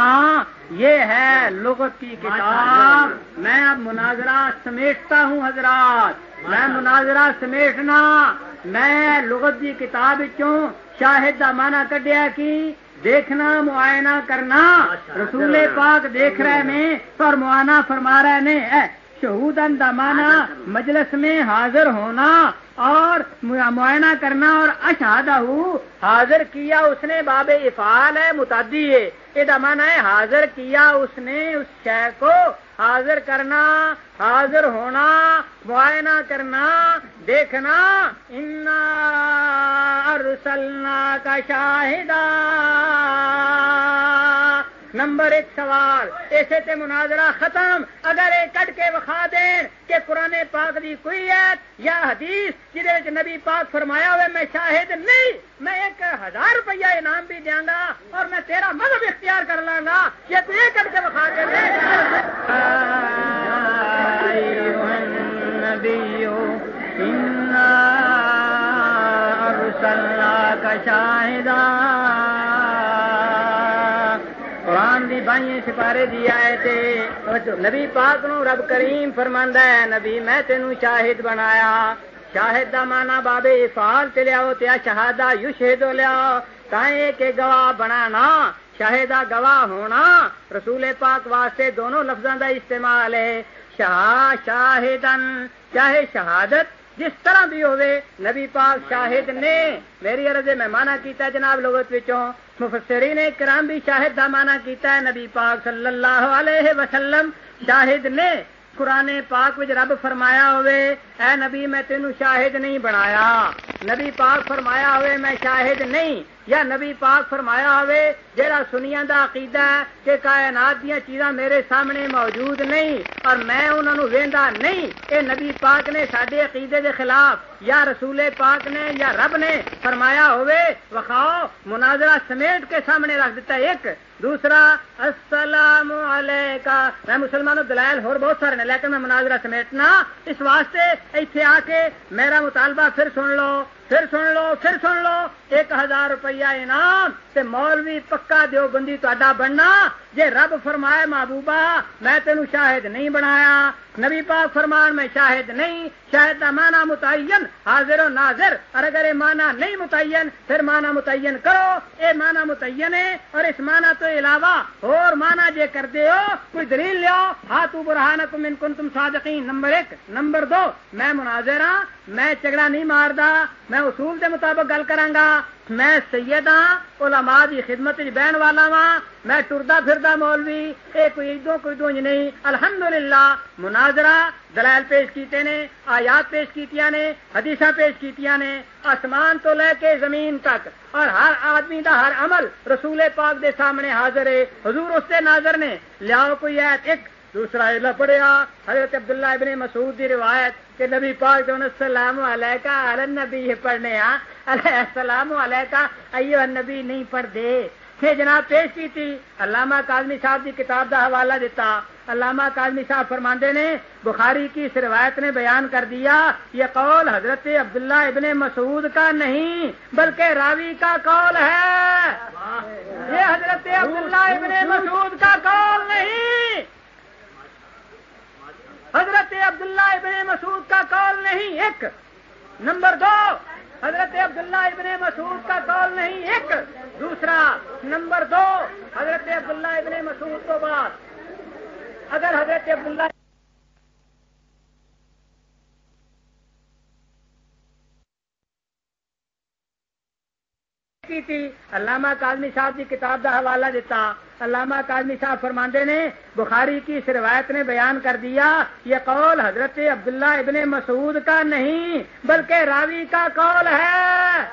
یہ ہے لغت کی کتاب۔ میں اب مناظرہ سمیٹتا ہوں حضرات۔ میں مناظرہ سمیٹنا، میں لغت کی کتاب چوں شاہد کا مانا کڈیا کی، دیکھنا، معائنہ کرنا۔ رسول پاک دیکھ رہے نے پر معائنہ فرما رہے نے شہودن مانا مجلس میں حاضر ہونا۔ اور معائنہ کرنا اور اشہادہ حاضر کیا اس نے باب افعال ہے، متعدی ہے۔ یہ دمن ہے، حاضر کیا اس نے اس شے کو۔ حاضر کرنا، حاضر ہونا، معائنہ کرنا، دیکھنا ارسلنا کا شاہدہ نمبر ایک سوال، ایسے تے مناظرہ ختم، اگر یہ کٹ کے وکھا دین کہ قرآن پاک دی کوئی ہے یا حدیث جہد نبی پاک فرمایا ہوئے، میں شاہد نہیں، میں ایک ہزار روپیہ انعام بھی دیا گا اور میں تیرا مذہب اختیار کر لاں گا یہ تو یہ کٹ کے وکھا قرآن دی بائیں سپارے دی آئے تھے نبی پاک نو رب کریم فرماندا ہے، نبی میں تینوں شاہد بنایا۔ شاہد دا مانا بابے افعال تے لیاؤ تے شہادہ یو شہدو لیاؤ تائیں کہ گواہ بنانا۔ شاہدہ گواہ ہونا رسول پاک واسطے دونوں لفظوں دا استعمال ہے۔ شاہ شاہدن، چاہے شہادت جس طرح بھی ہوئے، نبی پاک شاہد نے میری عرض میں مانا کیتا ہے جناب لوگت وچوں۔ مفسرین نے کرام بھی شاہد دا مانا کیتا ہے۔ نبی پاک صلی اللہ علیہ وسلم شاہد نے قرآن پاک وچ رب فرمایا ہوئے، اے نبی، میں تینوں شاہد نہیں بنایا۔ نبی پاک فرمایا ہوئے، میں شاہد نہیں۔ یا نبی پاک فرمایا ہوئے جہاں سنیا دا عقیدہ ہے کہ کائنات دیا چیزاں میرے سامنے موجود نہیں اور میں انہوں نے وہدا نہیں، اے نبی پاک نے سڈے عقیدے دے خلاف، یا رسول پاک نے، یا رب نے فرمایا ہوئے وکھاؤ، مناظرہ سمیٹ کے سامنے رکھ دیتا ہے ایک۔ دوسرا، السلام علیکہ۔ میں مسلمانوں دلائل اور بہت سارے نے، لیکن میں مناظرہ سمیٹنا، اس واسطے اتنے آ کے میرا مطالبہ پھر سن لو، پھر سن لو، پھر سن لو۔ ایک ہزار روپیہ انعام تے مولوی پکا دیوبندی تا بننا۔ جے رب فرمائے محبوبہ، میں تینوں شاہد نہیں بنایا۔ نبی پاک فرمان میں شاہد نہیں۔ شاہد کا مانا متعین، حاضر و ناظر۔ اور اگر یہ مانا نہیں متعین، پھر مانا متعین کرو۔ اے مانا متعین ہے اور اس مانا تو علاوہ اور مانا جے کر دے ہو، کوئی دلیل لو ہاتھ برہان تم ان کن تم صادقین۔ نمبر ایک۔ نمبر دو، میں مناظر ہاں میں چگڑا نہیں ماردا، میں اصول دے مطابق گل کرانگا۔ میں سید ہاں علماء دی خدمت بہن والا وا میں ٹردا پھردا مولوی۔ اے کوئی ادو کوئی دونج نہیں۔ الحمدللہ، مناظرہ دلائل پیش کیتے نے۔ آیات پیش کیتیا نے حدیث پیش کیتیا نے، آسمان تو لے کے زمین تک، اور ہر آدمی دا ہر عمل رسول پاک دے سامنے حاضر ہے، حضور اس سے ناظر نے۔ لیاؤ کوئی ایت ایک، دوسرا علم پڑھیا حضرت عبداللہ ابن مسعود دی روایت کہ نبی پاک جو السلام علیکہ علی نبی پڑھنے آ، علیہ السلام علیکہ ایو نبی نہیں پڑھ دے پھر جناب پیش کی تھی، علامہ کاظمی صاحب کی کتاب کا حوالہ دیتا علامہ کاظمی صاحب فرماندے نے، بخاری کی اس روایت نے بیان کر دیا، یہ قول حضرت عبداللہ ابن مسعود کا نہیں، بلکہ راوی کا قول ہے۔ یہ حضرت عبداللہ ابن مسعود کا قول نہیں۔ حضرت عبداللہ ابن مسعود کا کال نہیں، ایک۔ نمبر دو۔ حضرت عبداللہ ابن مسعود کا کال نہیں، ایک، دوسرا، نمبر دو، حضرت عبداللہ ابن مسعود تو بعد اگر حضرت عبداللہ کی تھی، علامہ کاظمی صاحب کی کتاب کا حوالہ دیتا۔ علامہ کاظمی صاحب فرماندے نے، بخاری کی اس روایت نے بیان کر دیا، یہ قول حضرت عبداللہ ابن مسعود کا نہیں، بلکہ راوی کا قول ہے۔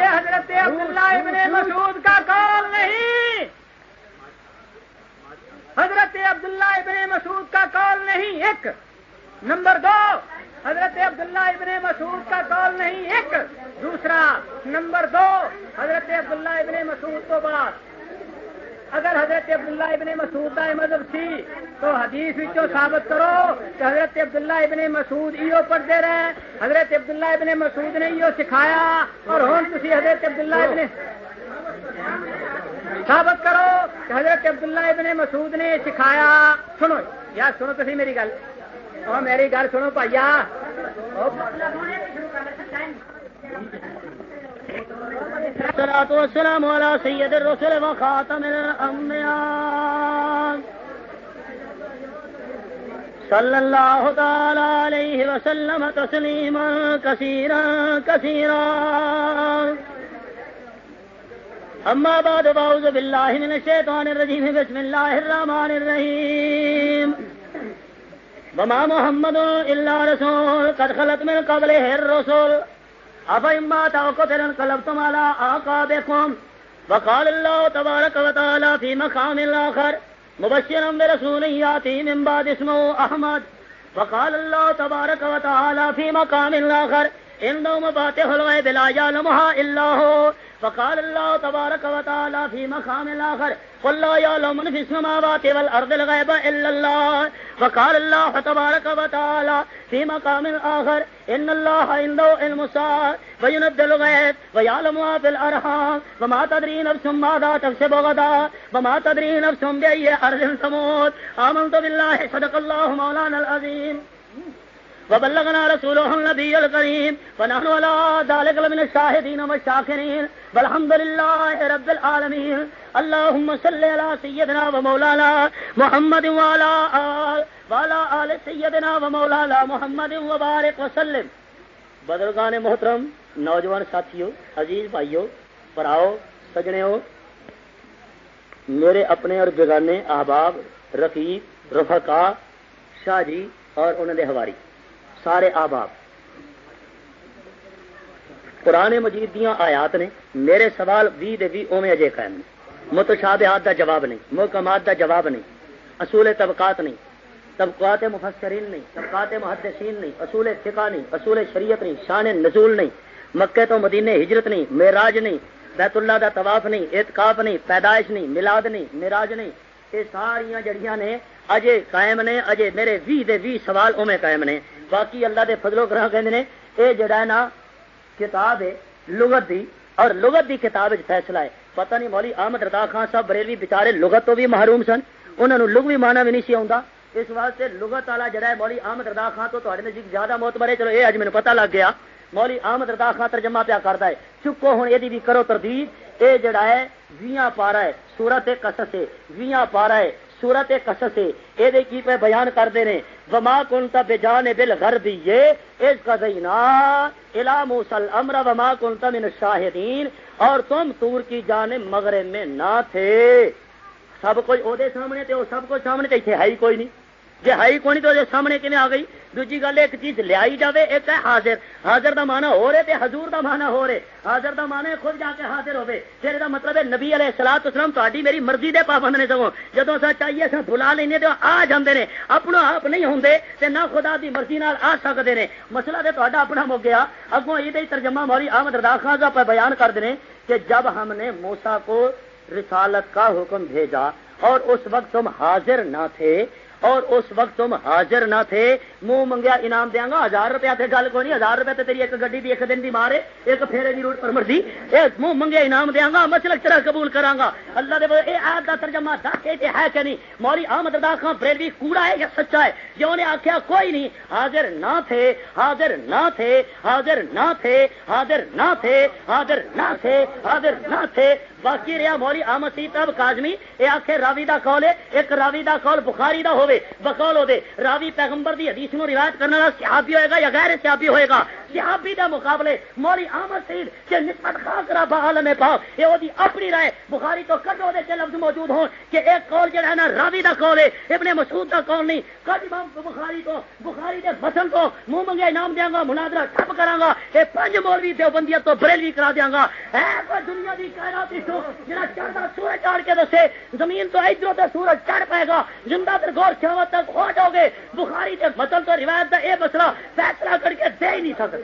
یہ حضرت عبداللہ ابن مسعود کا قول نہیں۔ حضرت عبداللہ ابن مسعود کا قول نہیں، ایک۔ نمبر دو، حضرت عبداللہ ابن مسعود کا قول نہیں، ایک۔ دوسرا، نمبر دو، حضرت عبداللہ ابن مسعود تو بعد۔ اگر حضرت عبداللہ ابن مسعود کا مذہب سی، تو حدیث وچوں ثابت کرو کہ حضرت عبداللہ ابن مسعود ایو پڑھتے رہے، حضرت عبداللہ ابن مسعود نے ایو سکھایا اور ہوں تھی حضرت عبداللہ ابن ثابت کرو کہ حضرت عبداللہ ابن مسعود نے سکھایا۔ سنو یار سنو تو میری گل۔ میری گل سنو پائیا والسلام على سيد الرسل وخاتم الأنبياء. صلى الله تعالى عليه وسلم تسليما كثيرا كثيرا. أما بعد، فأعوذ بالله من الشيطان الرجيم. بسم الله الرحمن الرحيم. وما محمد إلا رسول، قد خلت من قبله الرسل. اب اما تاؤ کو تیرن کلب تمالا آقا بکم. وقال الله تبارك وتعالى في مقام آخر مبشرا برسول ياتي من بعد اسمه احمد. وقال الله تبارك وتعالى في مقام آخر عنده مفاتح الغيب لا يعلمها الا هو فقال الله تبارك وتعالى في مقام الآخر، قل لا يعلم من في السماوات والأرض الغيب إلا الله. فقال الله تبارك وتعالى في مقام آخر إن الله عنده علم الساعة وينزل الغيب، ويعلم ما في الأرحام. وما تدري نفس ماذا تكسب غدا، وما تدري نفس بأي أرض تموت. آمنت بالله، صدق الله مولانا العظيم. وبلغنا رسوله النبي الكريم فنحن على ذلك لمن الشاهدين والشاكرين والحمد لله رب العالمين. اللهم صل على سيدنا ومولانا محمد وعلى آل وعلى آل سيدنا ومولانا محمد وبارك وسلم. بدرگان محترم، نوجوان ساتھیوں عزیز بھائیوں پراؤ سجنوں میرے اپنے اور بیگانے احباب رفیق رفقا، شاہ جی اور انہوں نے ہواری سارے آباب۔ قرآن مجید دیا آیات نے میرے سوال بھی دے بھی اوے اجے قائم نے۔ متشابہات دا جواب نہیں، محکمات دا جواب نہیں، اصول طبقات نہیں، طبقات مفسرین نہیں، طبقات محدثین نہیں، اصول فقہ نہیں، اصول شریعت نہیں، شان نزول نہیں مکے تو مدینے ہجرت نہیں، معراج نہیں، بیت اللہ دا طواف نہیں، اعتکاف نہیں، پیدائش نہیں، میلاد نہیں، معراج نہیں، یہ ساری جڑیاں نے اجے قائم نے، اجے میرے بھی دے بھی سوال اوے قائم نے۔ باقی اللہ دے فضلو گرہ کہندے نے، اے جڑا ہے نا، کتاب ہے، لغت دی، اور لغت دی کتاب فیصلہ ہے۔ پتہ نہیں مولی، احمد رضا خان صاحب بریلوی بیچارے لغت تو بھی محروم سن انہوں نے لغوی معنی بھی نہیں سی آਉਂدا اس واسطے لغت والا جڑا ہے مولی احمد رضا خان تو تواڈے نزدیک زیادہ موت ہے۔ چلو اے اج مینوں پتہ لگ گیا، مولی احمد رضا خان ترجمہ پیا کردا ہے۔ چکو ہن، ایدی بھی کرو تردید۔ اے جڑا ہے ویاں پارا ہے، سورت قصص ہے۔ ویاں پارا ہے، سورت قصص ہے۔ اے دے کی پہ بیان کردے نے۔ وما بل گھر بالغربی اس قضینا الا موسی الامر وما کنت من شاہدین اور تم تور کی جانب مغرب میں نہ تھے۔ سب کچھ او سامنے تے او سب کچھ سامنے تے ہے ہی کوئی نہیں۔ جی ہے کوئی تو سامنے کیون آ گئی دوجی گل ایک چیز لیا جائے ایک ہے حاضر حاضر دا مانا ہو رہے تے حضور دا مانا ہو رہے حاضر دا مانا خود جا کے حاضر ہوے پھر دا مطلب ہے نبی علیہ السلام اسلام تاری میری مرضی دے پابند نے سگوں جدو سا چاہیے اصل بلا لینے تو آ جاندے نے اپنا آپ نہیں ہوں تے نہ خدا دی مرضی نال آ سکتے نے مسئلہ تے تا اپنا مک گیا اگوں یہ ترجمہ موری احمد ردا خان صاحب بیان کر دیں کہ جب ہم نے موسا کو رسالت کا حکم بھیجا اور اس وقت تم حاضر نہ تھے اور اس وقت تم حاضر نہ تھے۔ منہ منگیا انعام دیا گا، ہزار روپیہ تھے، گل کو نہیں، ہزار روپے تیری ایک گڈی ایک دن دی مارے، ایک پھیرے دی روٹ پر مرضی۔ منہ منگیا انعام دیا گا مسلک تیرا قبول کرا گا۔ اللہ دے اے آیت دا ترجمہ ہے کہ نہیں؟ موری احمد رضا خان بریلوی کوڑا ہے یا سچا ہے؟ جو نے آخیا کوئی نہیں، حاضر نہ تھے، حاضر نہ تھے، حاضر نہ تھے، حاضر نہ تھے، حاضر نہ تھے، حاضر نہ تھے۔ باقی رہا مولی احمد سی تب کاجمی یہ آخر راوی دا کال ہے، ایک راوی دا کال بخاری دا ہوئے، بقول ہو دے۔ راوی پیغمبر دی حدیث نو روایت کرنے والا صحابی ہوئے گا یا غیر صحابی ہوئے گا؟ صحابی دا مقابلے، مولی احمد سید کہ نسبت خاص کرا با عالم پاک یہ وہ دی اپنی رائے۔ بخاری تو کٹو دے کے لفظ موجود ہوں کہ ایک کال جو ہے نا، راوی دا کال ہے، ابن مسعود دا کال نہیں۔ کج امام بخاری کو، بخاری دے مسل کو منہ منگے انعام دیاں گا، مناظرہ ٹھپ کراں گا۔ اے پنج مولوی دیوبندیت تو بریلوی کرا دیاں گا۔ اے کوئی دنیا دی کائنات تو جڑا چڑھتا سورج چڑھ کے دسے، زمین تو ادھر سورج چڑھ پائے گا، زندہ پھر گور قیامت تک ہو جاؤ گے۔ بخاری کے مطلب تو روایت کا یہ مسئلہ، فیصلہ کر کے دے ہی نہیں سکتے۔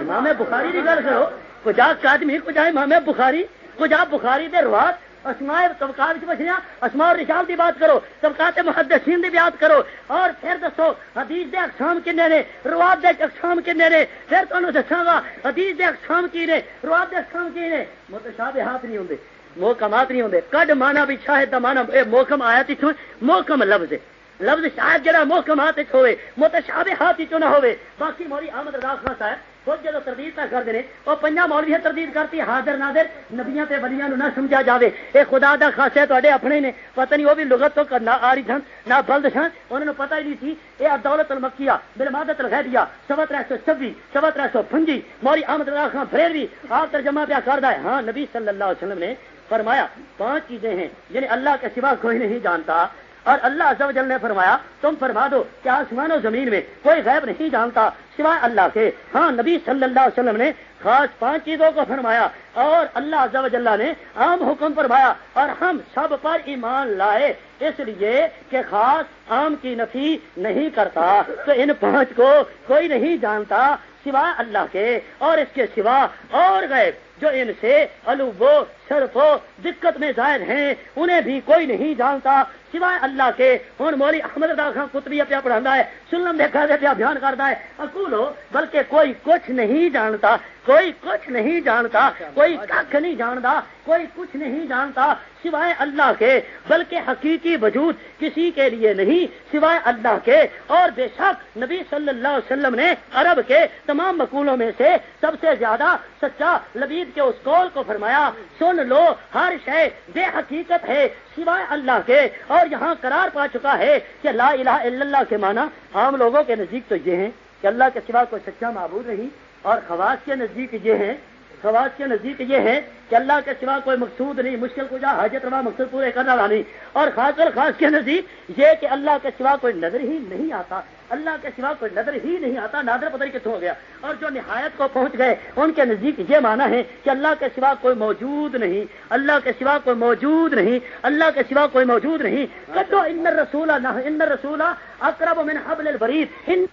امام بخاری کی گل کرو کچھ آدمی کجا امام بخاری کچھ آپ بخاری دے روات اسماء طبقات کی بچیاں، اسماء اور رجال دی بات کرو، طبقات محدثین دی بات کرو، اور پھر دسو، حدیث دے اقسام کنے نے روات دے اقسام کنے نے، پھر تانوں دساں گا، حدیث دے اقسام کی نے روات دے اقسام کی نے مطلب متشابہات نہیں ہوندے، محکمات نہیں ہوندے، کڈ مانا بھی شاہد دا مانا اے محکم آیا تھوں محکم لفظ ہے لفظ شاید جڑا محکمات ہوئے مطلب متشابہات چ نہ ہوئے، باقی موری احمد رضا خان صاحب خود جب تردید تک کرتے ہیں وہ پنجا مولوی تردید کرتی، حاضر نادر نبیاں تے ولیاں نو نہ سمجھا جاوے۔ اے خدا دا خاص ہے اپنے نے، پتہ نہیں وہ بھی لغت تو نہ آ رہی سن نہ بلد سن انہوں نے پتہ ہی نہیں تھی یہ دولت المکیا بلمادت الغیبیا سوا تر سو چھبی، سوا تر سو پنجی، موری احمد اللہ خان پھر بھی آپ ترجمہ پیا کردا ہے۔ ہاں نبی صلی اللہ علیہ وسلم نے فرمایا، پانچ چیزیں ہیں یعنی اللہ کے سوا کوئی نہیں جانتا۔ اور اللہ عز و جل نے فرمایا، تم فرما دو کہ آسمان و زمین میں کوئی غیب نہیں جانتا سوائے اللہ کے۔ ہاں نبی صلی اللہ علیہ وسلم نے خاص پانچ چیزوں کو فرمایا اور اللہ عز و جل نے عام حکم فرمایا اور ہم سب پر ایمان لائے۔ اس لیے کہ خاص عام کی نفی نہیں کرتا، تو ان پانچ کو کوئی نہیں جانتا سوائے اللہ کے۔ اور اس کے سوا اور غیب جو ان سے الوبو شرف و دقت میں ظاہر ہیں، انہیں بھی کوئی نہیں جانتا۔ سوائے اللہ کے ہوں مولی احمد رضا خان کتبی پیا پڑھا ہے، سنم دیکھا دے پیا بیان کرتا ہے۔ اکول ہو بلکہ کوئی کچھ نہیں جانتا، کوئی کچھ نہیں جانتا، کوئی کھ نہیں جانتا، کوئی کچھ نہیں جانتا۔ سوائے اللہ کے، بلکہ حقیقی وجود کسی کے لیے نہیں۔ سوائے اللہ کے، اور بے شک نبی صلی اللہ علیہ وسلم نے عرب کے تمام مقولوں میں سے سب سے زیادہ سچا لبید کے اس قول کو فرمایا، سن لو، ہر شے بے حقیقت ہے، سوائے اللہ کے، اور یہاں قرار پا چکا ہے کہ لا الہ الا اللہ کے معنی عام لوگوں کے نزدیک تو یہ ہیں کہ اللہ کے سوا کوئی سچا معبود نہیں، اور خواص کے نزدیک یہ ہیں، خواص کے نزدیک یہ ہے کہ اللہ کے سوا کوئی مقصود نہیں، مشکل کو جا حاجت روا مقصد پورے کرنا والا نہیں، اور خاص الخاص کے نزدیک یہ کہ اللہ کے سوا کوئی نظر ہی نہیں آتا اللہ کے سوا کوئی نظر ہی نہیں آتا، نادر پتہ کتوں ہو گیا۔ اور جو نہایت کو پہنچ گئے، ان کے نزدیک یہ مانا ہے کہ اللہ کے سوا کوئی موجود نہیں، اللہ کے سوا کوئی موجود نہیں، اللہ کے سوا کوئی موجود نہیں۔ کٹو ان رسولہ نہ، ان رسولہ اقرب من حبل البرید ان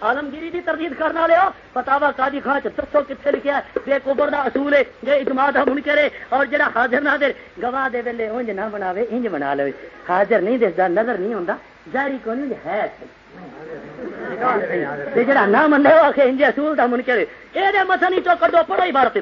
عالمگیری کی تردید کرنا لیا پتاوا قاضی خان اچھا چسو کتنے لکھا بے کوبر دا اصول ہے جے اجماع دا منکرے اور جڑا حاضر ناظر گواہ دے ویلے انج نہ بناوے، انج بنا لے حاضر نہیں دسدا، نظر نہیں ہوندا، جاری کو نہیں ہے۔ جڑا نہ منے وہ کہ انج اصول دا منکر یہ مسا نہیں تو کڈو پڑھو بھارت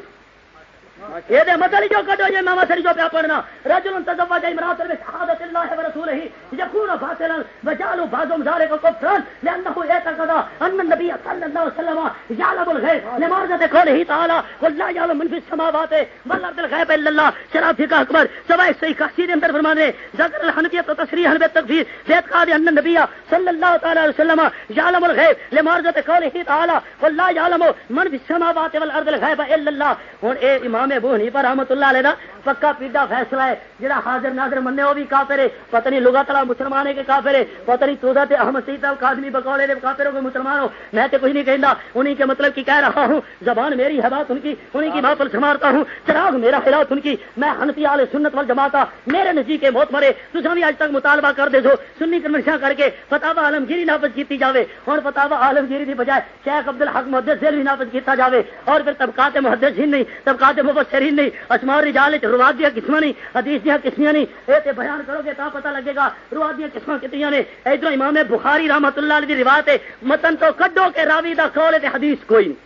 یہ مسئلے جو کٹو یہ میں مسئلے جو پیا پڑھنا۔ رجل تزوج امرات بشهادة الله ورسوله يكون باطلا وجعلوا بعضهم ذلك كفرا لانه اعتقد ان النبي صلى الله عليه وسلم يعلم الغيب لمرضة قوله تعالى قل لا يعلم من في السماوات والارض الغيب الا الله شرافي کا اکبر۔ سوائے صحیح کثیر اندر فرمانے ذکر الحنفیہ تو تصریحا بالتکفیر اعتقاد ان النبي صلى الله تعالى عليه وسلم يعلم الغيب لمرضة قوله تعالى قل لا يعلم من في السماوات والارض الغيب الا الله ہن اے امام ابو حنیفہ رحمت اللہ علیہ پکا پیڈا فیصلہ ہے۔ جڑا حاضر ناظر مننے وہ بھی کافر ہے۔ پتہ نہیں لغت والا مسلمان ہے کہ کافر ہے۔ پتہ نہیں تو تے احمد سید القادمی بقولے دے کافر ہو کوئی مسلمان ہو۔ میں تے کچھ نہیں کہندا۔ انہی کے مطلب کی کہہ رہا ہوں۔ زبان میری ہے بات ان کی۔ انہی کی بات پر سمارتا ہوں۔ چراغ میرا خلاف ان کی۔ میں حنفی اہل سنت والجماعت میرے نزدیک موت مرے۔ تساں بھی اج تک مطالبہ کر دے سو سنی کنونشن کر کے فتاوا عالمگیری نافذ کیتی جاوے۔ اور فتاوا عالمگیری دی بجائے شیخ عبد الحق محدث بھی نافذ کیتا جاوے۔ اور پھر طبقات محدثین نہیں طبقات مبشرین نہیں اسمار رجال رواد دیا قسم نہیں، حدیث دیا قسمیاں نہیں۔ یہ بیان کرو گے تو پتہ لگے گا رواد دیا قسم کتنی نے ادھر امام بخاری رحمت اللہ علیہ روایت ہے، متن تو کڈو کے راوی دا کھول ہے حدیث کوئی نہیں۔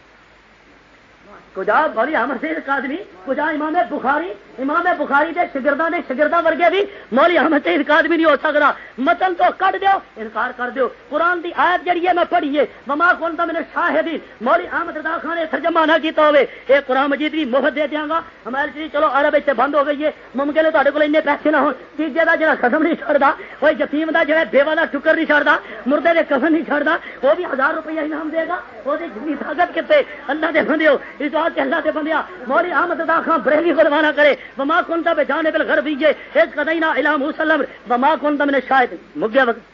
کجا بڑی احمد سید قادمی کجا امام بخاری امام بخاری دے شگردہ نے شگردہ ورگے بھی مولی احمد سید قادمی نہیں ہو سکتا متن تو کٹ دیو، انکار کر دیو۔ قرآن دی آیت جڑی ہے میں پڑھیے وما کون تھا میں نے شاہدی مولی احمد رضا خان نے ترجمہ نہ کیتا ہوئے۔ اے قرآن مجید بھی مفت دے دیاں گا۔ ہمارے چیز چلو عرب سے بند ہو گئی ہے۔ ممکن ہے تہاڈے کول اتنے پیسے نہ ہون تیجے دا جڑا قدم نہیں چھڑدا کوئی یتیم دا جڑا بیوہ دا ٹکر نہیں چھڑدا مردے دے کفن نہیں چھڑدا وہ بھی ہزار روپیہ انعام دے گا۔ وہ دی جتنی طاقت کتے؟ اللہ دے بندیو، اس بات اللہ دے بندیا، مولی احمد رضا خان بریلی کو روانہ کرے۔ وما کنتا بے جانے بل گھر بیجے اس قدینا الہ مسلم، وما کنتا من شاہد مگیا وقت۔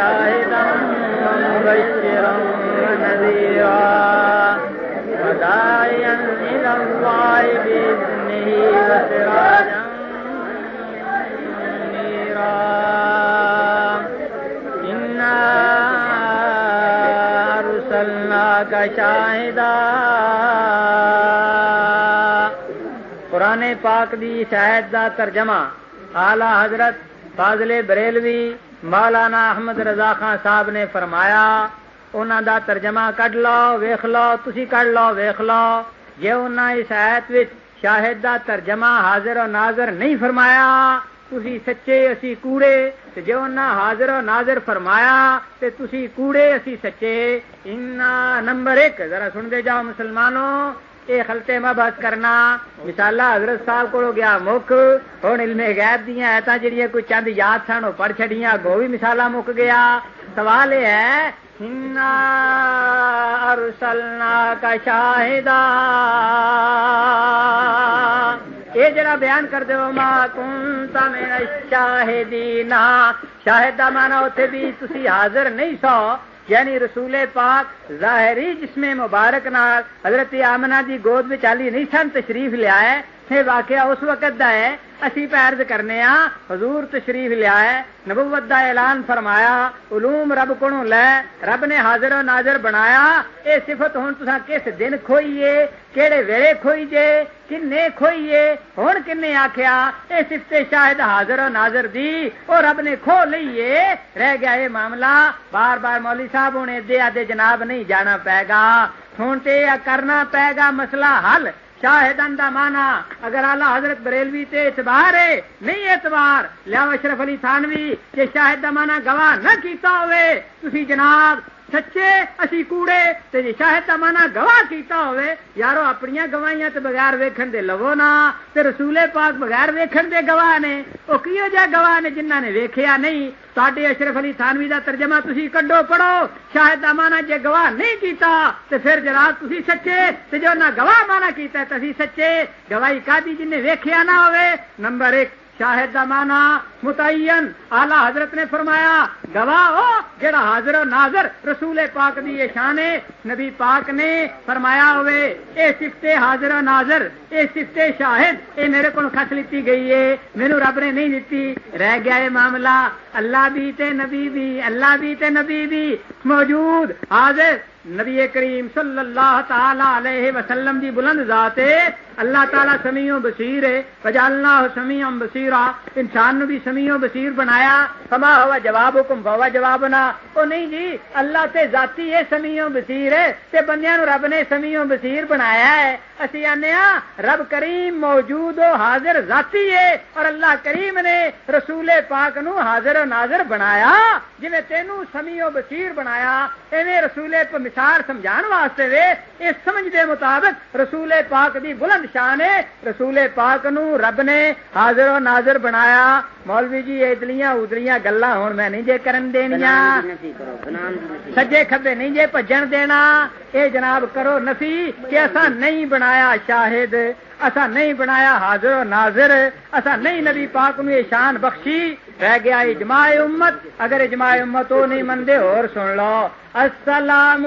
شاهدا وداعيا إلى الله بإذنه وسراجا قرآن پاک دی شاہد دا ترجمہ اعلی حضرت فاضل بریلوی مولانا احمد رضا خان صاحب نے فرمایا انہوں دا ترجمہ کڈ لو ویخ لو، تسی کڈ لو ویخ لو جے انہوں اس آیت وچ شاہد دا ترجمہ حاضر و ناظر نہیں فرمایا۔ تسی سچے، اسی کوڑے۔ تے جو نہ حاضر و ناظر فرمایا، تے تسی کوڑے، اسی سچے۔ ان نمبر ایک، ذرا سن دے جاؤ مسلمانوں۔ یہ خلطے مبحث کرنا۔ مثالہ حضرت صاحب کو گیا مک ہوں علم غیب دیا ایتاں جڑیاں کوئی چند یاد سن وہ پڑھ چڑیاں گو بھی مثالہ مک گیا۔ سوال یہ ہے ارسلنا کا شاہدہ یہ جڑا بیان کر دو ماں کنتا میرا شاہدینا شاہد مانا اتنے بھی تسی حاضر نہیں سو۔ یعنی رسول پاک ظاہری جسم مبارک نال حضرت آمنہ دی گود میں چالی نہیں سن تشریف لیا ہے واقعہ اس وقت دا ہے اسی پیرد کرنے ہاں حضور تشریف لیا ہے، نبوت دا اعلان فرمایا، علوم رب کو لے، رب نے حاضر و ناظر بنایا، اے صفت ہوں تسا کس دن کھوئیے، کیڑے ویلے کھوئی جے کنے کھوئیے ہوں کنے آخیا اے صفت شاہد حاضر و ناظر دی، او رب نے کھو لئیے، رہ گیا یہ معاملہ، بار بار مولوی صاحب ہوں دے آدھے جناب نہیں جانا پے گا ہوں تے کرنا پے گا، مسئلہ حل۔ شاہدن دا مانا، اگر آلہ حضرت بریلوی تے اعتبار ہے، نہیں اعتبار لیا اشرف علی تھانوی کہ شاہد دا مانا گواہ نہ کیتا ہوئے، تسی جناب سچے اوڑے شاہد امان گواہ کیا ہو اپنی گواہیا بغیر ویکن لو نا رسولہ پاک بغیر ویکن گواہ نے گواہ نے جنہ نے ویکیا نہیں تو اشرف علی تھانوی کا ترجمہ کڈو پڑھو شاہدام جی گواہ نہیں کیتا تو پھر جراثی سچے جی انہیں گواہ مانا کیتا سچے گواہ کا جن ویخیا نہ ہو شاہد کا مانا متعین. اعلی حضرت نے فرمایا، گواہ ہو جڑا حاضر و ناظر رسول پاک دی یہ شان ہے۔ نبی پاک نے فرمایا ہوئے، اے سفتے حاضر و ناظر، اے سفتے شاہد، اے میرے کو خط لیتی گئی ہے۔ میرے رب نے نہیں لیتی رہ گیا یہ معاملہ۔ اللہ بھی تے نبی بھی، اللہ بھی تے نبی بھی موجود، حاضر۔ نبی کریم صلی اللہ تعالی علیہ وسلم دی بلند ذات ہے۔ اللہ تعالیٰ سمیوں بصیر ہے۔ وجالنا سمیوں بصیرا۔ انسان نو بھی سمیوں بصیر بنایا۔ فما ہوا جواب حکم ہوا جواب نہ او نہیں جی اللہ تے ذاتی ہے، سمیوں بصیر ہے۔ تے بندیاں نو رب نے سمیوں بصیر بنایا ہے۔ اسی آنے رب کریم موجود و حاضر ذاتی ہے اور اللہ کریم نے رسول پاک نو حاضر و ناظر بنایا جی تینوں سمیوں بصیر بنایا۔ ایویں رسول مثال سمجھان واسطے وے، اس سمجھ دے مطابق رسول پاک دی بلند شان ہے۔ رسول پاک نو رب نے حاضر و ناظر بنایا۔ مولوی جی ادلیاں ادلیاں گلا ہوں میں نہیں جے کرن دینیا سجے کھبے نہیں جے بجن دینا۔ اے جناب کرو نفی کہ ایسا نہیں بنایا شاہد اصا نہیں بنایا حاضر و ناظر اصا نہیں نبی پاک نو شان بخشی۔ رہ گیا اجماع امت، اگر اجماع امت وہ نہیں مندے اور سن لو۔ السلام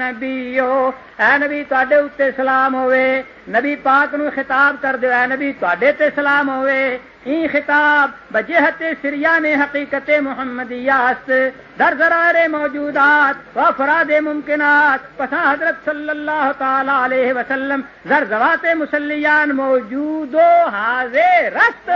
نبیو اے نبی تے اتنے سلام ہوئے نبی پاک نو خطاب کر دو اے نبی تے سلام ہوئے این خطاب، بجہت سریا نے حقیقت محمدیات، در ذرار موجودات و افراد ممکنات۔ پسا حضرت صلی اللہ تعالی علیہ وسلم زر زوات مسلیان موجود و حاضر رست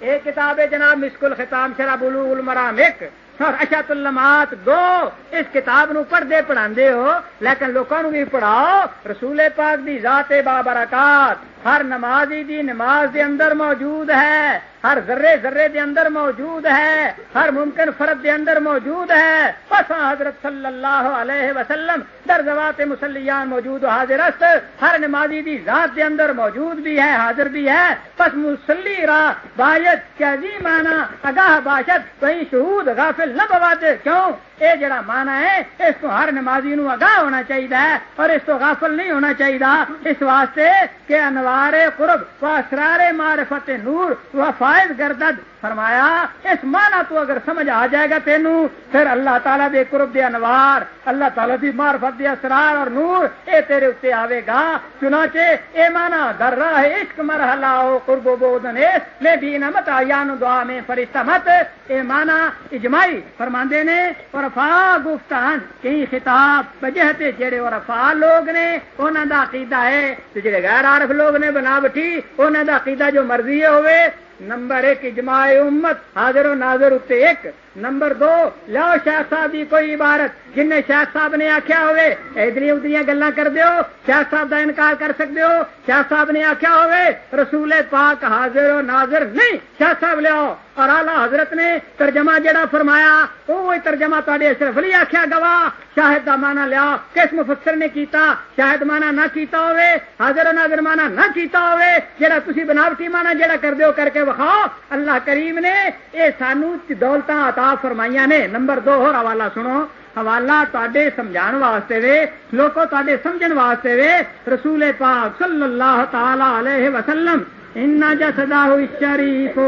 ایک کتاب جناب مسکل خطام شراب بلوغ المرام ایک اشت اللمات دو اس کتاب نو پڑھتے پڑھا ہو، لیکن لوگوں بھی پڑھاؤ، رسول پاک دی ذات بابرکات، ہر نمازی دی نماز دے اندر موجود ہے۔ ہر ذرے ذرے دے اندر موجود ہے، ہر ممکن فرد دے اندر موجود ہے۔ بس حضرت صلی اللہ علیہ وسلم در زوات مسلیان موجود و حاضر است۔ ہر نمازی دی ذات دے اندر موجود بھی ہے، حاضر بھی ہے۔ بس مسلی را باید کیا جی مانا اگاہ باشد کہیں شہود غافل نہ بواد کیوں؟ اے جڑا مانا ہے، اس کو ہر نمازی نو اگاہ ہونا چاہیے اور اس کو غافل نہیں ہونا چاہیے اس واسطے کہ انوار قرب و اسرار معرفت نور و فائد گردد فرمایا، اس مانا تو اگر سمجھ آ جائے گا تینوں پھر اللہ تعالیٰ دے قرب دے انوار، اللہ تعالیٰ دی معرفت دے اسرار اور نور، اے تیرے اتنے آوے گا، چنانچہ اے مانا در راہ عشق مرحلہ ہو قرب و بودن اس میں بھی نمت آیان دعا میں فرشتہ مت۔ اے مانا اجماعی فرماندے نے اور ورفا گفتان کئی خطاب بجہتے جڑے ورفا لوگ نے انہوں دا عقیدہ ہے۔ جڑے غیر عارف لوگ نے بنا بٹھی انہوں دا عقیدہ جو مرضی ہوئے نمبر ایک اجماع امت حاضر و ناظر اتنے ایک۔ نمبر دو لو شاہ صاحب کی کوئی عبارت، جن نے شاہ صاحب نے آخیا ہوئے ادری ادری گلا کر دیو، شاہ صاحب کا انکار کر سکتے ہو، شاہ صاحب نے آخیا ہوئے رسول پاک حاضر و ناظر نہیں، شاہ صاحب لیاؤ اور آلہ حضرت نے ترجمہ جڑا فرمایا وہ ترجمہ تے اشرف علی آخیا گواہ شاہد کا مانا لیا، کس مفسر نے کیتا، شاہد مانا نہ کیتا ہوئے حاضر و ناظر مانا نہ کیتا ہوئے جڑا تھی بناوٹی مانا جڑا کر دیو کر کے وکھاؤ، اللہ کریم نے یہ سانو دولت آتا آپ فرمائیاں نے۔ نمبر دو ہو حوالہ سنو۔ حوالہ تے سمجھا واسطے وے، لوکو تے سمجھ واسطے وے۔ رسول پاک صلی اللہ تعالی علیہ وسلم، ان جسدہ الشریف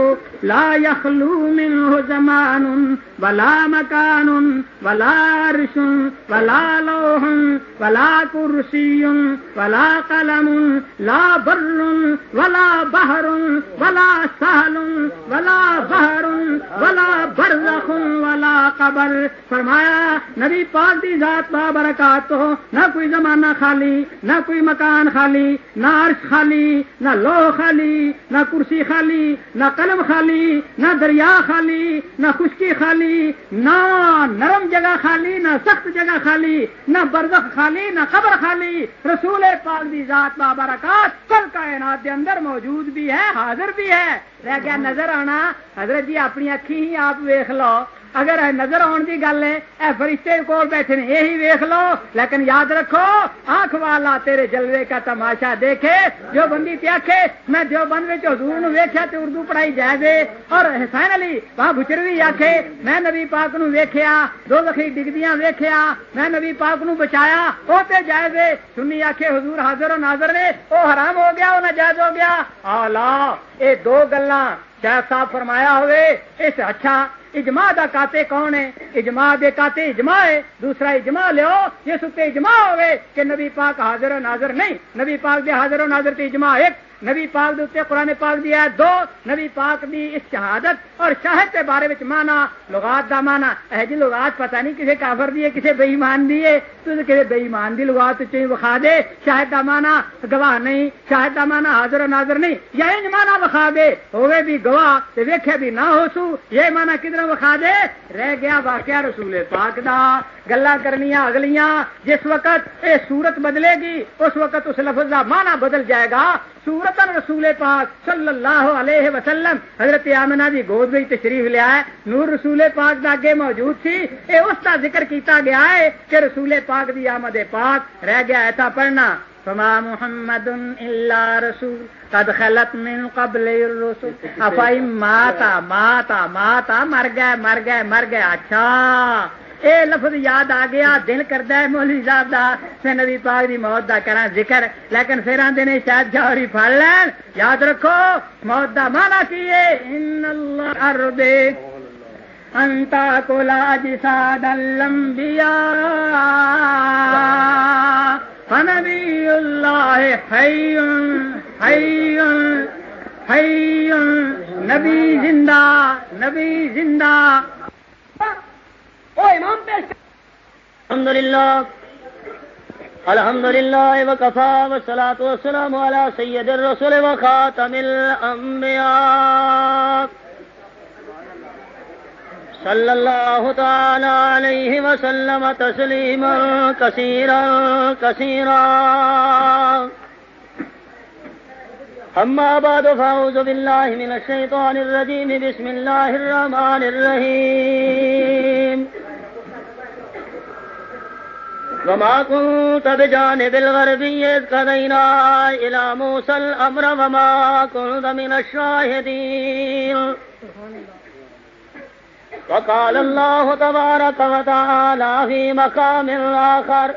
لا يخلو منه زمان ولا مكان ولا عرش ولا لوح ولا كرسي ولا قلم لا بر ولا بحر ولا سهل ولا بحر ولا برزخ ولا قبر فرمایا، نبی پاک دی ذات بابرکات تو نہ کوئی زمانہ خالی، نہ کوئی مکان خالی، نہ عرش خالی، نہ لو خالی، نہ کرسی خالی، نہ قلم خالی، نہ دریا خالی، نہ خشکی خالی نہ نرم جگہ خالی، نہ سخت جگہ خالی، نہ برزخ خالی، نہ قبر خالی۔ رسول پاک دی ذات بابرکات کل کائنات دے اندر موجود بھی ہے، حاضر بھی ہے۔ رہ گیا نظر آنا، حضرت جی اپنی اکھی ہی آپ ویخ لو۔ اگر اے نظر آن کی گل ہے، اے فرشتے کول بیٹھے نے، یہی ویخ لو۔ لیکن یاد رکھو، آنکھ والا تیرے جلوے کا تماشا دیکھے۔ جو بندی پیاکھے میں جو بند میں حضور نو ویکھیا تے اردو پڑھائی جائے دے اور حسین علی وہاں بچروی آکھے، میں نبی پاک نو ویکھیا دو لکھی ڈگدیاں ویکھیا، میں نبی پاک نو بچایا وہ تے جائے دے سنی آکھے، حضور حاضر و ناظر نے وہ حرام ہو گیا وہ ناجائز ہو گیا۔ آلہ، اے دو گلاں شیخ صاحب فرمایا ہوئے، اس اچھا اجماع دا کاتے کون ہے؟ اجماع دے کاتے اجماع ہے۔ دوسرا اجماع لیو جس اتنے اجماع ہوئے کہ نبی پاک حاضر و ناظر نہیں۔ نبی پاک دے حاضر و ناظر تے اجماع ایک۔ نبی پاک دے قرآن پاک دی ہے دو۔ نبی پاک دی اس شہادت اور شاہد کے بارے میں مانا لغات دا مانا اہ جی لغات پتہ نہیں کسے کافر دی ہے، کسے بے ایمان دی ہے۔ تو کسے بے ایمان دی لغات چاہیے بخا دے۔ شاہد دا مانا گواہ نہیں شاہد دا مانا حاضر و ناظر نہیں۔ یا انج مانا بخا دے ہوئے بھی گواہ تے ویکھے بھی نہ ہو سو یہ مانا کدھر بخا دے۔ رہ گیا واقعہ رسول پاک دا۔ گلا کرنیاں اگلیاں۔ جس وقت اے صورت بدلے گی، اس وقت اس لفظ دا مانا بدل جائے گا۔ سورت رسول پاک صلی اللہ علیہ وسلم۔ حضرت آمنہ دی گود گئی تشریف لیا ہے نور رسول پاک دا اگے موجود تھی اے اس کا ذکر کیتا گیا ہے کہ رسول پاک دی آمد پاک۔ رہ گیا ایسا پڑھنا۔ فما محمد الا رسول. قد خلت من قبل الرسول افائی ماتا ماتا ماتا مر گئے مر گئے مر گئے. اچھا. اے لفظ یاد آ گیا. دل کرتا ہے مولوی صاحب دا. سے نبی پاک دی موت دا کرا ذکر. لیکن پھر آدھے نے شاید جوہری پھڑ لین. یاد رکھو، موت دا مانا کی ہے؟ ان اللہ ارد انتا کولا جساد الانبیاء. فنبی اللہ حی حی حی نبی زندہ نبی زندہ۔ الحمد لله الحمد لله وكفى والصلاة والسلام على سيد الرسل وخاتم الأنبياء صلى الله تعالى عليه وسلم تسليما كثيرا كثيرا. أما بعد، فأعوذ بالله من الشيطان الرجيم. بسم الله الرحمن الرحيم. وما كنت بجانب الغربي إذ قضينا إلى موسى الأمر وما كنت من الشاهدين. وقال الله تبارك وتعالى في مقام آخر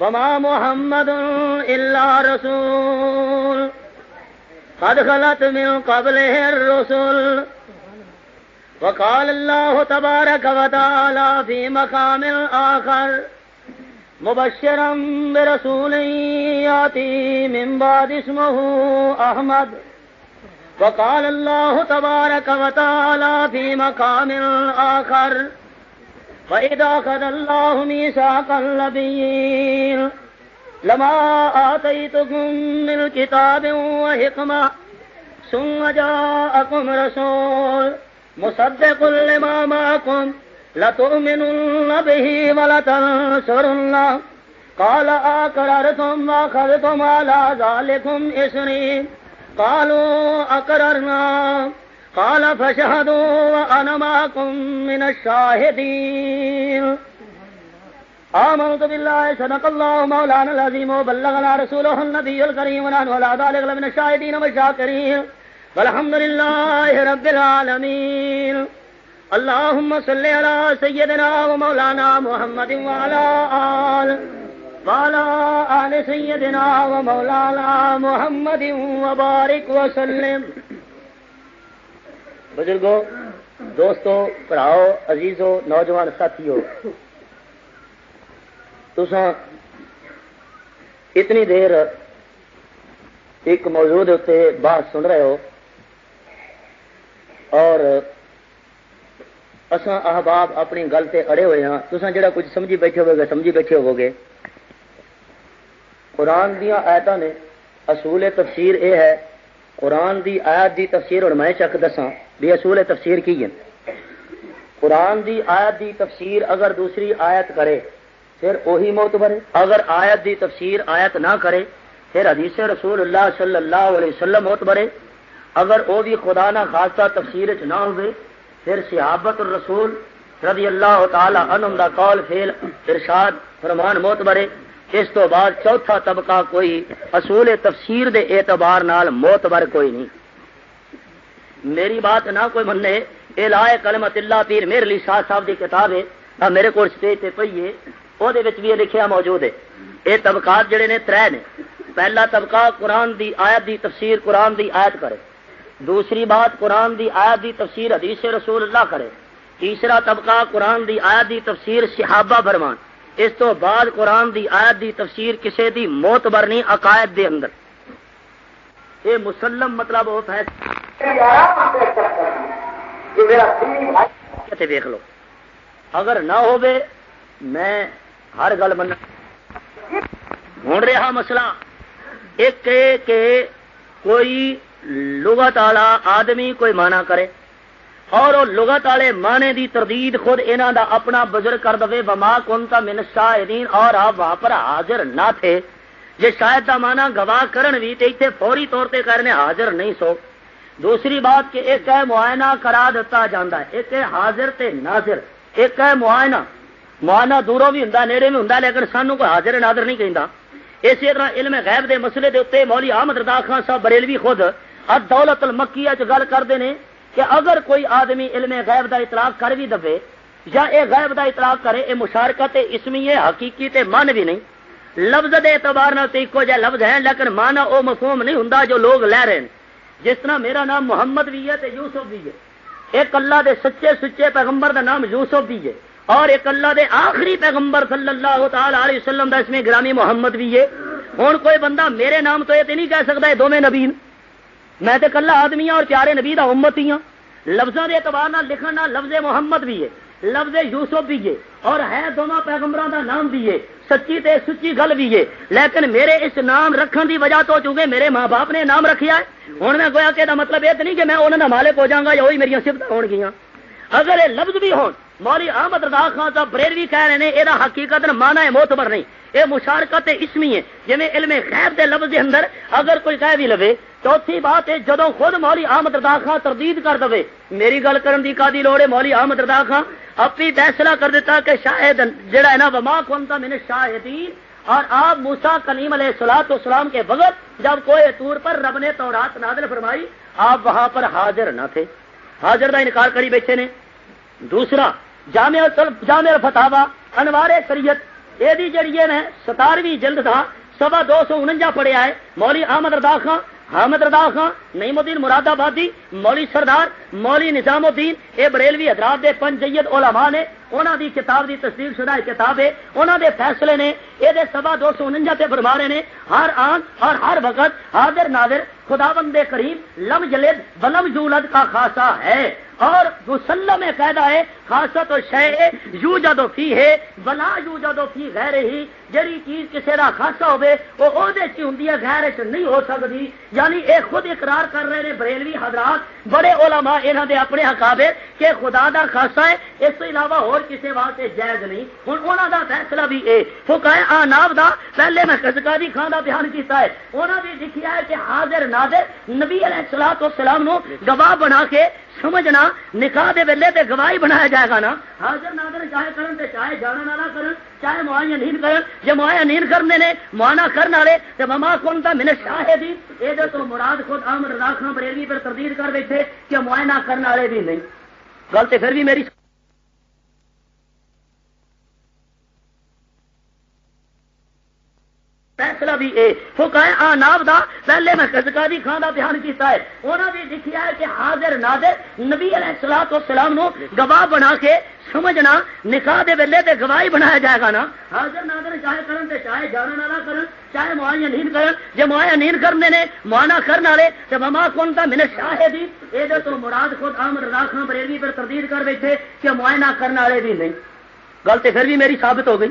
وما محمد إلا رسول. قد خلت من قبله الرسل. وقال الله تبارك وتعالى في مقام آخر مبشرا برسول ياتي من بعد اسمه أحمد. وقال الله تبارك وتعالى في مقام آخر، وإذا أخذ الله ميثاق النبيين، لما آتيتكم من كتاب وحكمة، ثم جاءكم رسول مصدق لما معكم، لتؤمنن به ولتنصرن قال أقررتم وأخذتم على ذلكم إسري قالوا أقررنا. قال فاشهدوا وأنا معكم من الشاهدين. آمنت بالله، صدق الله مولانا العظيم وبلغنا رسوله النبي الكريم ونحن على ذلك لمن الشاهدين والشاكرين. الحمد لله رب العالمين. اللهم صل على سيدنا ومولانا محمد وعلى آل وعلى آل سيدنا ومولانا محمد وبارك وسلم۔ بزرگوں دوستو، پڑھاؤ، عزیزو، نوجوان ساتھیو تسا اتنی دیر ایک موضوع اتنے بات سن رہے ہو اور اساں احباب اپنی گل سے اڑے ہوئے ہاں۔ تسا جڑا کچھ سمجھی بیٹھے ہوگے، سمجھی بیٹھے ہو گے قرآن دیا آیت نے، اصول تفسیر اے ہے، قرآن دی آیت دی تفسیر، اور میں چک دساں بھی اصول تفسیر کی ہے۔ قرآن دی آیت دی تفسیر اگر دوسری آیت کرے، پھر وہی موت برے اگر آیت دی تفسیر آیت نہ کرے، پھر حدیث رسول اللہ صلی اللہ علیہ وسلم موت برے اگر وہ بھی خدا نہ خاصہ تفسیر چ نہ ہوئے، پھر صحابت الرسول رضی اللہ تعالی عنہ دا قول فیل ارشاد، فرمان موت برے اس تو بعد چوتھا طبقہ کوئی اصول تفسیر دے اعتبار نال موت بر کوئی نہیں۔ میری بات نہ کوئی مننے، اے لائے کلمت اللہ پیر میرے لیے شاہ صاحب دی کتاب ہے میرے کو اسٹیج تے پئی ہے وہ بھی لکھیا موجود ہے۔ یہ طبقات جڑے نے تر نے، پہلا طبقہ قرآن دی آیت دی تفسیر قرآن دی آیت کرے۔ دوسری بات قرآن دی آیت دی تفسیر حدیث رسول اللہ کرے۔ تیسرا طبقہ قرآن دی آیت دی تفسیر صحابہ فرمان اس تو بعد قرآن دی آیت دی تفسیر کسے دی موت برنی عقائد دے اندر۔ یہ مسلم مطلب وہ دیکھ لو۔ اگر نہ ہو میں ہر گل من ہوں رہا مسئلہ۔ ایک کہ کوئی لغت والا آدمی کوئی مانا کرے۔ اور وہ لغت والے مانے دی تردید خود انہوں دا اپنا بزرگ کر دے، وما کن کا من شاہدین اور آپ وہاں پر حاضر نہ تھے۔ جی شاید دا مانا گواہ کرن بھی تے اتنے فوری طور پہ کرنے حاضر نہیں سو۔ دوسری بات کہ ایک ہے معائنہ کرا دیتا جانا ہے، ایک ہے حاضر تے ناظر۔ ایک ہے معائنہ۔ معائنہ دوروں بھی ہوں نیڑے بھی ہوں لیکن سانو کوئی حاضر ناظر نہیں کہہ اسی طرح علم غیب دے مسئلے دے اتنے مولی احمد ردا خان صاحب بریلوی خود دولت المکی گل کرتے ہیں کہ اگر کوئی آدمی علم غیب دا اطلاق کر بھی دے، یا اے غیب دا اطلاق کرے، اے مشارکت اسمی ہے حقیقی تے من بھی نہیں۔ لفظ دے اعتبار ایکو جہ لفظ ہے لیکن مانا او مفہوم نہیں ہوں جو لوگ لے رہے ہیں۔ جس طرح میرا نام محمد بھی ہے تے یوسف بھی ہے۔ ایک اللہ دے سچے سچے پیغمبر دا نام یوسف بھی ہے۔ اور ایک اللہ دے آخری پیغمبر صلی اللہ تعالی علیہ وسلم دا اس میں گرامی محمد بھی ہے۔ ہوں کوئی بندہ میرے نام تو یہ نہیں کہہ سکتا ہے دونوں نبی میں تے کلا آدمی ہوں اور پیارے نبی دا امت ہی ہوں لفظوں کے اعتبار لکھنا لفظ محمد بھی ہے، لفظ یوسف بھی ہے، اور ہے دونوں پیغمبروں دا نام بھی ہے، سچی تے سچی گل بھی ہے۔ لیکن میرے اس نام رکھن دی وجہ تو چونکہ میرے ماں باپ نے نام رکھیا ہے ہوں میں گویا کہ مطلب یہ نہیں کہ میں انہوں نے مالک ہو جاؤں گا یا وہی میری سفت ہو گیا اگر یہ لفظ بھی ہون مولی احمد رضا خان صاحب بریلوی کہہ رہے ہیں، یہ حقیقت مانا ہے موتبر نہیں۔ یہ مشارکت اسمی ہے جی علم خیر دے لفظ دے اندر اگر کوئی کہہ بھی لوے، چوتھی بات ہے جدو خود مولی احمد رضا خان تردید کر دے میری گل کرن دی کا لوڑ ہے؟ مولی احمد رضا خان، اپنی فیصلہ کر دیتا کہ شاید جڑا ہے نا، وما کھولتا میں نے شاہدین اور آپ موسا کلیم علیہ سلاط اسلام کے وقت جب کوئی طور پر رب نے تو رات نادل فرمائی، آپ وہاں پر حاضر نہ تھے۔ حاضر کا انکار کری بیٹھے نے۔ دوسرا جامع جامع فتوا انوار سریت یہ جڑی ہے ستارویں جلد تھا سوا دو سو انجا پڑے ہے مولی احمد ردا خان حامد ردا خان، نعیم الدین مراد آبادی، مولی سردار، مولی نظام الدین یہ بریلوی حضرات دے پنج جید علماء نے انہوں دی کتاب دی تصدیق شدہ کتاب ہے انہوں دے فیصلے نے یہ سوا دو سو انجا تے فرما رہے نے، ہر آن اور ہر وقت حاضر نادر خدا بندے کریم لم جلد ولم جولد کا خاصا ہے۔ اور مسلم میں قیدا ہے خاصا تو شہ یو جدو فی ہے بلا یو جدو فی غیر ہی جڑی چیز کسی کا خاصا ہوے وہ ہوں غیر چ نہیں ہو سکتی یعنی اے خود اقرار کر رہے ہیں بریلوی حضرات بڑے علماء انہوں دے اپنے حقابے کہ خدا دا خاصا ہے، اس تو علاوہ اور کسی واسطے جائز نہیں۔ ہوں انہوں دا فیصلہ بھی اے فکائے آناب دا، پہلے میں کسکاری خان کا بیان کیتا ہے۔ انہوں نے لکھیا ہے کہ حاضر نادر نبی علیہ السلام تو سلام نو گواہ بنا کے سمجھنا، نکاح دے ویلے تے گواہی بنایا جائے گا نا۔ حاضر نادر چاہے کرن تے چاہے جانا نہ کرن۔ چاہے معائن نہیں کرن جے معائن نہیں کرنے نے معائنہ کرنے والے، تے مما کون تا من شاہدی اے دے تو مراد خود احمد رضا خان بریلوی پر تردید کر بیٹھے کہ معائنہ کرنے والے بھی نہیں۔ غلطی پھر بھی میری فیصلہ بھی اے۔ فقہ آناب دا، پہلے میں قزقادی خان دا بیان کیتا ہے۔ انہاں بھی لکھیا ہے کہ حاضر ناظر نبی علیہ الصلوۃ والسلام نو گواہ بنا کے سمجھنا، نکاح دے ویلے تے گواہی بنایا جائے گا نا۔ حاضر ناظر چاہے کرن تے چاہے جانن والا کرن، چاہے معائن نہیں کرن۔ جے معائن نہیں کرنے نے معائنہ کرن والے، تے مما کون تا من شاہدی اے دے تو مراد خود احمد رضا خان بریلوی پر تردید کر بیٹھے کہ معائنہ کرنے والے بھی نہیں۔ گل تو پھر بھی میری ثابت ہو گئی۔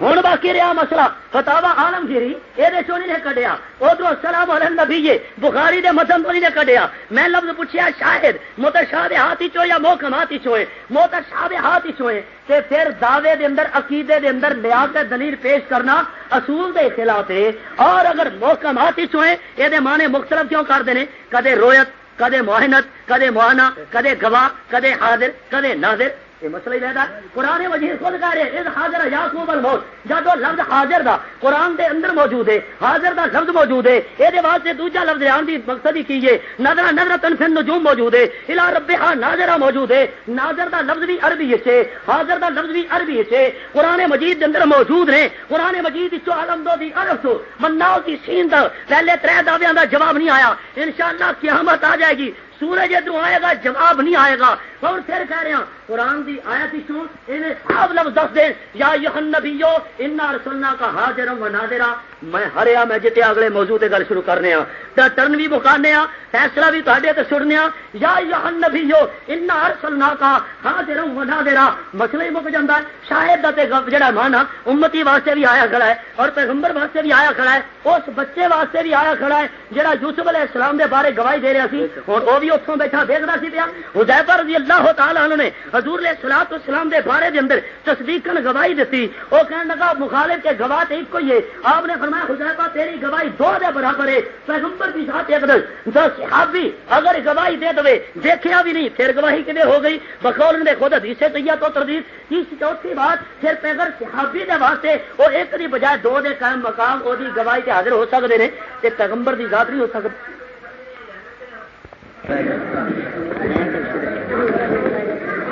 ہوں باقی رہا مسئلہ۔ فتوا آلم گیری یہ کڈیا۔ ادھر سلام علیہ نبی بخاری دے متن تو نہیں کڈیا۔ میں لفظ پوچھیا شاہد موت شاہ ہاتھ ہی یا موکم ہاتھ ہی چوئے؟ موت شاہ ہاتھ ہی چوئے۔ تے پھر دعوے دے اندر عقیدے دے اندر لیا کے دلیل پیش کرنا اصول دے خلاف ہے۔ اور اگر موکم ہاتھ ہی چوئے یہ معنی مختلف کیوں کرتے ہیں کدے رویت کدے معاہنت کدے معاہنہ کدے گواہ کدے حاضر کدے ناظر۔ یہ مسئلہ ہی رہتا قرآن مجید خود کہہ رہے اس حاضر یاقوب الموت۔ جب لفظ حاضر دا، قرآن دے اندر موجود ہے۔ حاضر دا لفظ موجود ہے۔ یہ واسطے دوجا لفظ آن دی مقصد ہی کیجیے نظر نظر تنفن نجوم موجود ہے۔ الا رب ناظرہ موجود ہے۔ ناظر دا لفظ بھی عربی ہے حاضر دا لفظ بھی عربی ہے قرآن مجید دے اندر موجود نے قرآن مجید چو علم دو دی عرب تو۔ مناؤ کی سین دا۔ پہلے ترے دعویاں دا جواب نہیں آیا۔ انشاءاللہ قیامت آ جائے گی۔ سورج ادھر آئے گا، جواب نہیں آئے گا۔ اور پھر کہہ رہے ہیں، قرآن دی آیا کی سن انہیں سب لفظ دس دیں، یا یحن نبیو، انا رسولنا کا حاضر و نادرا میں ہریا میں جتے اگلے موضوع تے گل شروع کرنے ہاں تے ٹرن بھی مکانے ہاں فیصلہ بھی تہاڈے تے سننے ہاں یا یہن نبیو انا رسولنا کا حاضر و نادرا مسئلہ ہی مک جاندا ہے۔ شاید دا تے جڑا مانا، امتی واسطے بھی آیا کھڑا ہے اور پیغمبر واسطے بھی آیا کھڑا ہے۔ اس بچے واسطے بھی آیا کھڑا ہے، جڑا یوسف علیہ السلام دے بارے گواہی دے رہا سی۔ ہن او بھی اتوں بیٹھا دیکھتا سی پیا۔ حذیفہ رضی اللہ تعالی عنہ نے حضور علیہ الصلوۃ والسلام دے بارے دے اندر تصدیقن گواہی دتی۔ او کہن لگا، مخالف کے گواہ تے ایک ہی ہے۔ آپ نے فرمایا حذیفہ تیری گواہی دو دے برابر ہے، پیغمبر کی ذات ایک دل تو صحابی اگر گواہی دے دوے، دیکھیا بھی نہیں، پھر گواہی کدے ہو گئی؟ بقول نے خود حدیث طیہ تو تردید۔ اس چوتھی بات، پھر پیغمبر صحابی دے واسطے او ایک دی بجائے دو دے قائم مقام، او دی گواہی تے حاضر ہو سکدے نے، تے پیغمبر دی ذات نہیں ہو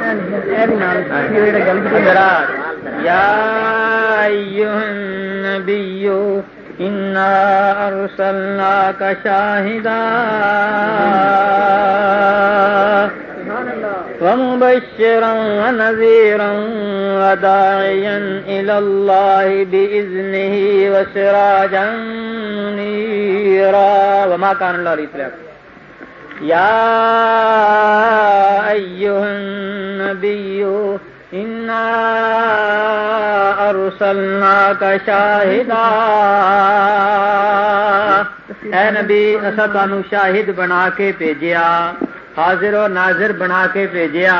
سکتی النبي، إنا أرسلناك شاهدا. ومبشرا ونذيرا وداعيا إلى الله بإذنه وسراجا منيرا. وما كان الله يا أيها النبي، إنا أرسلناك شاهدا. اے نبی اصا تمہوں شاہد بنا کے بھیجیا، حاضر و ناظر بنا کے بھیجیا.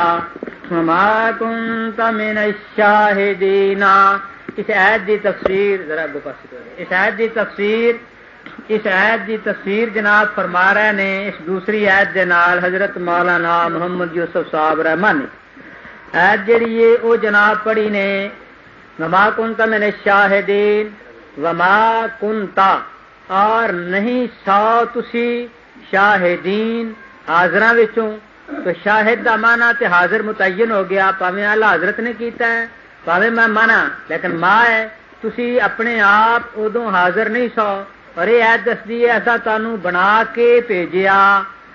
ما كنت من الشاهدين اس عید دی تفسیر، ذرا گو پاس اس عید دی تفسیر اس عید دی تفسیر جناب فرما رہے نے، اس دوسری عید دے نال حضرت مولانا محمد یوسف صاحب رحمان عید جڑی ہے، او جناب پڑھی نے، وما کنتا من الشاہدین، وما کنتا اور نہیں سا تسی شاہدین حاضراں وچوں۔ تو شاہد دا مانا تے حاضر متعین ہو گیا، پاویں اعلی حضرت نے کیتا ہے، پاویں میں مانا، لیکن ماں ہے، تسی اپنے آپ ادو حاضر نہیں سو اور یہ ایت دستی ہے ایسا تانوں بنا کے بھیجیا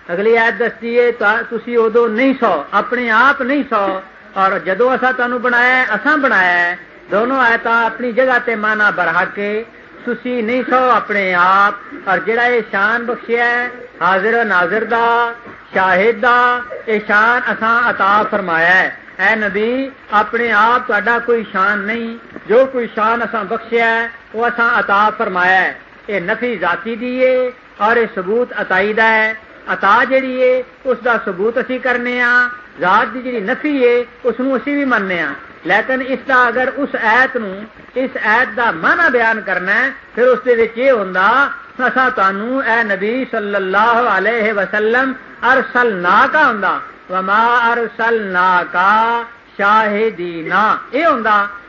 اگلی ایت دستی ہے تسی ادو نہیں سو اپنے آپ نہیں سو اور جدو اصا تانوں بنایا اساں بنایا دونوں آیتا اپنی جگہ تے مانا برہ کے تسی نہیں سو اپنے آپ اور جڑا یہ شان بخشیا ہے حاضر ناظر دا شاہد دا یہ شان اساں عطا فرمایا ہے اے نبی اپنے آپ تا کوئی شان نہیں جو کوئی شان اساں بخشیا ہے وہ اساں عطا فرمایا ہے یہ نفی ذاتی دیے اور یہ ثبوت عطائی دا ہے۔ عطا جڑی ہے اس دا ثبوت اسی کرنے ہاں۔ ذات دی جڑی نفی ہے اس نو اسی بھی مننے ہاں۔ لیکن اس دا اگر اس ایت نو، اس ایت دا معنی بیان کرنا ہے، پھر اس دے وچ یہ ہوندا اسا تانوں اے نبی صلی اللہ علیہ وسلم ارسلنا کا ہوندا۔ وما ارسلنا کا شاہدینا یہ ہوں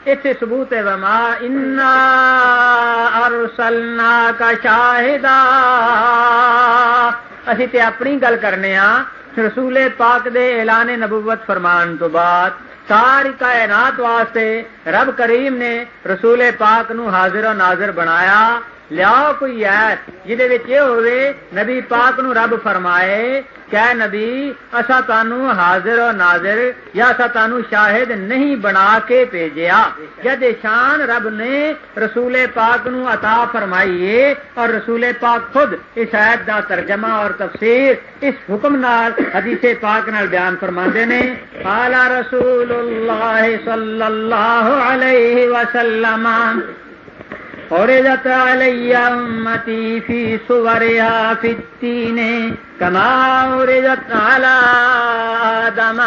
اتنے سبوت ہے وما انا ارسلنا کا شاہدہ اسی تے اپنی گل کرنے ہاں رسول پاک دے اعلان نبوت فرمان تو بعد ساری کائنات واسطے رب کریم نے رسول پاک نو حاضر و ناظر بنایا لیا کوئی ایس جہد ہوئے نبی پاک نو رب فرمائے، کہ نبی اصا تانو حاضر و ناظر یا اصا تانو شاہد نہیں بنا کے بھیجیا۔ جد شان رب نے رسول پاک نو عطا فرمائیے اور رسول پاک خود اس عید دا ترجمہ اور تفسیر اس حکم نال، حدیث پاک نال بیان فرما نے۔ پالا رسول اللہ صلی اللہ علیہ وسلم عرضت علی امتی فی سوریا فی التین کما عرضت علی آدم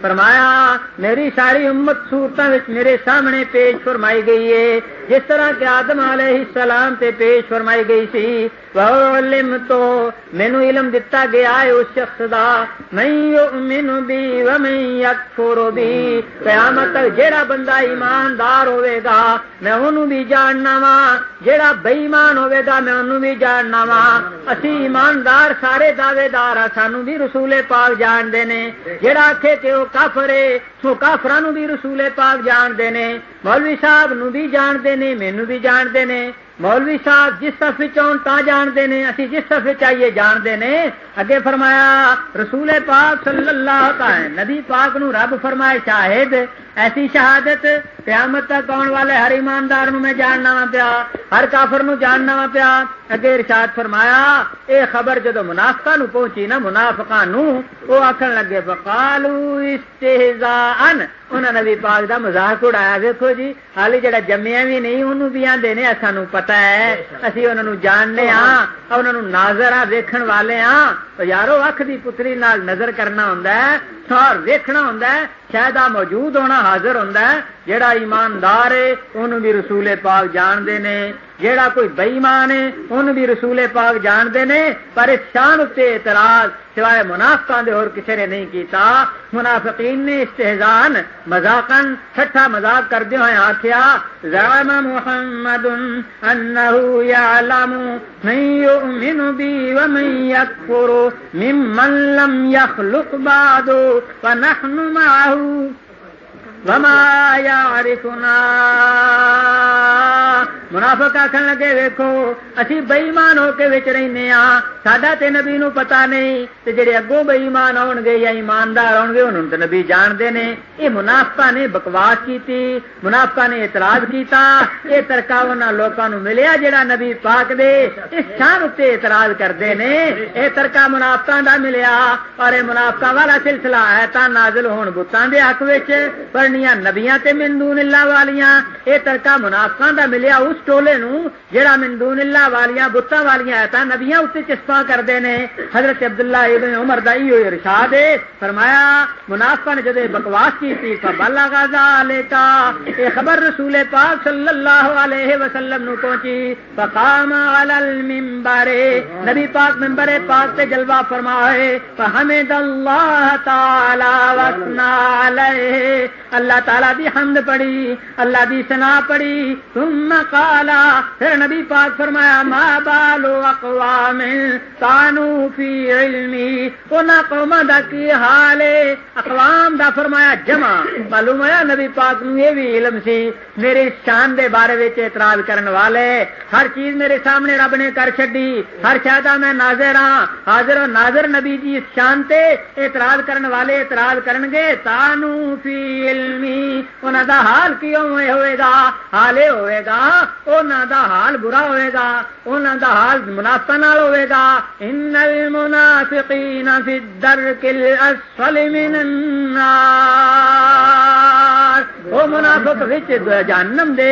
فرمایا، میری ساری امت صورتوں میرے سامنے پیش فرمائی گئی ہے۔ جس طرح کہ آدم علیہ السلام تے پیش فرمائی گئی سی علم تو مینو علم دتا گیا ہے اس شخص دا۔ میں یؤمن بی و میں یکفر بی۔ قیامت تک جیڑا بندہ ایماندار ہوئے گا، میں انہوں بھی جاننا وا جیڑا بے ایمان ہوئے گا، میں انہوں بھی جاننا وا اسی ایماندار سارے دعوے دار سانو بھی رسول پاک جان دے نے۔ جیڑا آکھے کہ وہ کافر ہے، سو کافرانو بھی رسول پاک جان دے نے۔ مولوی صاحب نو بھی جان دے نے مینو بھی جانتے نے۔ مولوی صاحب جس طرف آن تا جانتے ہیں اسی جس طرف چاہیے جانتے ہیں اگے فرمایا، رسول پاک صلی اللہ تعالی نبی پاک نو رب فرمائے شاہد، ایسی شہادت قیامت تک آن والے ہر ایماندار نو میں جاننا وا پیا، ہر کافر نو جاننا وا پیا۔ اگے ارشاد فرمایا، اے خبر جدو منافقہ نو پہنچی نا، منافقہ نو وہ آخر لگے بکالو استہزاء انہوں نبی پاک دا مزاق اڑایا دیکھو جی حالی جڑا جمیا بھی نہیں، انہوں بھی آدھے نے سانو پتا ہے؟ اسی انہوں جاننے ہاں انہوں ناظر آ ویکھن والے ہاں تو یارو، اکھ دی پتری نال نظر کرنا ہوں اور ویکھنا ہوں شاید آ موجود ہونا، حاضر ہوں جہاں ایماندار ہے انہوں بھی رسول پاک جانتے نے۔ جیڑا کوئی بئیمان ہے، ان بھی رسول پاک جانتے نے۔ پر اس شان اتنے اعتراض سوائے منافقان دے اور کسی نے نہیں کیتا۔ منافقین نے استحزان مذاقن چھٹا مذاق کردے ہوئے آخیا زعم محمد انہو یعلم من یؤمن بی ومن یکفر ممن لم یخلق بعدو ونحن معہو وما يعرفنا. منافق آخر لگے ویکو اسی بئیمان ہو کے بچ رہنے ہاں۔ سڈا تے نبی نو پتا نہیں تے جڑے اگوں بئیمان آن گے یا ایماندار آن گے، انہوں تو نبی جانتے نے۔ یہ منافقہ نے بکواس کی منافقہ نے اعتراض کیتا۔ یہ ترکا ان لوگوں ملیا جڑا نبی پاک دے۔ اس شان اتنے اعتراض کرتے نے۔ یہ ترکا منافقہ دا ملیا، اور یہ منافقہ والا سلسلہ ہے تا نازل ہون بتان دے حق پڑھنیاں نبیاں تے مندون اللہ والیاں یہ ترکا منافقہ دا ملیا اس ٹولے نو جڑا مندون اللہ والیاں بتاں والیاں ہے نبیاں اتنے چسپا کرتے ہیں حضرت عبداللہ ابن عمر دائی ہوئی ارشاد فرمایا منافقہ نے جدے بکواس کی تھی فبلغ ذالک یہ خبر رسول پاک صلی اللہ علیہ وسلم نو پہنچی فقام علی المنبر نبی پاک منبر پاک تے جلوہ فرمائے فحمد اللہ تعالی وثنا علیہ اللہ تعالی دی حمد پڑی، اللہ دی ثنا پڑی۔ ثم قالا پھر نبی پاک فرمایا، ما بالو اقوام کانو فی علمی انہاں قوماں دا کی حال اقوام دا فرمایا، جمع. معلوم ہے نبی پاک نو یہ بھی علم سی۔ میرے شان دے بارے وچ اعتراض کرن والے، ہر چیز میرے سامنے رب نے کر چھڈی۔ ہر شاہدہ میں ناظر ہاں۔ حاضر و ناظر نبی جی شان تے اعتراض کرن والے اعتراض کرن گے تانو فی علمی انہاں دا حال کیوں ہوئے گا حالے ہوئے گا انہاں دا حال برا ہوئے گا انہاں دا حال منافقہ نال ہوئے گا ان المنافقین فی الدرک الاسفل من النار وہ منافق وچ جہنم دے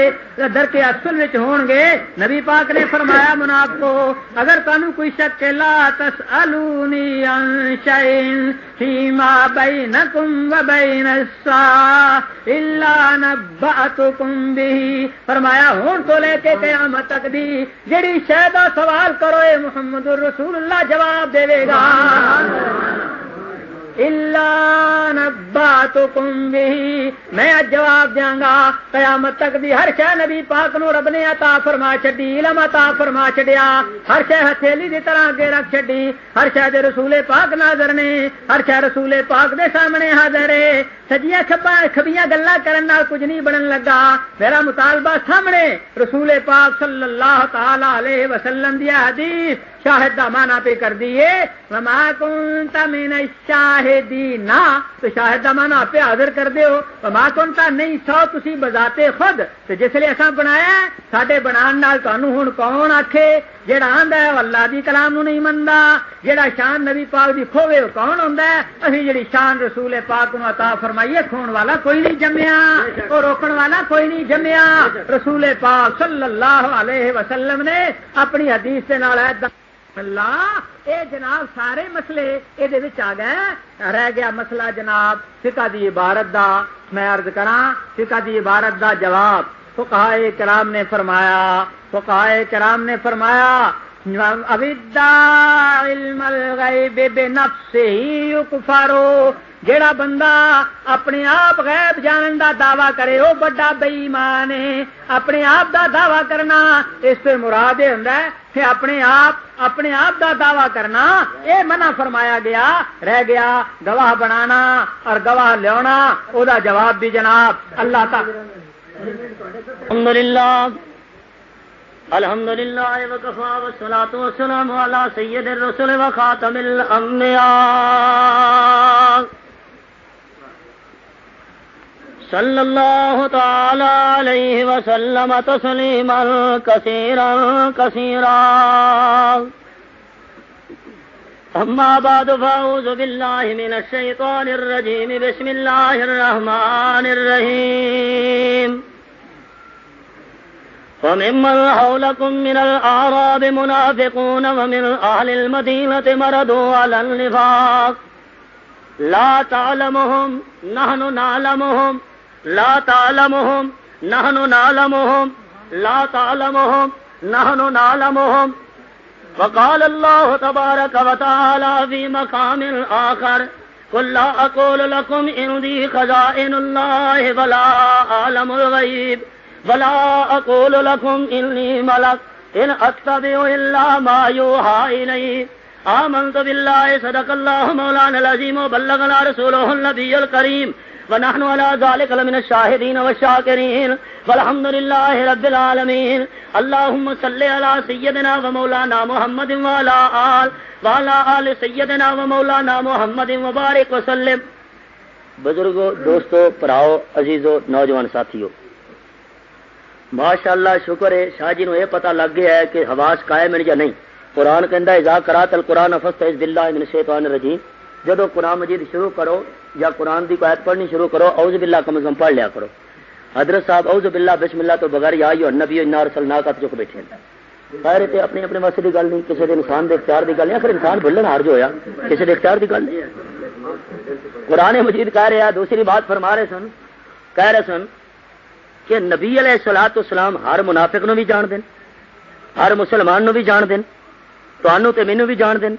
در کے اسفل وچ ہون گے نبی پاک نے فرمایا منافقو اگر تانوں کوئی شک لا تسالونی عن شیء فيما بينكم وبين الساعة الا نبأتكم به. فرمایا ہون تو لے کے قیامت تک دی جڑی شے دا سوال کرو، اے محمد الرسول اللہ، جواب دے گا۔ اللہ نبا میں جواب دیا گا، قیامت تک دی ہر شہ نبی پاک نو رب نے عطا فرما چڈی علم عطا فرما چڈیا ہر شہ ہتھیلی دی طرح اگے رکھ چڈی ہر شہ دے رسول پاک ناظر نے، ہر شہ رسول پاک دے سامنے حاضر ہے۔ سجیا کھبا کھبیاں گلا کرن نال کچھ نہیں بنن لگا۔ میرا مطالبہ سامنے رسول پاک صلی اللہ تعالی علیہ وسلم دی حدیث شاہد دا مانا پہ کر دیے وما کنتا من الشاہدین تو شاہد دا مانا پہ حاضر کر دیو وما کنتا نہیں سو تسی بذاتے خود۔ تو جس لیے اساں بنایا ساڈے بنان نال تانوں ہن کون آکھے؟ جیڑا آندا ہے اللہ دی کلام نو نہیں مندا جیڑا شان نبی پاک دی کھوے وہ کون ہوندا ہے؟ اسی جڑی شان رسول پاک نو عطا فرمائیے، کھون والا کوئی نہیں جمیا اور روکن والا کوئی نہیں جمیا رسول پاک صلی اللہ علیہ وسلم نے اپنی حدیث کے نال اللہ، اے جناب سارے مسئلے یہ آ گئے۔ رہ گیا مسئلہ جناب فقہ دی عبارت دا۔ میں عرض کرا فقہ دی عبارت دا جواب۔ فقہائے کرام نے فرمایا، فقہائے کرام نے فرمایا علم الغیب بنفسه یکفرو، جیڑا بندہ اپنے آپ غیب جان دا دعوی کرے وہ بڑا بےمان ہے۔ اپنے آپ دا دعوی کرنا، اس سے مراد یہ ہوں کہ اپنے آپ اپنے آپ دا دعوی کرنا یہ منع فرمایا گیا، رہ گیا، گواہ بنانا اور گواہ لیا جواب بھی جناب، اللہ کا الحمد للہ الحمد لله وكفى والصلاة والسلام على سيد الرسل وخاتم الأنبياء صلى الله تعالى عليه وسلم تسليما كثيرا كثيرا أما بعد فأعوذ بالله من الشيطان الرجيم بسم الله الرحمن الرحيم وممن حولكم من الأعراب منافقون ومن أهل المدينة مردوا على النفاق لا تعلمهم، نحن نعلمهم، لا تعلمهم، نحن نعلمهم، لا تعلمهم، نحن نعلمهم۔ وقال الله تبارك وتعالى في مقام آخر، قل لا أقول لكم إنذي خزائن الله ولا أعلم الغيب ولا اقول لكم اني ملك ان اتبع الا ما يوحى الي آمنت بالله، صدق الله مولانا العظيم، وبلغنا رسوله النبي الكريم. ونحن على ذلك لمن الشاهدين والشاكرين. والحمد لله رب العالمين. اللهم صل على سيدنا ومولانا محمد وعلى آل وعلى آل سيدنا ومولانا محمد، وبارك وسلم. بزرگو، دوستو، پراؤ، عزیزو، نوجوان ساتھیو ماشاء اللہ شکر ہے، شاہ جی نو یہ پتا لگ گیا ہے کہ حواس قائم ہے یا نہیں۔ قرآن کہندا اذا قرات القرآن فاستعذ بالله من الشیطان الرجیم۔ جدو قرآن مجید شروع کرو یا قرآن دی آیت پڑھنی شروع کرو، اعوذ باللہ کم از کم پڑھ لیا کرو۔ حضرت صاحب، اعوذ باللہ، بسم اللہ تو بغیر یا ایو النبی، انا ارسلناک چک بیٹھے ہیں۔ خیر تے اپنی اپنے واسطے دی گل نہیں کسی دے انسان دے اختیار دی گل نہیں، آخر انسان بھلن ہار جو ہویا کسی دے اختیار دی گل نہیں۔ قرآن مجید کہہ رہا دوسری بات فرما رہے سن، کہہ رہے سن کہ نبی علیہ سلاح اسلام ہر منافق نو بھی جان دین، ہر مسلمان نو بھی جان دین تو تے مینو بھی جان دین۔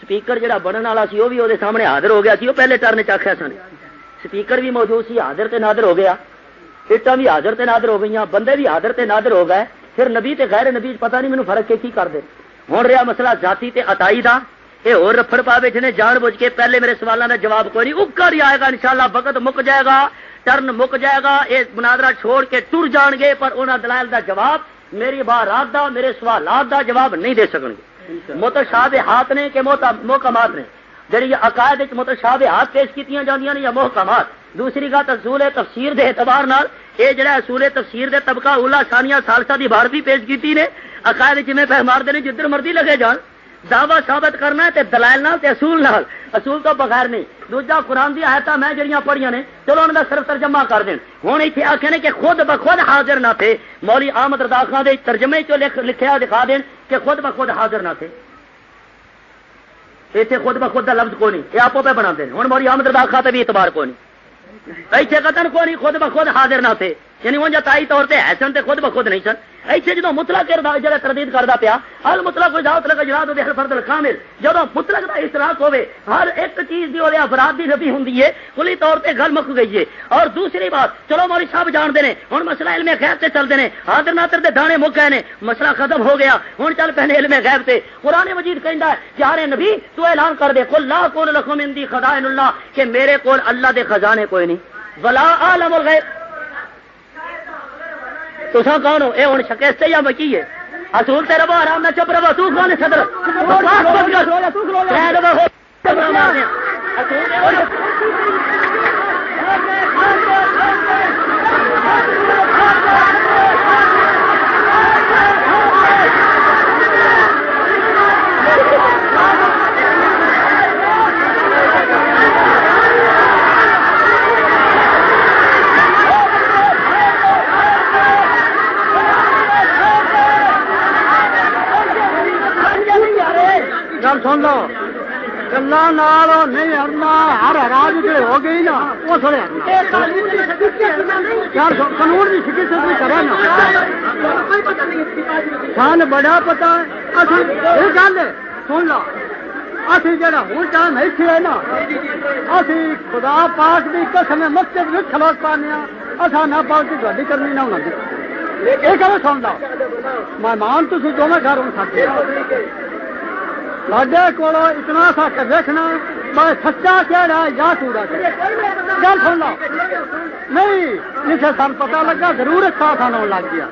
سپیکر جڑا بننے والا سی وہ بھی وہ سامنے حاضر ہو گیا سی وہ پہلے ٹرن چکھیا سن۔ سپیکر بھی موجود سی، حاضر تے نادر ہو گیا۔ اٹا بھی حاضر تے نادر ہو گئی بندے بھی حاضر تے نادر ہو گئے۔ پھر نبی تے غیر نبی پتہ نہیں مینو فرق کے کی کر دے ہوں رہا مسئلہ ذاتی تے اتائی دا۔ یہ اور رفڑ پا بیٹھے نے جان بوجھ کے پہلے میرے سوالوں کا جواب کوئی نہیں اکر ہی آئے گا انشاءاللہ، وقت مک جائے گا۔ ٹرن مک جائے گا، یہ مناظرہ چھوڑ کے ٹر جان گے، پر انہوں دلائل دا جواب میری بار دا، میرے سوالات دا جواب نہیں دے سکن گے۔ متشاب ہاتھ نے کہ محکمات نے۔ جی عقائد متشاب ہاتھ پیش کی جاندیاں یا محکمات؟ دوسری گا اصول تفسیر دے اعتبار نال یہ جڑا اصول تفسیر دے طبقہ اولا ثانیہ سالسہ دی بھارتی پیش کی نے، عقائد جی پہ مارتے ہیں، جدھر مرضی لگے جان۔ دعوی ثابت کرنا ہے تے دلائل نال تے اصول نال۔ اصول تو بغیر نہیں۔ دوجا قرآن دی آیت میں جڑیاں پڑھیاں نے، چلو انہوں کا صرف ترجمہ کر دین ہوں اتنے آخر نے کہ خود بخود حاضر نہ تھے۔ مولی آمد ردا خان دے ترجمے چو لکھیا دکھا دین کہ خود بخود حاضر نہ تھے۔ اتنے خود بخود کا لفظ کو نہیں۔ یہ آپ پہ بنا دیں ہوں مولی آمد ردا خان تے بھی اعتبار کو نہیں۔ اتنے قتل کو نہیں، خود بخود حاضر نہ تھے۔ یعنی وہ جتائی طور پہ ایسن تے خود بخود نہیں سن۔ ایتھے جدوں مطلق اردا جڑا تردید کردا پیا ال مطلق ذات لگا جرات دے فرد الکامل۔ جدوں مطلق دا اشتراک ہوے ہر ایک چیز دی اولے افراد دی نفی ہوندی ہے، کلی طور تے گل مک گئی ہے۔ اور دوسری بات، چلو مولوی صاحب جان دے نے، ہن مسئلہ علم غیب تے چل دے نے۔ حاضر ناظر دے دانے مک گئے نے، مسئلہ ختم ہو گیا۔ ہن چل پہلے علم غیب تے۔ قران مجید کہندا ہے یار نبی، تو اعلان کر دے، قل لا قول لکم اندی خزائن اللہ، کہ میرے کول اللہ دے خزانے کوئی نہیں۔ ولا عالم الغیب۔ تسا کون ہو اے ہوں شکست یا بکی ہے؟ اصول تے ربا آرام نہ چپ ربا تو کون صدر؟ بکواس بند اصول تے گل گلا نال نہیں ہرنا، ہر راج جی ہو گئی نا، وہ تھوڑے یار، قانون کی شکست بھی کرے نا۔ سان بڑا پتا یہ گل سن لو۔ اسی جڑا ہوں ٹائم ایتھے ہے نا اسی خدا پاک دی قسم مسجد وچ کھلوت پانے اساں نہ پاؤ پاک دی کرنی نہ ہونا۔ یہ گل سن لو۔ مہمان تھی دونوں گھر ہو سکتے سڈے کول اتنا سا سچ دیکھنا میں سچا کہڑا یا کوڑا گل سن لو نہیں جسے سن پتا لگا ضرور ساتھ آنا لگ گیا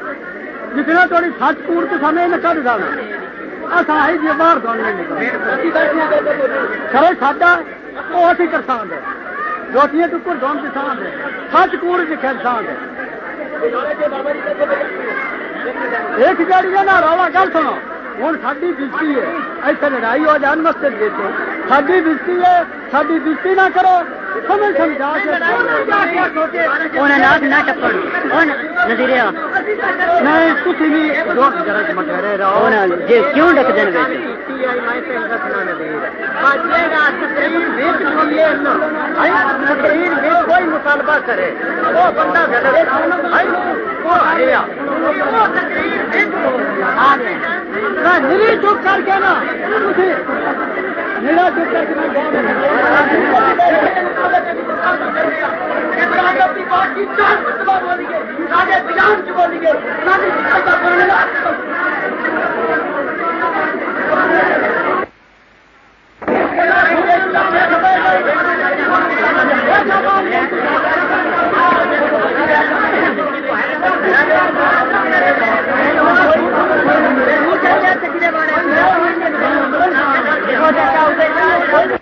جتنا تھوڑی سچ کوڑ تو سامنے نہ کر جانا اصل آئی جی باہر دونوں کرے ساڈا وہ اسی کرسان دے روٹیاں ٹکر دون کسان دے سچ کوڑ لکھے کسان دے ایک جڑی ہے نا رولا گل سنو ہوں ساری بجتی ہے۔ ایسے لڑائی ہو جان مسجد دیتے ساری بجتی ہے ساری بجتی نہ کرو سمجھ سمجھا نہ ٹپڑ نہیں کچھ بھی روک جرا مٹرے رہو۔ جی کیوں ڈک دین کوئی مطالبہ کرے؟ وہ بندہ نیلی چپ کر کے نا۔ چپ کر آگے اپنی چارج ہو دیے آگے دکان چاہیے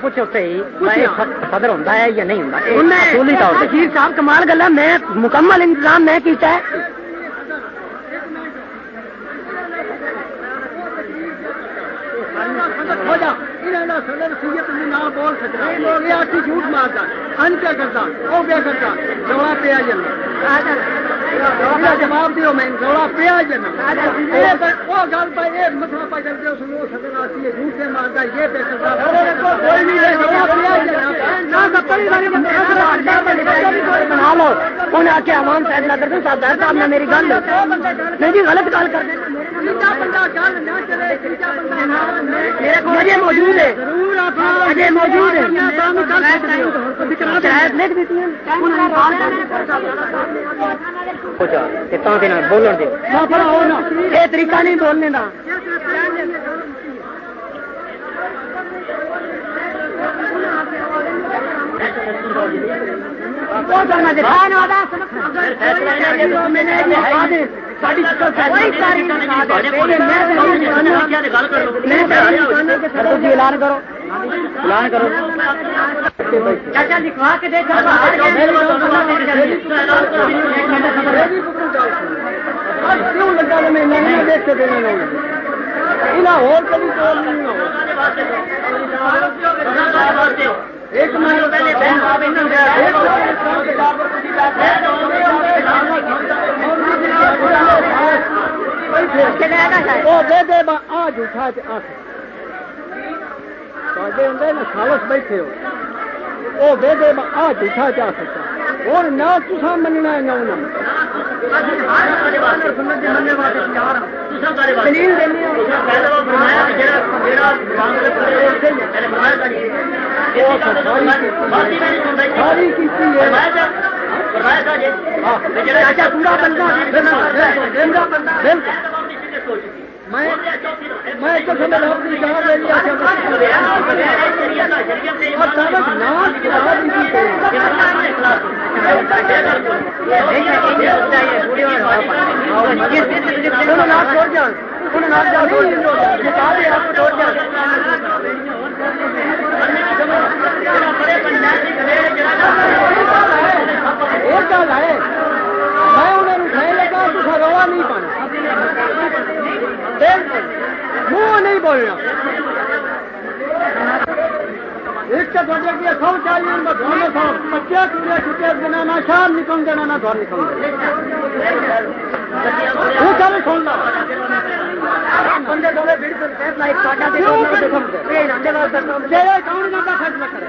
پوچھو صدر ہوتا ہے یا نہیں ہوتا شیر صاحب کمال گلا میں مکمل انتظام میں کیتا ہے بول سکتا جھوٹ مارتا ان کیا کرتا وہ کیا کرتا جوڑا پیا جانا جواب دیو میں جوڑا پیا جانا وہ گل پہ یہ مسئلہ پہ چلتے اس میں سدن آتی ہے جھوٹ سے مارتا یہ پہ کرتا کوئی نہیں جوڑا پیا بنا لو انہیں آ کے عوام فیصلہ کر دیں صاحب صاحب نے میری گل نہیں جی غلط گل کر مجھے موجود ہے۔ مجھے موجود ہے۔ بولن دے۔ یہ طریقہ نہیں بولنے کا ساری اعلان کرو اعلان کرو چاچا لکھوا کے دیکھو کیوں لگا میں نہیں دیکھ کے دینا نہیں اور کبھی آ جھوٹا ہوں سالس بیٹھے ہو وہ دے دے آ جھوٹا چاہ سکتا اور نہ تصا مننا ہے نہ دلیل دینی ساری کی پورا بندہ۔ میں میں اور کیا لائے میں انہیں اٹھائے لگا تو روا نہیں پانا منہ نہیں بولنا۔ ایک تو بڑے کی سو چالیے دونوں سو پچیا چورے چھٹے دینا نہ شام نکل دینا نہ گھر نکل دینا وہ چل سن لو۔ بندے دولے لائک کاٹا دے کون؟ نہ خرچ نہ کرے۔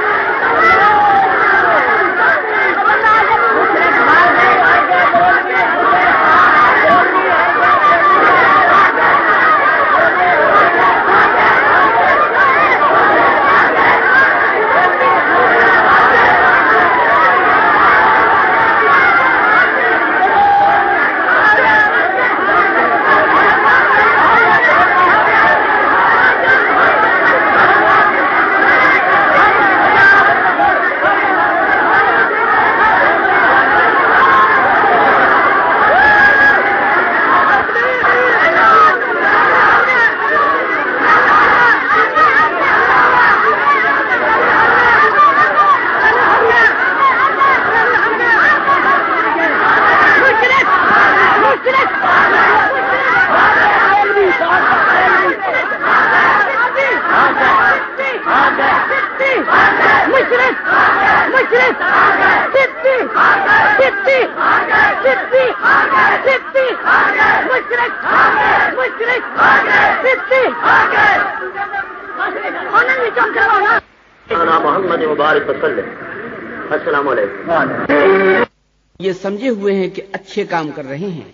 سمجھے ہوئے ہیں کہ اچھے کام کر رہے ہیں۔